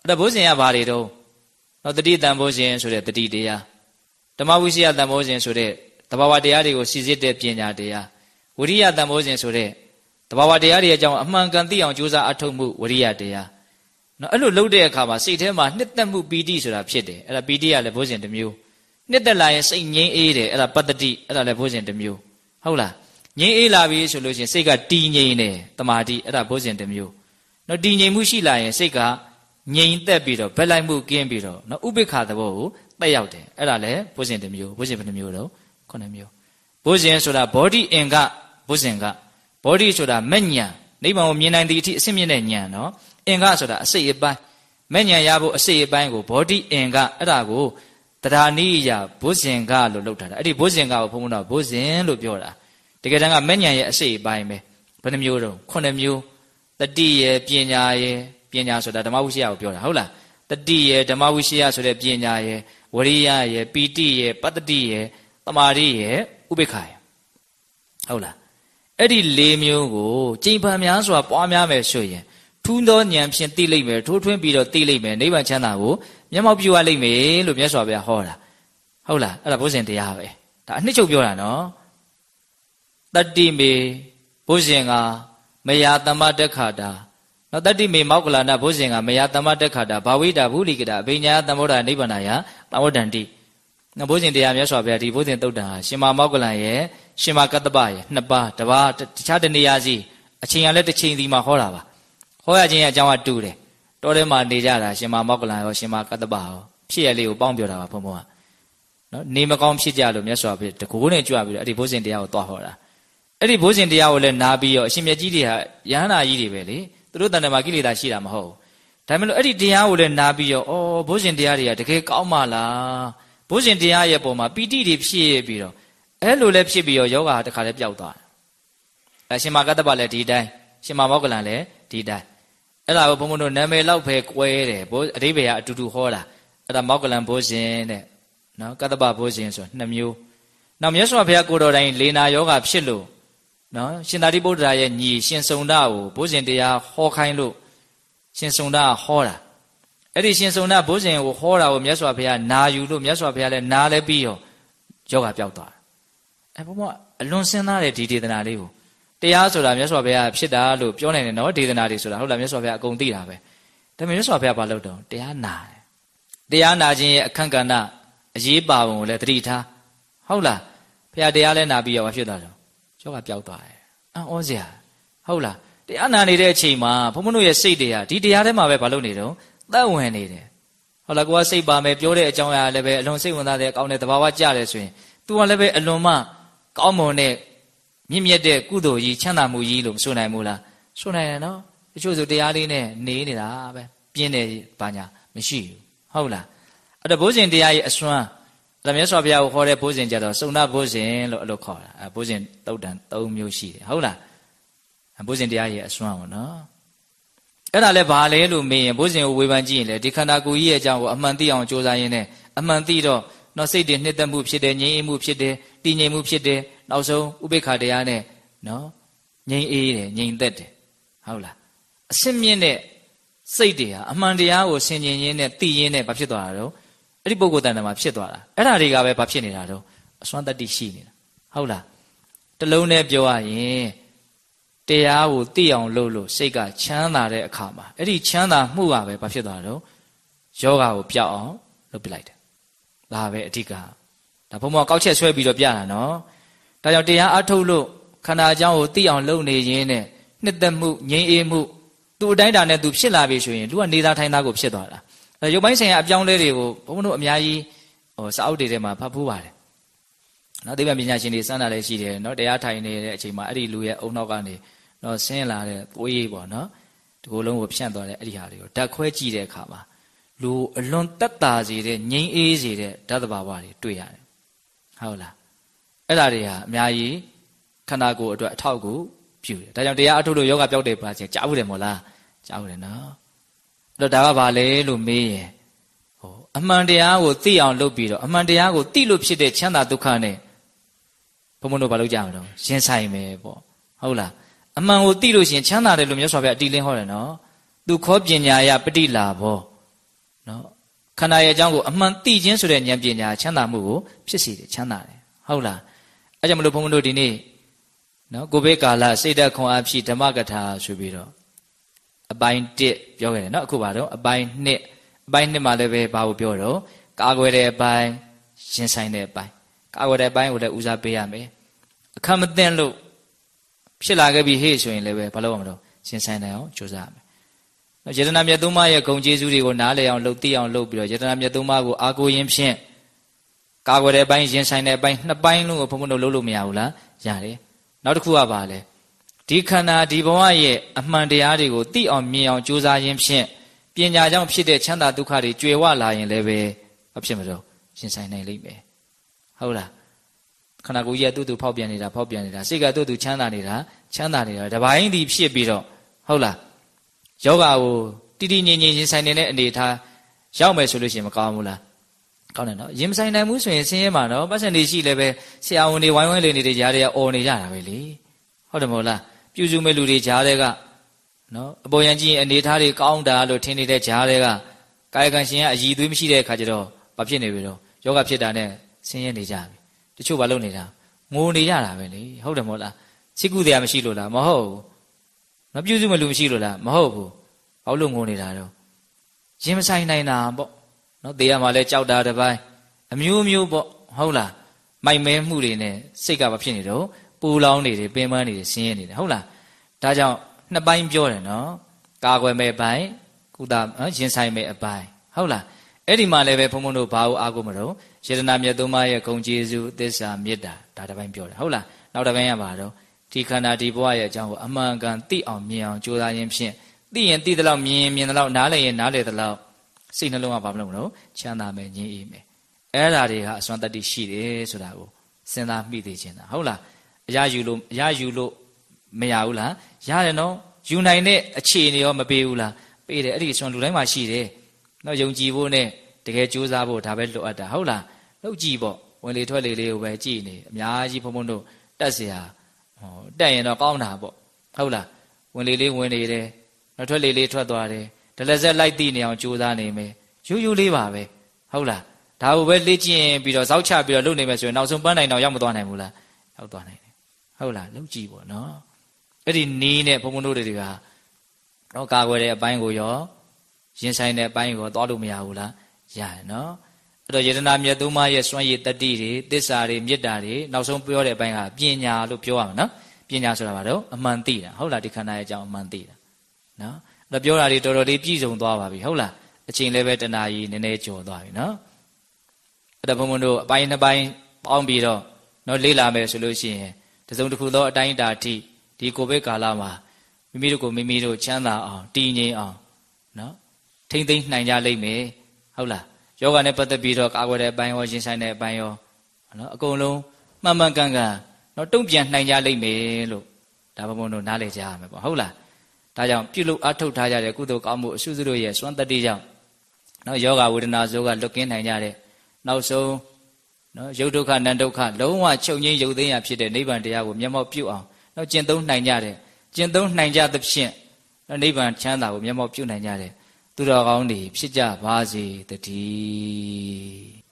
အဲ့တော့ဘိုးရှင်ကဘာတွေတော့နော်တတိတန်ဘိုးရှင်ဆိုတဲ့တတိတရား ဓမ္မဝိစီယတန်ဘိုးရှင်ဆိုတဲ့တဘာဝတရားတွေကိုစီစစ်တဲ့ပညာတရားဝိရိယတန်ဘိုးရှင်ဆိုတဲ့တဘာဝတရားတွေအကြောင်းအမှန်ကန်သိအောင်ကြိုးစားအထောက်မှုဝိရိယတရားနော်အဲ့လိုလုပ်တဲ့အခါမှာစိတ်ထဲမှာနှစ်သက်မှုပီတိဆိုတာဖြစ်တယ်အဲ့ဒါပီတိကလည်းဘိုးရှင်တစ်မျိုးနှစ်သက်လာရင်စိတ်ငြိမ်းအေးတယ်အဲ့ဒါပတ္တိအဲ့ဒါလည်းဘိုးရှင်တစ်မျိုးဟုတ်လားငြိမ်းအေးလာပြီဆိုလို့ရှိရင်စိတ်ကတည်ငြိမ်တယ်တမာတိအဲ့ဒါဘိုးရှင်တစ်မျိုးနော်တည်ငြိမ်မှုရှိလာရင်စိတ်ကငြိမ်သက်ပြီးတော့ဘက်လိုက်မှုကင်းပြီးတော့နော်ဥပိ္ပခသဘောကို တက်ရောက်တယ်အဲ့ဒါလည်းဘိုးရှင်တစ်မျိုးဘိုးရှင်ဘယ်နှမျိုးတော့ခုနှစ်မျိုးဘိုးရှင်ဆိုတာ body အင်ကဘိုးရှင်က body ဆိုတာမဲ့ညာနိဗ္ဗာန်ကိုမြင်နိုင်သည့်အထိအစစ်မြင့်တဲ့ညာနော်အင်ကဆိုတာအစိတ်အပိုင်းမဲ့ညာရဖို့အစိတ်အပိုင်းကို body အင်ကအဲ့ဒါကိုတရားနိယဘုဇင်ကလို့လောက်ထားတာအဲ့ဒီဘုဇင်ကကိုဘုံဘုံတော့ဘုဇင်လို့ပြောတာတကယ်တမ်းကမဲ့ညာရဲ့အစိတ်အပိုင်းပဲဘယ်နှမျိုးတော့ခုနှစ်မျိုးတတိရဲ့ပညာရဲ့ပညာဆိုတာဓမ္မဝိရှိယကိုပြောတာဟုတ်လားတတိရဲ့ဓမ္မဝိရှိယဆိုတဲ့ပညာရဲ့ ဝရိယရဲ့ပီတိရဲ့ပတ္တိရဲ့တမာရိရဲ့ဥပိ္ပခာရဲ့ဟုတ်လားအဲ့ဒီ၄မျိုးကိုကျင့်ဖန်များစွာပွားများမယ်ဆိုရင်ထူးသောဉာဏ်ဖြင့်သိလိမ့်မယ်ထိုးထွင်းပြီးတော့သိလိမ့်မယ်နိဗ္ဗာန်ချမ်းသာကိုမျက်မှောက်ပြုရလိမ့်မယ်လို့မြတ်စွာဘုရားဟောတာဟုတ်လားအဲ့ဒါဘုဇင်တရားပဲဒါအနှစ်ချုပ်ပြောတာနော်တတ္တိမေဘုဇင်ကမယာတမတက်ခါတာနော်တတ္တိမေမောက္ကလနာဘုဇင်ကမယာတမတက်ခါတာဘာဝိတာဘူးလိကတာအဘိညာသမ္ဗောဓနိဗ္ဗာန်ယ သဝတ္တန္တိနော်ဘုဇင်တရားမြတ်စွာဘုရားဒီဘုဇင်တုတ်တံဟာရှင်မမောက္ကလန်ရဲ့ရှင်မကတ္တပရဲ့နှစ်ပါးတပါးတခြားတနေရာစီအချိန်ကလည်းတစ်ချိန်ဒီမှာဟောတာပါဟောရခြင်းရဲ့အကြောင်းကတူတယ်တောထဲမှာနေကြတာရှင်မမောက္ကလန်ရောရှင်မကတ္တပရောဖြစ်ရလေးကိုပေါင်းပြောတာပါဘုံဘုံကနော်နေမကောင်းဖြစ်ကြလို့မြတ်စွာဘုရားတကူနဲ့ကြွပြီးတော့အဲ့ဒီဘုဇင်တရားကိုသွားဟောတာအဲ့ဒီဘုဇင်တရားကိုလည်းနာပြီးတော့အရှင်မြတ်ကြီးတွေဟာယဟနာကြီးတွေပဲလေသူတို့တန်တမာကိလေသာရှိတာမဟုတ် ဒါမှမဟုတ်အဲ့ဒီတရားကိုလည်းနာပြီးတော့ဩဘုဇင်တရားတွေကတကယ်ကောင်းပါလားဘုဇင်တရားရဲ့ပုံမှာပီတိတွေဖြစ်ပြီးတော့အဲ့လိုလည်းဖြစ်ပြီးတော့ယောဂါတခါလည်းပျောက်သွားတယ်အရှင်မကတ္တပလည်းဒီတိုင်းရှင်မမောက္ကလန်လည်းဒီတိုင်းအဲ့ဒါကိုဘုံဘုံတို့နာမည်လောက်ပဲကွဲတယ်ဘိုးအဓိပ္ပာယ်ကအတူတူဟောတာအဲ့ဒါမောက္ကလန်ဘိုးရှင်တဲ့နော်ကတ္တပဘိုးရှင်ဆိုနှစ်မျိုးနောက်မြတ်စွာဘုရားကိုတော်တိုင်လေနာယောဂဖြစ်လို့နော်ရှင်သာရိပုတ္တရာရဲ့ညီရှင်စုံဒကိုဘိုးရှင်တရားဟောခိုင်းလို့ ရှင်စုံဒကဟောတာအဲ့ဒီရှင်စုံဒဘိုးရှင်ကိုဟောတာကိုမြတ်စွာဘုရားနာယူလို့မြတ်စွာဘုရားလည်းနားလဲပြီးရောယောဂပျောက်သွားတယ်အဲဘုံကအလွန်စဉ်းစားတဲ့ဒီဒေသနာလေးကိုတရားဆိုတာမြတ်စွာဘုရားဖြစ်တာလို့ပြောနိုင်တယ်နော်ဒေသနာတွေဆိုတာဟုတ်လားမြတ်စွာဘုရားအကုန်သိတာပဲဒါပေမဲ့မြတ်စွာဘုရားဘာလုပ်တော့တရားနာတယ်တရားနာခြင်းရဲ့အခန့်ကဏ္ဍအရေးပါပုံကိုလည်းသတိထားဟုတ်လားဘုရားတရားလဲနာပြီးရောမဖြစ်တော့ကျောကပျောက်သွားတယ်အံ့ဩစရာဟုတ်လား တရားနာနေတဲ့အချိန်မှာဘုန်းဘုန်းတို့ရဲ့စိတ်တွေကဒီတရားထဲမှာပဲဘာလုပ်နေတော့သက်ဝင်နေတယ်ဟုတ်လားကိုကစိတ်ပါမယ်ပြောတဲ့အကြောင်းအရာလည်းပဲအလွန်စိတ်ဝင်စားတဲ့အကောင်းတဲ့သဘာဝကြတယ်ဆိုရင် तू ကလည်းပဲအလွန်မှကောင်းမွန်တဲ့မြင့်မြတ်တဲ့ကုသိုလ်ကြီးချမ်းသာမှုကြီးလို့မဆိုနိုင်ဘူးလားဆိုနိုင်တယ်နော်တချို့ဆိုတရားလေးနဲ့နေနေတာပဲပြပြင်းတယ်ဘာညာမရှိဘူးဟုတ်လားအဲ့တော့ဘိုးစဉ်တရားရဲ့အစွမ်းအဲ့မြတ်စွာဘုရားကိုခေါ်တဲ့ဘိုးစဉ်ကြတော့စုံနာဘိုးစဉ်လို့အဲ့လိုခေါ်တာအဲ့ဘိုးစဉ်တုတ်တန်၃မျိုးရှိတယ်ဟုတ်လား ဘိုးစဉ်တရားရဲ့အစွမ်းပေါ့နော်အဲ့ဒါလည်းဘာလဲလို့မေးရင်ဘိုးစဉ်ကိုဝေဖန်ကြည့်ရင်လေဒီခန္ဓာကိုယ်ကြီးရဲ့အကြောင်းကိုအမှန်သိအောင်ကြိုးစားရင်းနဲ့အမှန်သိတော့နော်စိတ်တွေနှစ်သက်မှုဖြစ်တယ်ငြိမ်းအေးမှုဖြစ်တယ်တည်ငြိမ်မှုဖြစ်တယ်နောက်ဆုံးဥပိ္ပခာတရားနဲ့နော်ငြိမ်းအေးတယ်ငြိမ်သက်တယ်ဟုတ်လားအစင်မြင့်တဲ့စိတ်တွေဟာအမှန်တရားကိုဆင်ခြင်ရင်းနဲ့သိရင်းနဲ့ဘာဖြစ်သွားတာတော့အဲ့ဒီပုဂ္ဂိုလ်တန်တမှာဖြစ်သွားတာအဲ့ဒါတွေကပဲဘာဖြစ်နေတာတော့အစွမ်းတတ္တိရှိနေတာဟုတ်လားတလုံးနဲ့ပြောရရင် တရားကိုသိအောင်လုပ်လို့စိတ်ကချမ်းသာတဲ့အခါမှာအဲ့ဒီချမ်းသာမှုကပဲဘာဖြစ်သွားတော့ယောဂကိုပျောက်အောင်လုပ်ပြလိုက်တယ်ဒါပဲအဓိကဒါဘုံမောကောက်ချက်ဆွဲပြီးတော့ပြတာနော်ဒါကြောင့်တရားအထုတ်လို့ခန္ဓာအကြောင်းကိုသိအောင်လုပ်နေရင်းနဲ့နှစ်သက်မှုငြိမ်းအေးမှုသူ့အတိုင်းတာနဲ့သူဖြစ်လာပြီဆိုရင်သူကနေသားထိုင်သားကိုဖြစ်သွားတာအဲရုပ်ပိုင်းဆိုင်ရာအပြောင်းလဲတွေကိုဘုန်းဘုန်းတို့အများကြီးဟိုစာအုပ်တွေထဲမှာဖတ်ဖူးပါတယ်နော်သိပ္ပံပညာရှင်တွေစမ်းတာလည်းရှိတယ်နော်တရားထိုင်နေတဲ့အချိန်မှာအဲ့ဒီလူရဲ့အုံနောက်ကနေ နော်ဆင်းလာတဲ့သွေးပေါ့နော်ဒီကိုယ်လုံးကိုဖြန့်သွားတဲ့အဲ့ဒီဟာတွေကိုဓာတ်ခွဲကြည့်တဲ့အခါမှာလူအလွန်တက်တာစေတဲ့ငြိမ်းအေးစေတဲ့ဓာတ်တဘာဝတွေတွေ့ရတယ်ဟုတ်လားအဲ့ဒါတွေဟာအများကြီးခန္ဓာကိုယ်အတွက်အထောက်အကူပြုတယ်ဒါကြောင့်တရားအထုတ်လို့ယောဂပြောက်တယ်ပါချင်းကြားဘူးတယ်မို့လားကြားဘူးတယ်နော်အဲ့တော့ဒါကဘာလဲလို့မေးရင်ဟိုအမှန်တရားကိုသိအောင်လုပ်ပြီးတော့အမှန်တရားကိုသိလို့ဖြစ်တဲ့ချမ်းသာဒုက္ခနဲ့ဘုံဘုံတို့ဘာလုပ်ကြမလို့ရင်ဆိုင်မယ်ပေါ့ဟုတ်လား အမှန်ကိုသိလို့ရှိရင်ချမ်းသာတယ်လို့မြတ်စွာဘုရားအတိလင်းဟောတယ်နော်သူခောပညာယပฏิလာဘောနော်ခန္ဓာရဲ့အကြောင်းကိုအမှန်သိခြင်းဆိုတဲ့ဉာဏ်ပညာချမ်းသာမှုကိုဖြစ်စေတယ်ချမ်းသာတယ်ဟုတ်လားအဲကြောင့်မလို့ဘုံဘုံတို့ဒီနေ့နော်ကိုဘေးကာလစိတ်ဓာတ်ခွန်အားဖြည့်ဓမ္မကထာဆိုပြီးတော့အပိုင်း1ပြောခဲ့တယ်နော်အခုပါတော့အပိုင်း2အပိုင်း2မှာလည်းပဲဘာကိုပြောတော့ကာကွယ်တဲ့အပိုင်းရင်ဆိုင်တဲ့အပိုင်းကာကွယ်တဲ့အပိုင်းကိုလည်းဦးစားပေးရမယ်အခမ်းမသိလို့ ဖြစ်လာခဲ့ပြီဟေ့ဆိုရင်လည်းပဲဘာလို့မလို့ရင်ဆိုင်နိုင်အောင်ကြိုးစားရမယ်နော်ယတနာမြတ်သုံးပါးရဲ့ဂုံကျေးဇူးတွေကိုနားလည်အောင်လှုပ်သိအောင်လှုပ်ပြီးတော့ယတနာမြတ်သုံးပါးကိုအားကိုးရင်းဖြင့်ကာကွယ်တဲ့အပိုင်းရင်ဆိုင်တဲ့အပိုင်းနှစ်ပိုင်းလုံးကိုဘုံဘုံတို့လုပ်လို့မရဘူးလားရတယ်နောက်တစ်ခုကပါလဲဒီခန္ဓာဒီဘဝရဲ့အမှန်တရားတွေကိုသိအောင်မြင်အောင်ကြိုးစားခြင်းဖြင့်ပညာကြောင့်ဖြစ်တဲ့ချမ်းသာဒုက္ခတွေကြွယ်ဝလာရင်လည်းပဲမဖြစ်မတော့ရှင်ဆိုင်နိုင်လိမ့်မယ်ဟုတ်လား ခန္ဓာကိုယ်ကြီးကသူ့သူဖောက်ပြန်နေတာဖောက်ပြန်နေတာစိတ်ကသူ့သူချမ်းသာနေတာချမ်းသာနေတာတပိုင်းဒီဖြစ်ပြီးတော့ဟုတ်လားယောဂါကိုတည်တည်ငြိမ်ငြိမ်ရှင်ဆိုင်နေတဲ့အနေထားရောက်မယ်ဆိုလို့ရှိရင်မကောင်းဘူးလားကောင်းတယ်နော်ရင်မဆိုင်နိုင်ဘူးဆိုရင်ဆင်းရဲမှာနော်ပတ်စံတွေရှိလည်းပဲဆရာဝန်တွေဝိုင်းဝန်းလေနေတဲ့ကြားတွေကអော်နေကြတာပဲလေဟုတ်တယ်မဟုတ်လားပြုစုမဲ့လူတွေကြားတွေကနော်အပေါ်ယံကြည့်ရင်အနေထားတွေကောင်းတာလို့ထင်နေတဲ့ကြားတွေကကာယကံရှင်ကအည်သွေးမရှိတဲ့အခါကျတော့ဘာဖြစ်နေပြီတော့ယောဂဖြစ်တာနဲ့ဆင်းရဲနေကြပြီ တချို့ဘာလုပ်နေတာငိုနေကြတာပဲလေဟုတ်တယ်မဟုတ်လားချစ်ကူတရားမရှိလို့လားမဟုတ်ဘူးမပြုစုမဲ့လူမရှိလို့လားမဟုတ်ဘူးဘာလို့ငိုနေတာတော့ရင်မဆိုင်နိုင်တာပေါ့နော်တရားမှလည်းကြောက်တာတစ်ပိုင်းအမျိုးမျိုးပေါ့ဟုတ်လားမိုက်မဲမှုတွေနဲ့စိတ်ကဘာဖြစ်နေတော့ပူလောင်နေတယ်ပင်ပန်းနေတယ်ဆင်းရဲနေတယ်ဟုတ်လားဒါကြောင့်နှစ်ပိုင်းပြောတယ်နော်ကာကွယ်မဲ့ပိုင်းကုသရင်ဆိုင်မဲ့အပိုင်းဟုတ်လား အဲ့ဒီမှာလည်းပဲဘုံဘုံတို့ဘာလို့အားကိုမလို့ယေဒနာမြတ်သုံးပါးရဲ့ဂုံကျေးဇူးသစ္စာမေတ္တာဒါတစ်ပိုင်းပြောတယ်ဟုတ်လားနောက်တစ်ပိုင်းရပါတော့ဒီခန္ဓာဒီဘဝရဲ့အကြောင်းကိုအမှန်ကန်သိအောင်မြင်အောင်ကြိုးစားခြင်းဖြင့်သိရင်သိသလောက်မြင်ရင်မြင်သလောက်နားလည်ရင်နားလည်သလောက်စိတ်နှလုံးကဘာမလုပ်မလို့ချမ်းသာမယ်ငြိမ်းအေးမယ်အဲ့ဓာတွေကအစွမ်းတတ္တိရှိတယ်ဆိုတာကိုစဉ်းစားမိသေးခြင်းတာဟုတ်လားအရာယူလို့အရာယူလို့မရဘူးလားရတယ်နော်ယူနိုင်တဲ့အခြေအနေရောမပေးဘူးလားပေးတယ်အဲ့ဒီအစွမ်းလူတိုင်းမှာရှိတယ် နော်ယုံကြည်ဖို့နဲ့တကယ်ကြိုးစားဖို့ဒါပဲလိုအပ်တာဟုတ်လားလောက်ကြည့်ပေါ့ဝင်လေထွက်လေလေးကိုပဲကြည်နေအများကြီးဘုံဘုံတို့တက်เสียဟောတက်ရင်တော့ကောင်းတာပေါ့ဟုတ်လားဝင်လေလေးဝင်နေတယ်နောက်ထွက်လေလေးထွက်သွားတယ်ဒလဇက်လိုက်သိနေအောင်ကြိုးစားနေမယ်ယူယူလေးပါပဲဟုတ်လားဒါကိုပဲလေ့ကျင့်ပြီးတော့ဇောက်ချပြီးတော့လုပ်နေမယ်ဆိုရင်နောက်ဆုံးပန်းနိုင်တော့ရောက်မသွားနိုင်ဘူးလားရောက်သွားနိုင်တယ်ဟုတ်လားလုပ်ကြည့်ပေါ့နော်အဲ့ဒီနီးနဲ့ဘုံဘုံတို့တွေကနော်ကာကွယ်တဲ့အပိုင်းကိုရော ရင်ဆိုင်တဲ့အပိုင်းကိုသွားလို့မရဘူးလားရတယ်နော်အဲ့တော့ယတနာမြတ်သုံးပါးရဲ့စွမ်းရည်တတိတွေသစ္စာတွေမေတ္တာတွေနောက်ဆုံးပြောတဲ့အပိုင်းကပညာလို့ပြောရမှာနော်ပညာဆိုတာဘာလို့အမှန်သိတာဟုတ်လားဒီခန္ဓာရဲ့အကြောင်းအမှန်သိတာနော်အဲ့တော့ပြောတာတွေတော်တော်လေးပြည့်စုံသွားပါပြီဟုတ်လားအချိန်လည်းပဲတဏှာကြီးနည်းနည်းကျော်သွားပြီနော်အဲ့တော့ဘုံဘုံတို့အပိုင်းနှစ်ပိုင်းပေါင်းပြီးတော့နော်လေးလာမယ်ဆိုလို့ရှိရင်တစုံတစ်ခုသောအတိုင်းအတာထိဒီကိုဗစ်ကာလမှာမိမိတို့ကိုမိမိတို့ချမ်းသာအောင်တည်ငြိမ်အောင်နော် ထိမ့်သိမ့်နိုင်ကြလိမ့်မယ်ဟုတ်လားယောဂနဲ့ပတ်သက်ပြီးတော့ကာကွယ်တဲ့အပိုင်းရောရင်ဆိုင်တဲ့အပိုင်းရောနော်အကုန်လုံးမှန်မှန်ကန်ကန်နော်တုံ့ပြန်နိုင်ကြလိမ့်မယ်လို့ဒါဘုံဘုံတို့နားလည်ကြရမယ်ပေါ့ဟုတ်လားဒါကြောင့်ပြုလုပ်အထုတ်ထားကြတဲ့ကုသိုလ်ကောင်းမှုအစုစုတို့ရဲ့စွမ်းတတိကြောင့်နော်ယောဂဝေဒနာဇောကလွတ်ကင်းနိုင်ကြတဲ့နောက်ဆုံးနော်ယုတ်ဒုက္ခနံဒုက္ခလုံးဝချုပ်ငိမ့်ယုတ်သိမ်းရဖြစ်တဲ့နိဗ္ဗာန်တရားကိုမျက်မှောက်ပြုအောင်နော်ကျင့်သုံးနိုင်ကြတဲ့ကျင့်သုံးနိုင်ကြသဖြင့်နိဗ္ဗာန်ချမ်းသာကိုမျက်မှောက်ပြုနိုင်ကြတဲ့ သူတော်ကောင်းတွေဖြစ်ကြပါစေတည်း